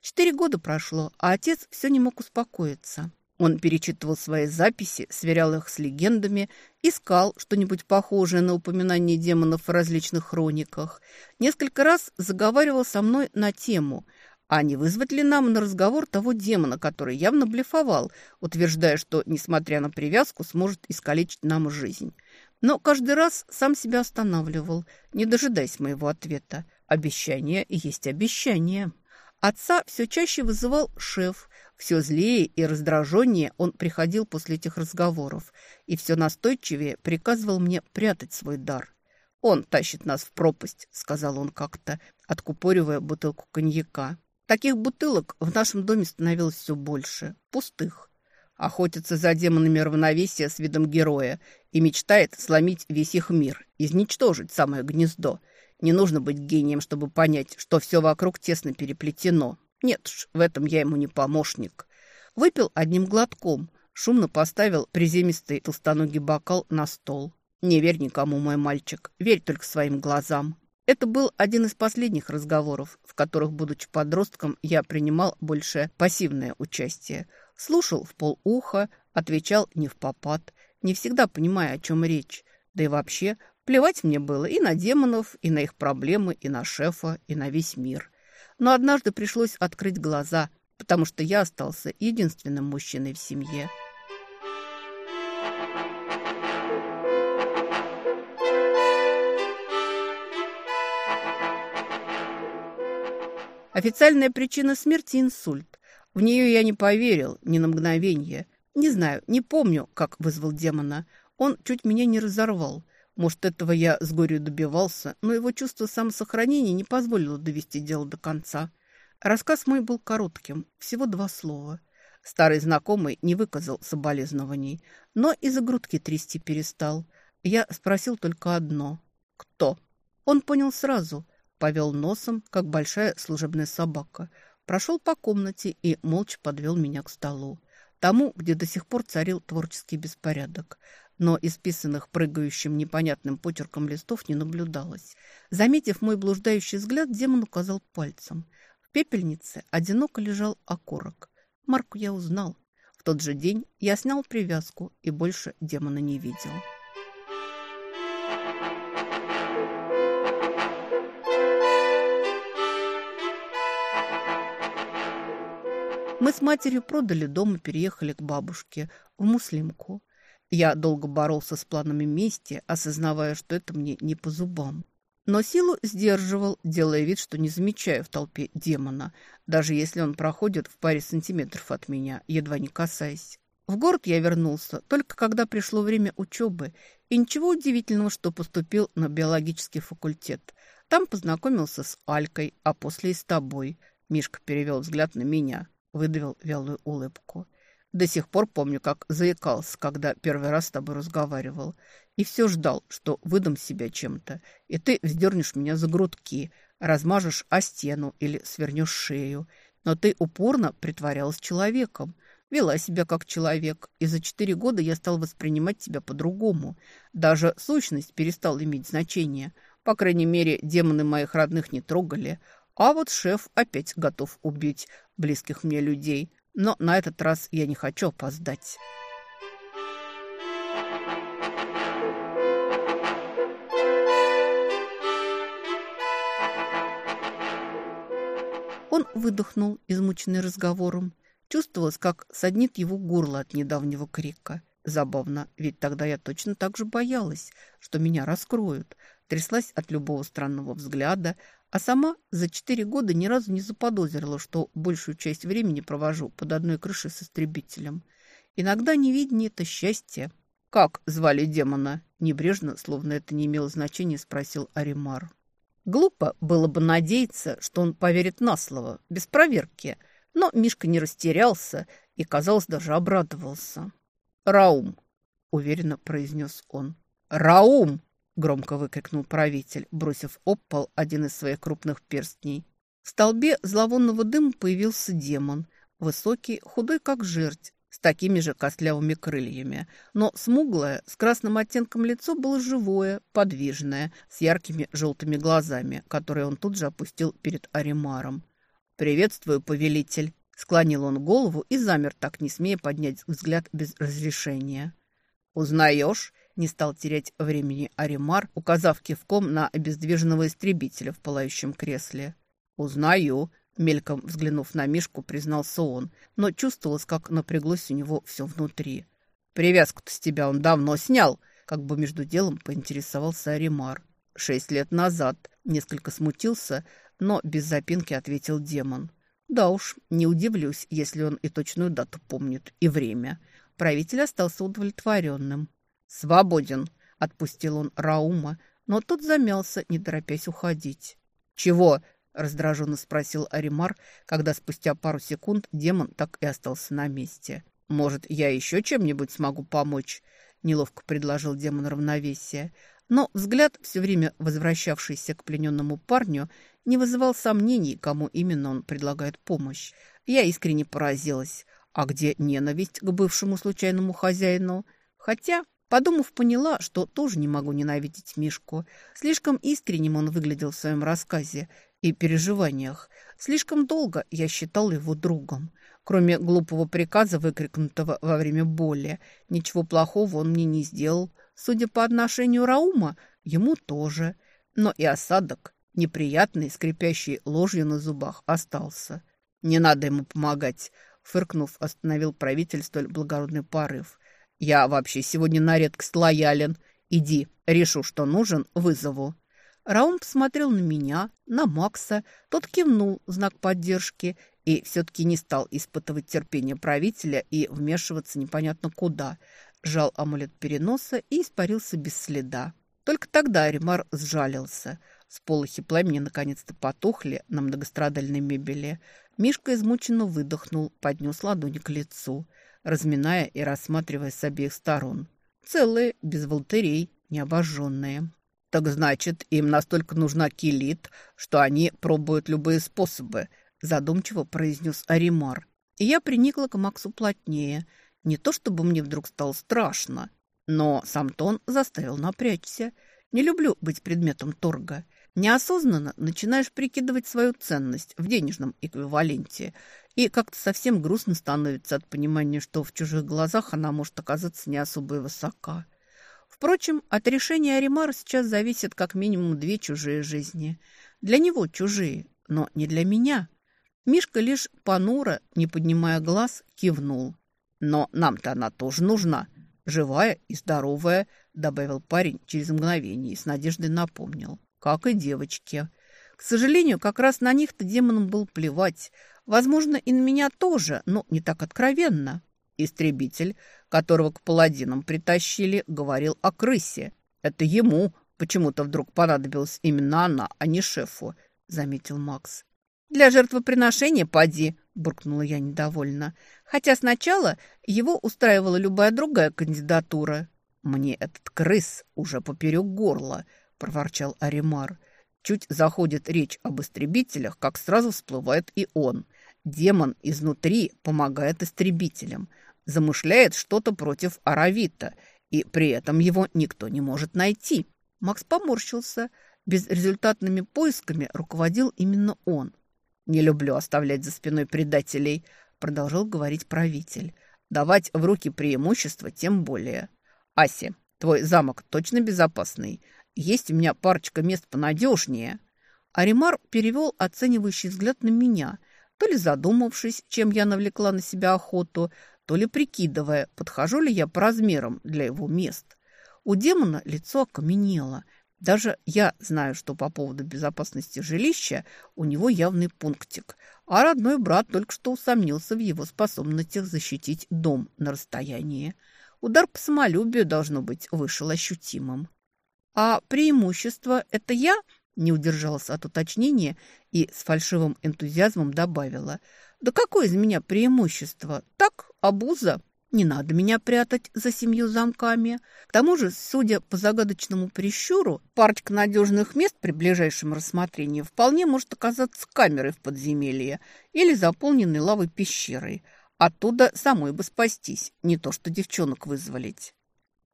Speaker 1: Четыре года прошло, а отец все не мог успокоиться. Он перечитывал свои записи, сверял их с легендами, искал что-нибудь похожее на упоминание демонов в различных хрониках. Несколько раз заговаривал со мной на тему, а не вызвать ли нам на разговор того демона, который явно блефовал, утверждая, что, несмотря на привязку, сможет искалечить нам жизнь. Но каждый раз сам себя останавливал, не дожидаясь моего ответа. Обещание есть обещание. Отца все чаще вызывал шеф – все злее и раздраженнее он приходил после этих разговоров и все настойчивее приказывал мне прятать свой дар. «Он тащит нас в пропасть», — сказал он как-то, откупоривая бутылку коньяка. Таких бутылок в нашем доме становилось все больше, пустых. Охотится за демонами равновесия с видом героя и мечтает сломить весь их мир, изничтожить самое гнездо. Не нужно быть гением, чтобы понять, что все вокруг тесно переплетено. Нет уж, в этом я ему не помощник. Выпил одним глотком, шумно поставил приземистый толстоногий бокал на стол. Не верь никому, мой мальчик, верь только своим глазам. Это был один из последних разговоров, в которых, будучи подростком, я принимал больше пассивное участие. Слушал в полуха, отвечал не в попад, не всегда понимая, о чем речь. Да и вообще, плевать мне было и на демонов, и на их проблемы, и на шефа, и на весь мир. Но однажды пришлось открыть глаза, потому что я остался единственным мужчиной в семье. Официальная причина смерти – инсульт. В нее я не поверил ни на мгновение. Не знаю, не помню, как вызвал демона. Он чуть меня не разорвал. Может, этого я с горю добивался, но его чувство самосохранения не позволило довести дело до конца. Рассказ мой был коротким, всего два слова. Старый знакомый не выказал соболезнований, но из-за грудки трясти перестал. Я спросил только одно. «Кто?» Он понял сразу, повел носом, как большая служебная собака, прошел по комнате и молча подвел меня к столу. Тому, где до сих пор царил творческий беспорядок. Но исписанных прыгающим непонятным почерком листов не наблюдалось. Заметив мой блуждающий взгляд, демон указал пальцем. В пепельнице одиноко лежал окорок. Марку я узнал. В тот же день я снял привязку и больше демона не видел. Мы с матерью продали дом и переехали к бабушке в Муслимку. Я долго боролся с планами мести, осознавая, что это мне не по зубам. Но силу сдерживал, делая вид, что не замечаю в толпе демона, даже если он проходит в паре сантиметров от меня, едва не касаясь. В город я вернулся только когда пришло время учебы, и ничего удивительного, что поступил на биологический факультет. Там познакомился с Алькой, а после и с тобой. Мишка перевел взгляд на меня выдавил вялую улыбку. До сих пор помню, как заикался, когда первый раз с тобой разговаривал. И все ждал, что выдам себя чем-то, и ты вздернешь меня за грудки, размажешь о стену или свернешь шею. Но ты упорно притворялась человеком, вела себя как человек, и за четыре года я стал воспринимать тебя по-другому. Даже сущность перестала иметь значение. По крайней мере, демоны моих родных не трогали, а вот шеф опять готов убить близких мне людей. Но на этот раз я не хочу опоздать. Он выдохнул, измученный разговором. Чувствовалось, как саднит его горло от недавнего крика. Забавно, ведь тогда я точно так же боялась, что меня раскроют. Тряслась от любого странного взгляда, а сама за четыре года ни разу не заподозрила, что большую часть времени провожу под одной крышей с истребителем. Иногда невидение – это счастье. «Как звали демона?» – небрежно, словно это не имело значения, спросил Аримар. Глупо было бы надеяться, что он поверит на слово, без проверки. Но Мишка не растерялся и, казалось, даже обрадовался. «Раум», – уверенно произнес он. «Раум!» Громко выкрикнул правитель, бросив об пол один из своих крупных перстней. В столбе зловонного дыма появился демон, высокий, худой как жерть, с такими же костлявыми крыльями. Но смуглое, с красным оттенком лицо было живое, подвижное, с яркими желтыми глазами, которые он тут же опустил перед Аримаром. «Приветствую, повелитель!» Склонил он голову и замер, так не смея поднять взгляд без разрешения. «Узнаешь?» Не стал терять времени Аримар, указав кивком на обездвиженного истребителя в пылающем кресле. «Узнаю», — мельком взглянув на Мишку, признался он, но чувствовалось, как напряглось у него все внутри. «Привязку-то с тебя он давно снял», — как бы между делом поинтересовался Аримар. «Шесть лет назад». Несколько смутился, но без запинки ответил демон. «Да уж, не удивлюсь, если он и точную дату помнит, и время». Правитель остался удовлетворенным. «Свободен», — отпустил он Раума, но тот замялся, не торопясь уходить. «Чего?» — раздраженно спросил Аримар, когда спустя пару секунд демон так и остался на месте. «Может, я еще чем-нибудь смогу помочь?» — неловко предложил демон равновесия. Но взгляд, все время возвращавшийся к плененному парню, не вызывал сомнений, кому именно он предлагает помощь. Я искренне поразилась. А где ненависть к бывшему случайному хозяину? Хотя Подумав, поняла, что тоже не могу ненавидеть Мишку. Слишком искренним он выглядел в своем рассказе и переживаниях. Слишком долго я считал его другом. Кроме глупого приказа, выкрикнутого во время боли, ничего плохого он мне не сделал. Судя по отношению Раума, ему тоже. Но и осадок, неприятный, скрипящий ложью на зубах, остался. «Не надо ему помогать», — фыркнув, остановил правитель столь благородный порыв. «Я вообще сегодня на редкость лоялен. Иди, решу, что нужен, вызову». Раум посмотрел на меня, на Макса. Тот кивнул знак поддержки и все-таки не стал испытывать терпение правителя и вмешиваться непонятно куда. Жал амулет переноса и испарился без следа.
Speaker 2: Только тогда Аримар сжалился. Сполохи пламени наконец-то потухли на многострадальной мебели. Мишка измученно выдохнул, поднес ладони к лицу, разминая и рассматривая с обеих сторон. Целые, без волтырей, необожженные. «Так значит, им настолько нужна килит, что они пробуют любые способы», задумчиво произнес Аримар. И я приникла к Максу плотнее. Не то чтобы мне вдруг стало страшно, но сам тон заставил напрячься. Не люблю быть предметом торга. Неосознанно начинаешь прикидывать свою ценность в денежном эквиваленте. И как-то совсем грустно становится от понимания, что в чужих глазах она может оказаться не особо и высока. Впрочем, от решения Аримара сейчас зависят как минимум две чужие жизни. Для него чужие, но не для меня. Мишка лишь понуро, не поднимая глаз, кивнул. «Но нам-то она тоже нужна. Живая и здоровая», — добавил парень через мгновение и с надеждой напомнил. «Как и девочки». К сожалению, как раз на них-то демонам был плевать. Возможно, и на меня тоже, но не так откровенно. Истребитель, которого к паладинам притащили, говорил о крысе. Это ему почему-то вдруг понадобилась именно она, а не шефу, заметил Макс. «Для жертвоприношения поди», – буркнула я недовольно. Хотя сначала его устраивала любая другая кандидатура. «Мне этот крыс уже поперек горла», – проворчал Аримар. Чуть заходит речь об истребителях, как сразу всплывает и он. Демон изнутри помогает истребителям, замышляет что-то против Аравита, и при этом его никто не может найти. Макс поморщился. Безрезультатными поисками руководил именно он. «Не люблю оставлять за спиной предателей», — продолжал говорить правитель. «Давать в руки преимущество тем более. Аси, твой замок точно безопасный? Есть у меня парочка мест понадежнее». Аримар перевел оценивающий взгляд на меня, то ли задумавшись, чем я навлекла на себя охоту, то ли прикидывая, подхожу ли я по размерам для его мест. У демона лицо окаменело — даже я знаю, что по поводу безопасности жилища у него явный пунктик, а родной брат только что усомнился в его способностях защитить дом на расстоянии. Удар по самолюбию, должно быть, вышел ощутимым. А преимущество – это я? Не удержалась от уточнения и с фальшивым энтузиазмом добавила. Да какое из меня преимущество? Так, обуза. Не надо меня прятать за семью замками. К тому же, судя по загадочному прищуру, парочка надежных мест при ближайшем рассмотрении вполне может оказаться камерой в подземелье или заполненной лавой пещерой. Оттуда самой бы спастись, не то что девчонок вызволить.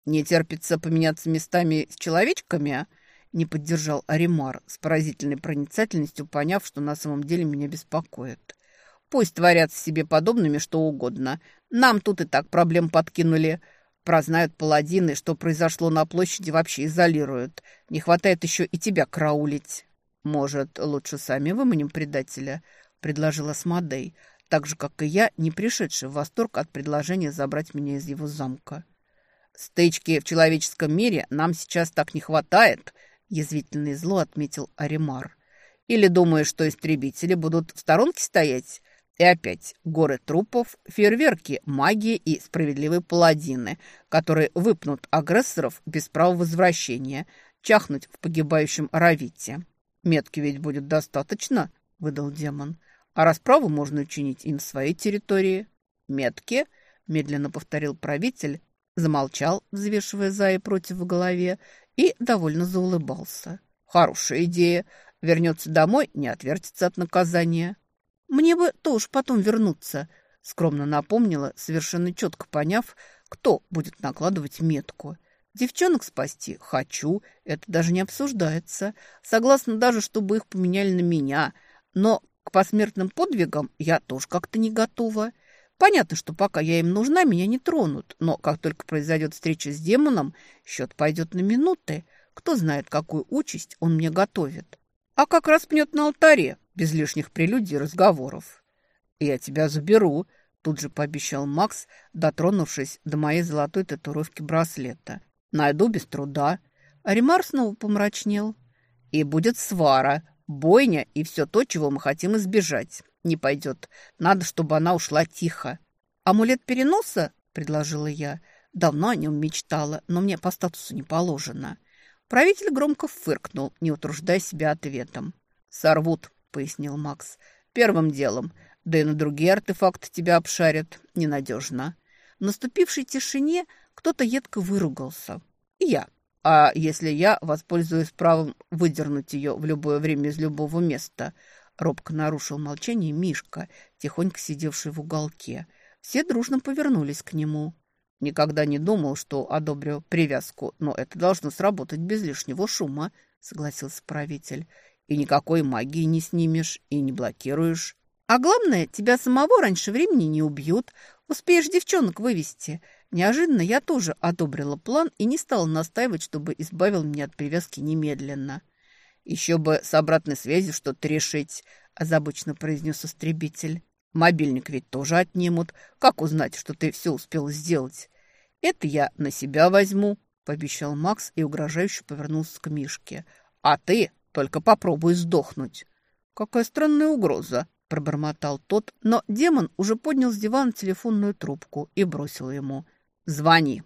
Speaker 2: «Не терпится поменяться местами с человечками?» Не поддержал Аримар с поразительной проницательностью, поняв, что на самом деле меня беспокоит. Пусть творятся себе подобными что угодно. Нам тут и так проблем подкинули. Прознают паладины, что произошло на площади, вообще изолируют. Не хватает еще и тебя караулить. Может, лучше сами выманим предателя, предложила Смодей, так же, как и я, не пришедший в восторг от предложения забрать меня из его замка. «Стычки в человеческом мире нам сейчас так не хватает», — язвительно зло отметил Аримар. «Или думаешь, что истребители будут в сторонке стоять? И опять горы трупов, фейерверки, магии и справедливые паладины, которые выпнут агрессоров без права возвращения, чахнуть в погибающем Равите. «Метки ведь будет достаточно», — выдал демон. «А расправу можно учинить и на своей территории». «Метки?» — медленно повторил правитель, замолчал, взвешивая за и против в голове, и довольно заулыбался. «Хорошая идея. Вернется домой, не отвертится от наказания». «Мне бы тоже потом вернуться», — скромно напомнила, совершенно четко поняв, кто будет накладывать метку. «Девчонок спасти хочу, это даже не обсуждается. Согласна даже, чтобы их поменяли на меня. Но к посмертным подвигам я тоже как-то не готова. Понятно, что пока я им нужна, меня не тронут. Но как только произойдет встреча с демоном, счет пойдет на минуты. Кто знает, какую участь он мне готовит. А как распнет на алтаре, без лишних прелюдий и разговоров. «Я тебя заберу», — тут же пообещал Макс, дотронувшись до моей золотой татуировки браслета. «Найду без труда». Аримар снова помрачнел. «И будет свара, бойня и все то, чего мы хотим избежать. Не пойдет. Надо, чтобы она ушла тихо». «Амулет переноса?» — предложила я. Давно о нем мечтала, но мне по статусу не положено.
Speaker 1: Правитель громко фыркнул, не утруждая себя ответом. «Сорвут», — пояснил Макс. «Первым делом. Да и на другие артефакты тебя обшарят. Ненадежно». В наступившей тишине кто-то едко выругался. «Я. А если я воспользуюсь правом выдернуть ее в любое время из любого места?» Робко нарушил молчание Мишка, тихонько сидевший в уголке. Все дружно повернулись к нему. Никогда не думал, что одобрю привязку, но это должно сработать без лишнего шума, согласился правитель. И никакой магии не снимешь и не блокируешь. А главное, тебя самого раньше времени не убьют. Успеешь девчонок вывести. Неожиданно я тоже одобрила план и не стала настаивать, чтобы избавил меня от привязки немедленно. Еще бы с обратной связью что-то решить, озабоченно произнес истребитель. Мобильник ведь тоже отнимут. Как узнать, что ты все успел сделать? Это я на себя возьму, пообещал Макс и угрожающе повернулся к Мишке. А ты только попробуй сдохнуть. Какая странная угроза, пробормотал тот, но демон уже поднял с дивана телефонную трубку и бросил ему. «Звони».